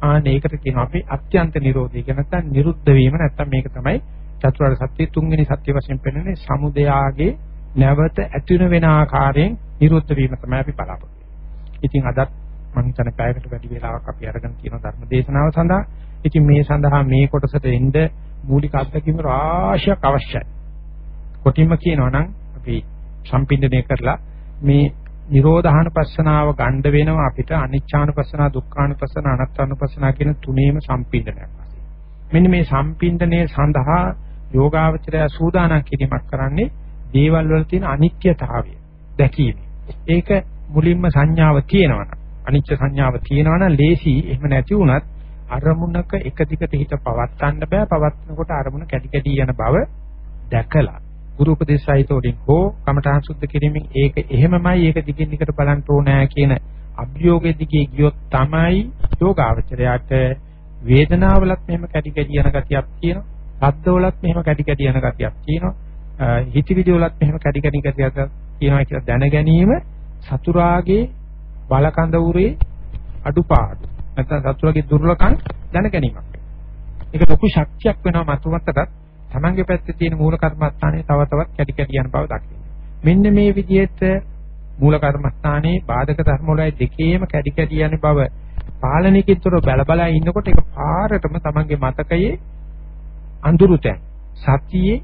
ආන්න ඒකට කියනවා අපි අත්‍යන්ත නිරෝධය කියන නැත්නම් නිරුද්ධ වීම නැත්නම් මේක තමයි චතුරාර්ය සත්‍ය තුන්වෙනි සත්‍ය වශයෙන් පෙන්වන්නේ සමුදයාගේ නැවත ඇති වෙන ආකාරයෙන් නිරුද්ධ වීම තමයි අපි බලාපොරොත්තු වෙන්නේ. ඉතින් අදත් මම හිතන්නේ පැයකට වැඩි වෙලාවක් අපි අරගෙන තියෙන ධර්ම දේශනාව සඳහා ඉතින් මේ සඳහා මේ කොටසට එන්න මූලික අත්දැකීම් රාශියක් අවශ්‍යයි. කොටින්ම කියනවා නම් අපි සම්පින්දනය කරලා මේ නිරෝධාන පස්සනාව ගණ්ඩ වෙනවා අපිට අනිච්චානුපස්සනා දුක්ඛානුපස්සනා අනාත්මානුපස්සනා කියන තුනේම සම්පින්දනයක් වශයෙන්. මෙන්න මේ සම්පින්දනයේ සඳහා යෝගාවචරය සූදානම් කිරීමක් කරන්නේ දේවල් වල තියෙන අනිත්‍යතාවය දැකීම. ඒක මුලින්ම සංඥාව තියෙනවනම් අනිච්ච සංඥාව තියෙනවනම් ලේසි එහෙම නැති වුණත් අරමුණක එක දිගට හිත පවත්වන්න බෑ පවත්නකොට අරමුණ කැටි කැටි යන බව දැකලා ගුරු උපදේශයිතෝරින් හෝ කමඨාන් සුද්ධ කිරීමෙන් ඒක එහෙමමයි ඒක දිගින් දිගට බලන්න ඕනෑ කියන අභියෝගෙ දිගේ ගියොත් තමයි යෝගාවචරයට වේදනාවලත් මෙහෙම කැටි කැටි යන ගතියක් තියෙනවා සද්දවලත් මෙහෙම කැටි කැටි යන ගතියක් තියෙනවා හිතවිලි වලත් මෙහෙම කැටි කැටි ගතියක් තියෙනවා කියලා දැන ගැනීම සතුරාගේ බලකඳ උරේ අඩුපාඩු නැත්නම් සතුරාගේ දුර්ලකම් දැන ගැනීමක්. ඒක ලොකු ශක්තියක් වෙනවා මතුමතටත් තමන්ගේ පැත්තේ තියෙන මූල කර්මස්ථානයේ තව තවත් කැටි කැටි යන බව දකින්න. මෙන්න මේ විදිහට මූල කර්මස්ථානයේ බාධක ධර්ම වලයි දෙකේම කැටි කැටි යන බව පාලනයකින්තර බල බල ඉන්නකොට ඒක පාරටම තමන්ගේ මතකයේ අඳුරුතෙන් සතියේ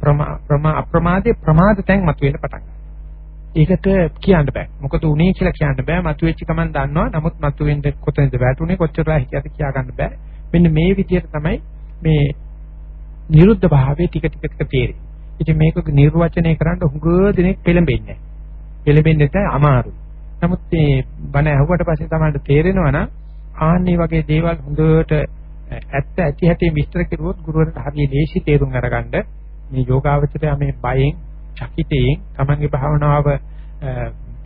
ප්‍රමා අප්‍රමාදයේ ප්‍රමාද තැන් මතුවෙන්න පටන් ගන්නවා. ඒකට කියන්න බෑ. මොකද උනේ කියලා කියන්න බෑ. මතුවෙච්ච ගමන් දන්නවා. නමුත් මතුවෙන්න කොතනද වැටුනේ කොච්චර හිතියද කියා ගන්න බෑ. මෙන්න මේ විදිහට තමයි මේ නිරුද්ධ භාවයේ ටික ටික ටික තේරෙන්නේ. ඉතින් මේක නිර්වචනය කරන්න හුඟ දෙනෙක් පෙළඹෙන්නේ නැහැ. පෙළඹෙන්නේ නැහැ අමාරුයි. නමුත් මේ බණ ඇහුවට පස්සේ තමයි තේරෙනවා නම් ආන්නේ වගේ දේවල් හොඳට ඇත්ත ඇති හැටි විස්තර කරුවොත් ගුරුවරට හරිය ලේසි තේරුම් අරගන්න මේ යෝගාවචරය මේ බයෙන් චකිතයෙන් තමන්ගේ භාවනාව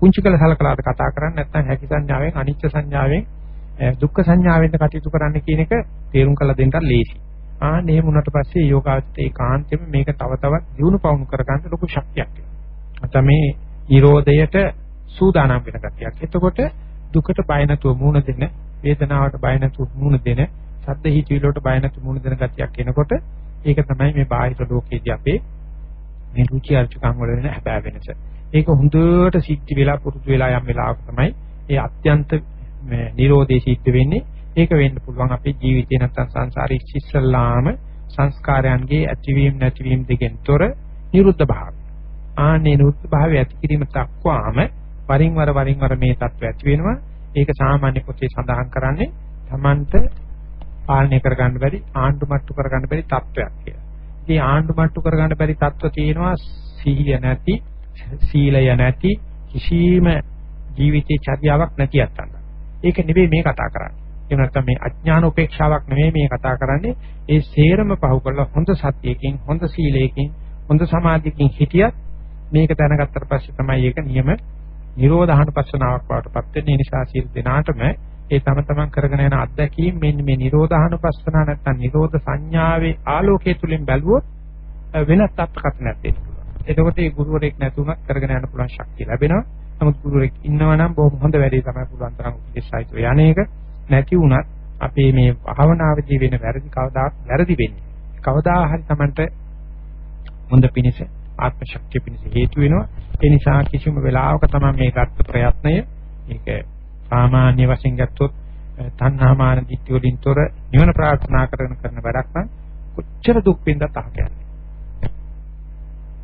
පුංචි කළ සලකලාද කතා කරන්නේ නැත්නම් හැකි සංඥාවෙන් අනිච්ච සංඥාවෙන් දුක්ඛ සංඥාවෙන් කටයුතු කරන්න කියන එක තේරුම් කරලා දෙන්නත් ලේසි. ආන්න එහෙම වුණාට පස්සේ යෝගාවචිත ඒකාන්තයෙන්ම මේක තව තවත් දියුණු පවුණු කරගන්න ලොකු ශක්තියක් එනවා. මේ නිරෝධයට සූදානම් වෙන ගතියක්. එතකොට දුකට බය නැතුව මුහුණ දෙන, වේදනාවට බය නැතුව මුහුණ දෙන, සද්ද හිතවිලි වලට බය නැතුව මුහුණ දෙන ගතියක් එනකොට ඒක තමයි මේ බාහිර ලෝකයේදී අපේ මේ රුචි අරුචිකම් වල වෙන හැබෑ වෙනස. ඒක හොඳට සිද්ධ වෙලා පුරුදු වෙලා යම් වෙලාවක තමයි ඒ අත්‍යන්ත මේ Nirodhe සිද්ධ වෙන්නේ. ඒක වෙන්න පුළුවන් අපේ ජීවිතේ නැත්තම් සංසාරේ ඉස්සල්ලාම සංස්කාරයන්ගේ ඇතිවීම නැතිවීම දෙකෙන් තොර නිරුද්ධ භාවය. ආනේ නිරුද්ධ භාවය ඇති කිරීම දක්වාම වරින් වර වරින් වර මේ தත්ත්වය ඇති වෙනවා. ඒක සාමාන්‍ය පොතේ සඳහන් කරන්නේ Tamanට පාලනය කරගන්න බැරි ආණ්ඩු මට්ටු කරගන්න බැරි තත්වයක් කියලා. ඉතින් ආණ්ඩු මට්ටු කරගන්න බැරි තත්ව තියෙනවා සිහිය නැති, සීලය නැති, කිසිම ජීවිතේ චර්යාවක් නැති අත්තන්න. ඒක නෙවෙයි මේ කතා කරන්නේ. ඒ නැත්නම් මේ අඥාන උපේක්ෂාවක් නෙවෙයි මේ කතා කරන්නේ. ඒ සේරම පහු කරලා හොඳ සත්‍යයකින්, හොඳ සීලයකින්, හොඳ සමාධියකින් හිටියත් මේක දැනගත්තට පස්සේ තමයි ඒක නියම නිරෝධහන පස්සනාවක් වඩටපත් වෙන්නේ. ඒ නිසා සියලු දෙනාටම ඒ තම තමන් කරගෙන යන අත්දැකීම් මෙන්න මේ නිරෝධානුපස්සන නැත්නම් නිරෝධ සංඥාවේ ආලෝකයේ තුලින් බැලුවොත් වෙනත් අත්කථනයක් දෙන්න පුළුවන්. එතකොට මේ ගුරුවරයෙක් නැතුණත් කරගෙන යන්න පුළුවන් ශක්තිය ලැබෙනවා. නමුත් ගුරුවරයෙක් ඉන්නවා නම් බොහොම හොඳ වැඩේ තමයි පුළුවන් තරම් උපදේශයිතෝ යන්නේක නැති වුණත් අපේ මේ භාවනාවේදී වෙන වැරදි කවදා වැරදි වෙන්නේ. කවදා හරි Tamanට හොඳ පිණිස ආත්ම ශක්තිය පිණිස හේතු වෙනවා. ඒ නිසා කිසිම වෙලාවක තමයි මේ ගත්ත ප්‍රයත්නය ඒක සාමාන්‍ය වශයෙන් ගත්තොත් තණ්හාමාන දිට්ඨිය වලින් තොර නිවන ප්‍රාර්ථනා කරන කරන වැඩක් නම් කොච්චර දුක් විඳත් අහකයන්න්නේ.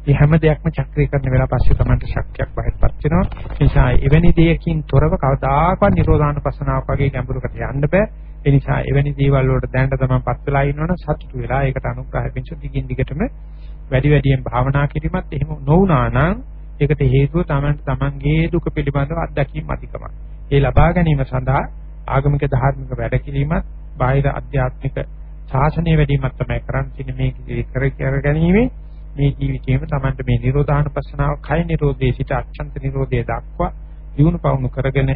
මේ හැම දෙයක්ම චක්‍රීකරණ වෙලා පස්සේ තමයි ශක්තියක් බහිටපත් වෙනවා. ඒ නිසා එවැනි දෙයකින් තොරව කවදාකවත් නිරෝධාන පස්සනාවක් වගේ ගැඹුරකට යන්න බෑ. ඒ නිසා එවැනි දේවල් වලට දැනට තමයි පත් වෙලා ඉන්නවනම් සතුටු වෙලා ඒකට අනුග්‍රහ පිංස දිගින් දිගටම වැඩි වැඩියෙන් භාවනා කිරීමත් එහෙම නොවුනා නම් ඒකට හේතුව තමයි තමන්ගේ දුක පිළිබඳව අත්දැකීම් අධිකමක්. ඒ ලබා ගැනීම සඳහා ආගමික ධාර්මික වැඩ කිරීමත් බාහිර අධ්‍යාත්මික ශාසනය වැඩිමත් තමයි කරන්න තියෙන්නේ මේ කර කර ගැනීම මේ ජීවිතේම Tamanට මේ නිරෝධානුපස්සනාව කය නිරෝධයේ සිට අච්ඡන්ත නිරෝධයේ දක්වා දිනු පවුණු කරගෙන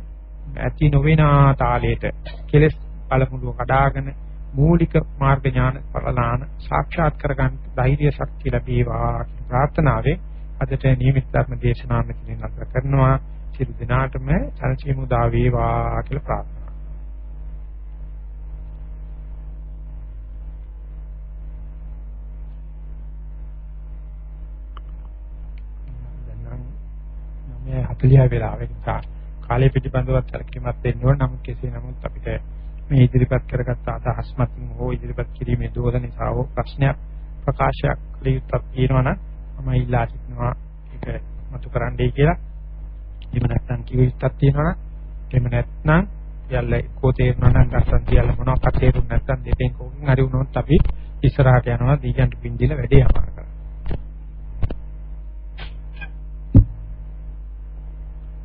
ඇති නොවේනා තාලයට කෙලස් බලමුළුව කඩාගෙන මූලික මාර්ග ඥාන පලලාන සාක්ෂාත් කරගන්න ධෛර්ය ශක්තිය ලැබේවා ප්‍රාර්ථනාවෙන් අදට නියමිත ධර්ම දේශනාව මෙතනින් අතර කරනවා. සියලු දෙනාටම සනසීම උදා වේවා කියලා ප්‍රාර්ථනා මේ 40 වෙලාවෙ නිසා කාලය පිටිබඳවත් සැලකීමක් දෙන්න ඕන. නම් කෙසේ නමුත් අපිට මේ ඉදිරිපත් කරගත්ත අදහස් මතින් හෝ ඉදිරිපත් කිරීමේ දෝෂ නිසා හෝ ප්‍රශ්නයක් ප්‍රකාශයක් ලියුත්තක් තියෙනවා නම් මම ඉල්ලා සිටිනවා ඒක මතු කරන්නයි කියලා. එහෙම නැත්නම් කිවිත්තක් තියෙනවා නම් එහෙම නැත්නම් යල්ල කෝ තේරෙනවා නම් නැත්නම් කියලා මොනවක්ද තේරුම් නැත්නම් දෙකෙන් කෝකින් හරි වුණොත් අපි ඉස්සරහට යනවා. දීගන්ට පින්දිල වැඩේ අමාරු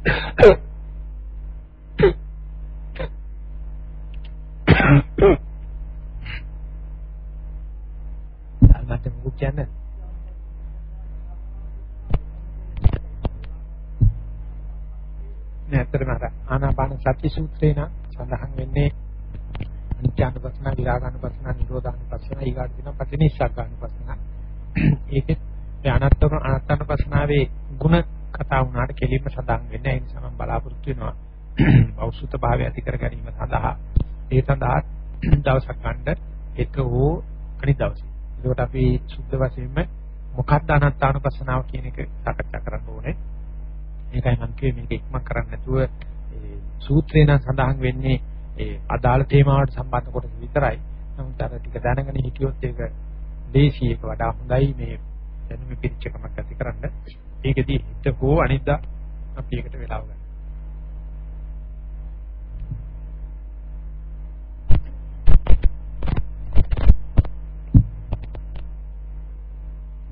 කරනවා. අල්මත් මොකක් කියන්නේ නෑ ඇත්තටම අර ආනාපාන සති සූත්‍රේ නම් සඳහන් වෙන්නේ අනිත්‍යනුපස්සන, විරාගානුපස්සන, නිරෝධානුපස්සන, ඊගාට දින පටිනිස්සග්ගානුපස්සන. ඒකෙත් මේ අනත්තම අනත්තනුපස්සනාවේ ಗುಣ කතා වුණාට කෙලින්ම සඳහන් වෙන්නේ ඒ නිසා මම බලාපොරොත්තු වෙනවා [coughs] බෞද්ධ භාවය ඇති කර ගැනීම සඳහා ඒ සඳහා [coughs] දවසක් ගන්න එක හෝ අනිත් දවසේ. ඒකට අපි සුද්ධ වශයෙන්ම මොකක්ද අනත්තානුපස්සනාව කියන එක සාකච්ඡා කරන්න ඕනේ. මේකයි මම කියේ මේක ඉක්මන් කරන්න නැතුව ඒ සූත්‍රේ නම් සඳහන් වෙන්නේ ඒ අදාළ තේමාවට සම්බන්ධ කොටස විතරයි. නමුත් අර ටික දැනගෙන හිටියොත් ඒක දේශී එක වඩා හොඳයි මේ දැනුම පිරිච්චකමක් ඇති කරන්න. ඒකදී හිත හෝ අනිද්දා අපි ඒකට වෙලාව ගන්න.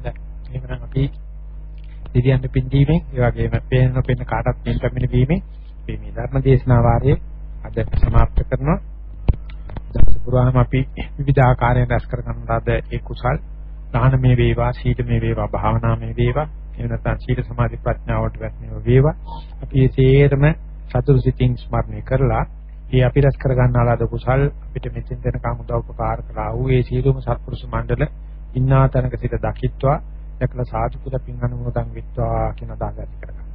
දැන් එහෙනම් අපි දෙවියන් පින්දීමෙන් ඒ වගේම පේන නොපෙන කාටත් පින් පැමිණ වීමෙන් මේ මේ ධර්ම දේශනා වාරයේ අද සමාප්ත කරනවා. දවස පුරාම අපි විවිධ ආකාරයෙන් රැස් කර ගන්න ලද ඒ කුසල් දාන මේ වේවා, සීල මේ වේවා, භාවනා මේ වේවා එහෙම නැත්නම් සීල සමාධි ප්‍රඥාවට වැටෙනව වේවා. අපි ඒ සේරම සතුරු සිතින් ස්මරණය කරලා ඒ අපි රැස් කර ගන්නාලාද කුසල් අපිට මෙතෙන් දෙනකම් උදව් උපකාර කළා වූ ඒ සීලුම සත්පුරුෂ මණ්ඩල ඉන්නා තැනක සිට දකිත්වා දැකලා සාදු පුද පින් අනුමෝදන් වෙත්වා කියන අදහස ඇති කරගන්න.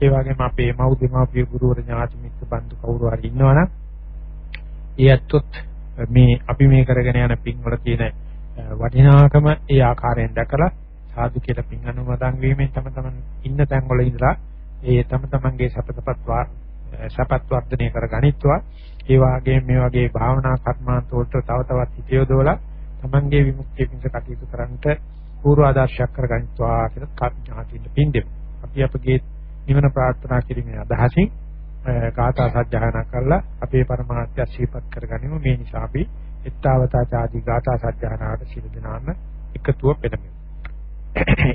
ඒ වගේම අපේ මව් දෙමාපිය ගුරුවර ඥාති මිත්‍ර බන්දු කවුරු හරි ඉන්නවනම් ඒ ඇත්තොත් මේ අපි මේ කරගෙන යන පින් වල තියෙන වටිනාකම ඒ ආකාරයෙන් දැකලා සාදු කියලා පින් අනුමෝදන් වීමෙන් තම තමන් ඉන්න තැන් වල ඉඳලා ඒ තම තමන්ගේ සපතපත් සපත් වර්ධනය කර ගනිත්වා ඒ වගේම මේ වගේ භාවනා කර්මාන්ත වලට තව තවත් හිතියොදවලා තමන්ගේ විමුක්තිය පිණිස කටයුතු කරන්නට පූර්ව ආදර්ශයක් කර ගනිත්වා කියලා කර්ඥාතින්න පින් දෙමු. අපි අපගේ නිවන ප්‍රාර්ථනා කිරීමේ අදහසින් ගාථා සජ්ජායනා කරලා අපේ પરමාර්ථය ශීපත් කරගනිමු. මේ නිසා අපි ඊත්තාවතා ආදී ගාථා සජ්ජායනාවට සිල් දනාම එකතුව පෙළමෙමු.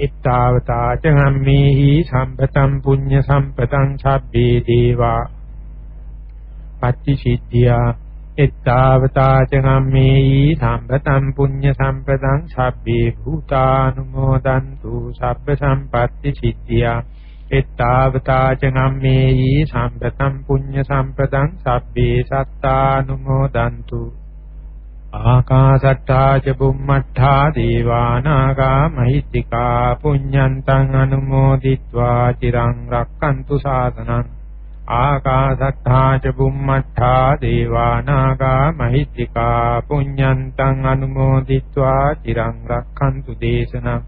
Ittavata cammehi sampatam punya sampatam sabbe deva පච්චිසිද්ධියා. ittavata cammehi sampatam punya sampatam sabbe bhutanumodantu sabba sampatti siddhiya ittavata cammehi sampatam punya sampatam sabbe sattanumodantu ආකාසට්ටා ච බුම්මට්ටා දේවානාගා මහිත්‍තිකා පුඤ්ඤන්තං අනුමෝදිත්වා චිරං රක්칸තු සාසනං ආකාසට්ටා ච බුම්මට්ටා දේවානාගා මහිත්‍තිකා පුඤ්ඤන්තං අනුමෝදිත්වා චිරං රක්칸තු දේශනං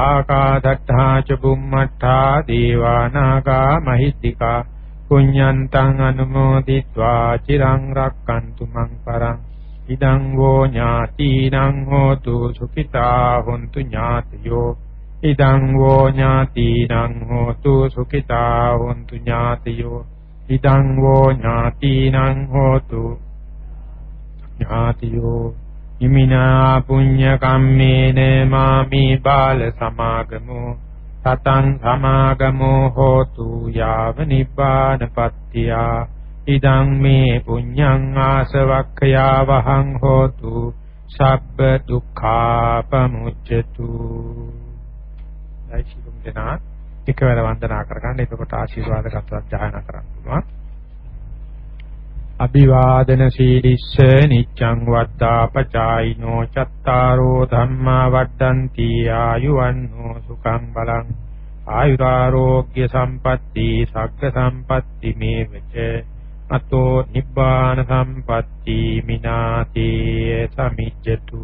ආකාසට්ටා ච බුම්මට්ටා දේවානාගා මහිත්‍තිකා පුඤ්ඤන්තං අනුමෝදිත්වා චිරං රක්칸තු මං පරං ඉදං වෝ ඥාතිනං හෝතු සුඛිතා හොන්තු ඥාතයෝ. ඉදං වෝ ඥාතිනං හෝතු සුඛිතා හොන්තු ඥාතයෝ. ඉදං වෝ ඥාතිනං හෝතු ඥාතයෝ. ඉමිනා පුඤ්ඤ කම්මේන මාමි බාල සමාගමෝ. සතං සමාගමෝ හෝතු යාව නිබ්බානපත්තියා ඉදං මේ පුඤ්ඤං ආසවක්ඛයා වහං හෝතු සබ්බ දුක්ඛාපමුච්චතු දෛශිකුම් දෙනා එකවර වන්දනා කරගන්න. එතකොට ආශිර්වාද ගතවත් ජායනා කරන්න පුළුවන්. අභිවාදන සීලිස්ස නිච්ඡං වද්දා පචායිනෝ චත්තාරෝ ධම්මා වඩ්ඩಂತಿ ආයුවන්නෝ සුඛං බලං. ආයුරාෝග්‍ය සම්පatti සග්ග සම්පatti මේවච. අතෝ නිබ්බාන සම්පatti මිනාතේ සමිජ්ජතු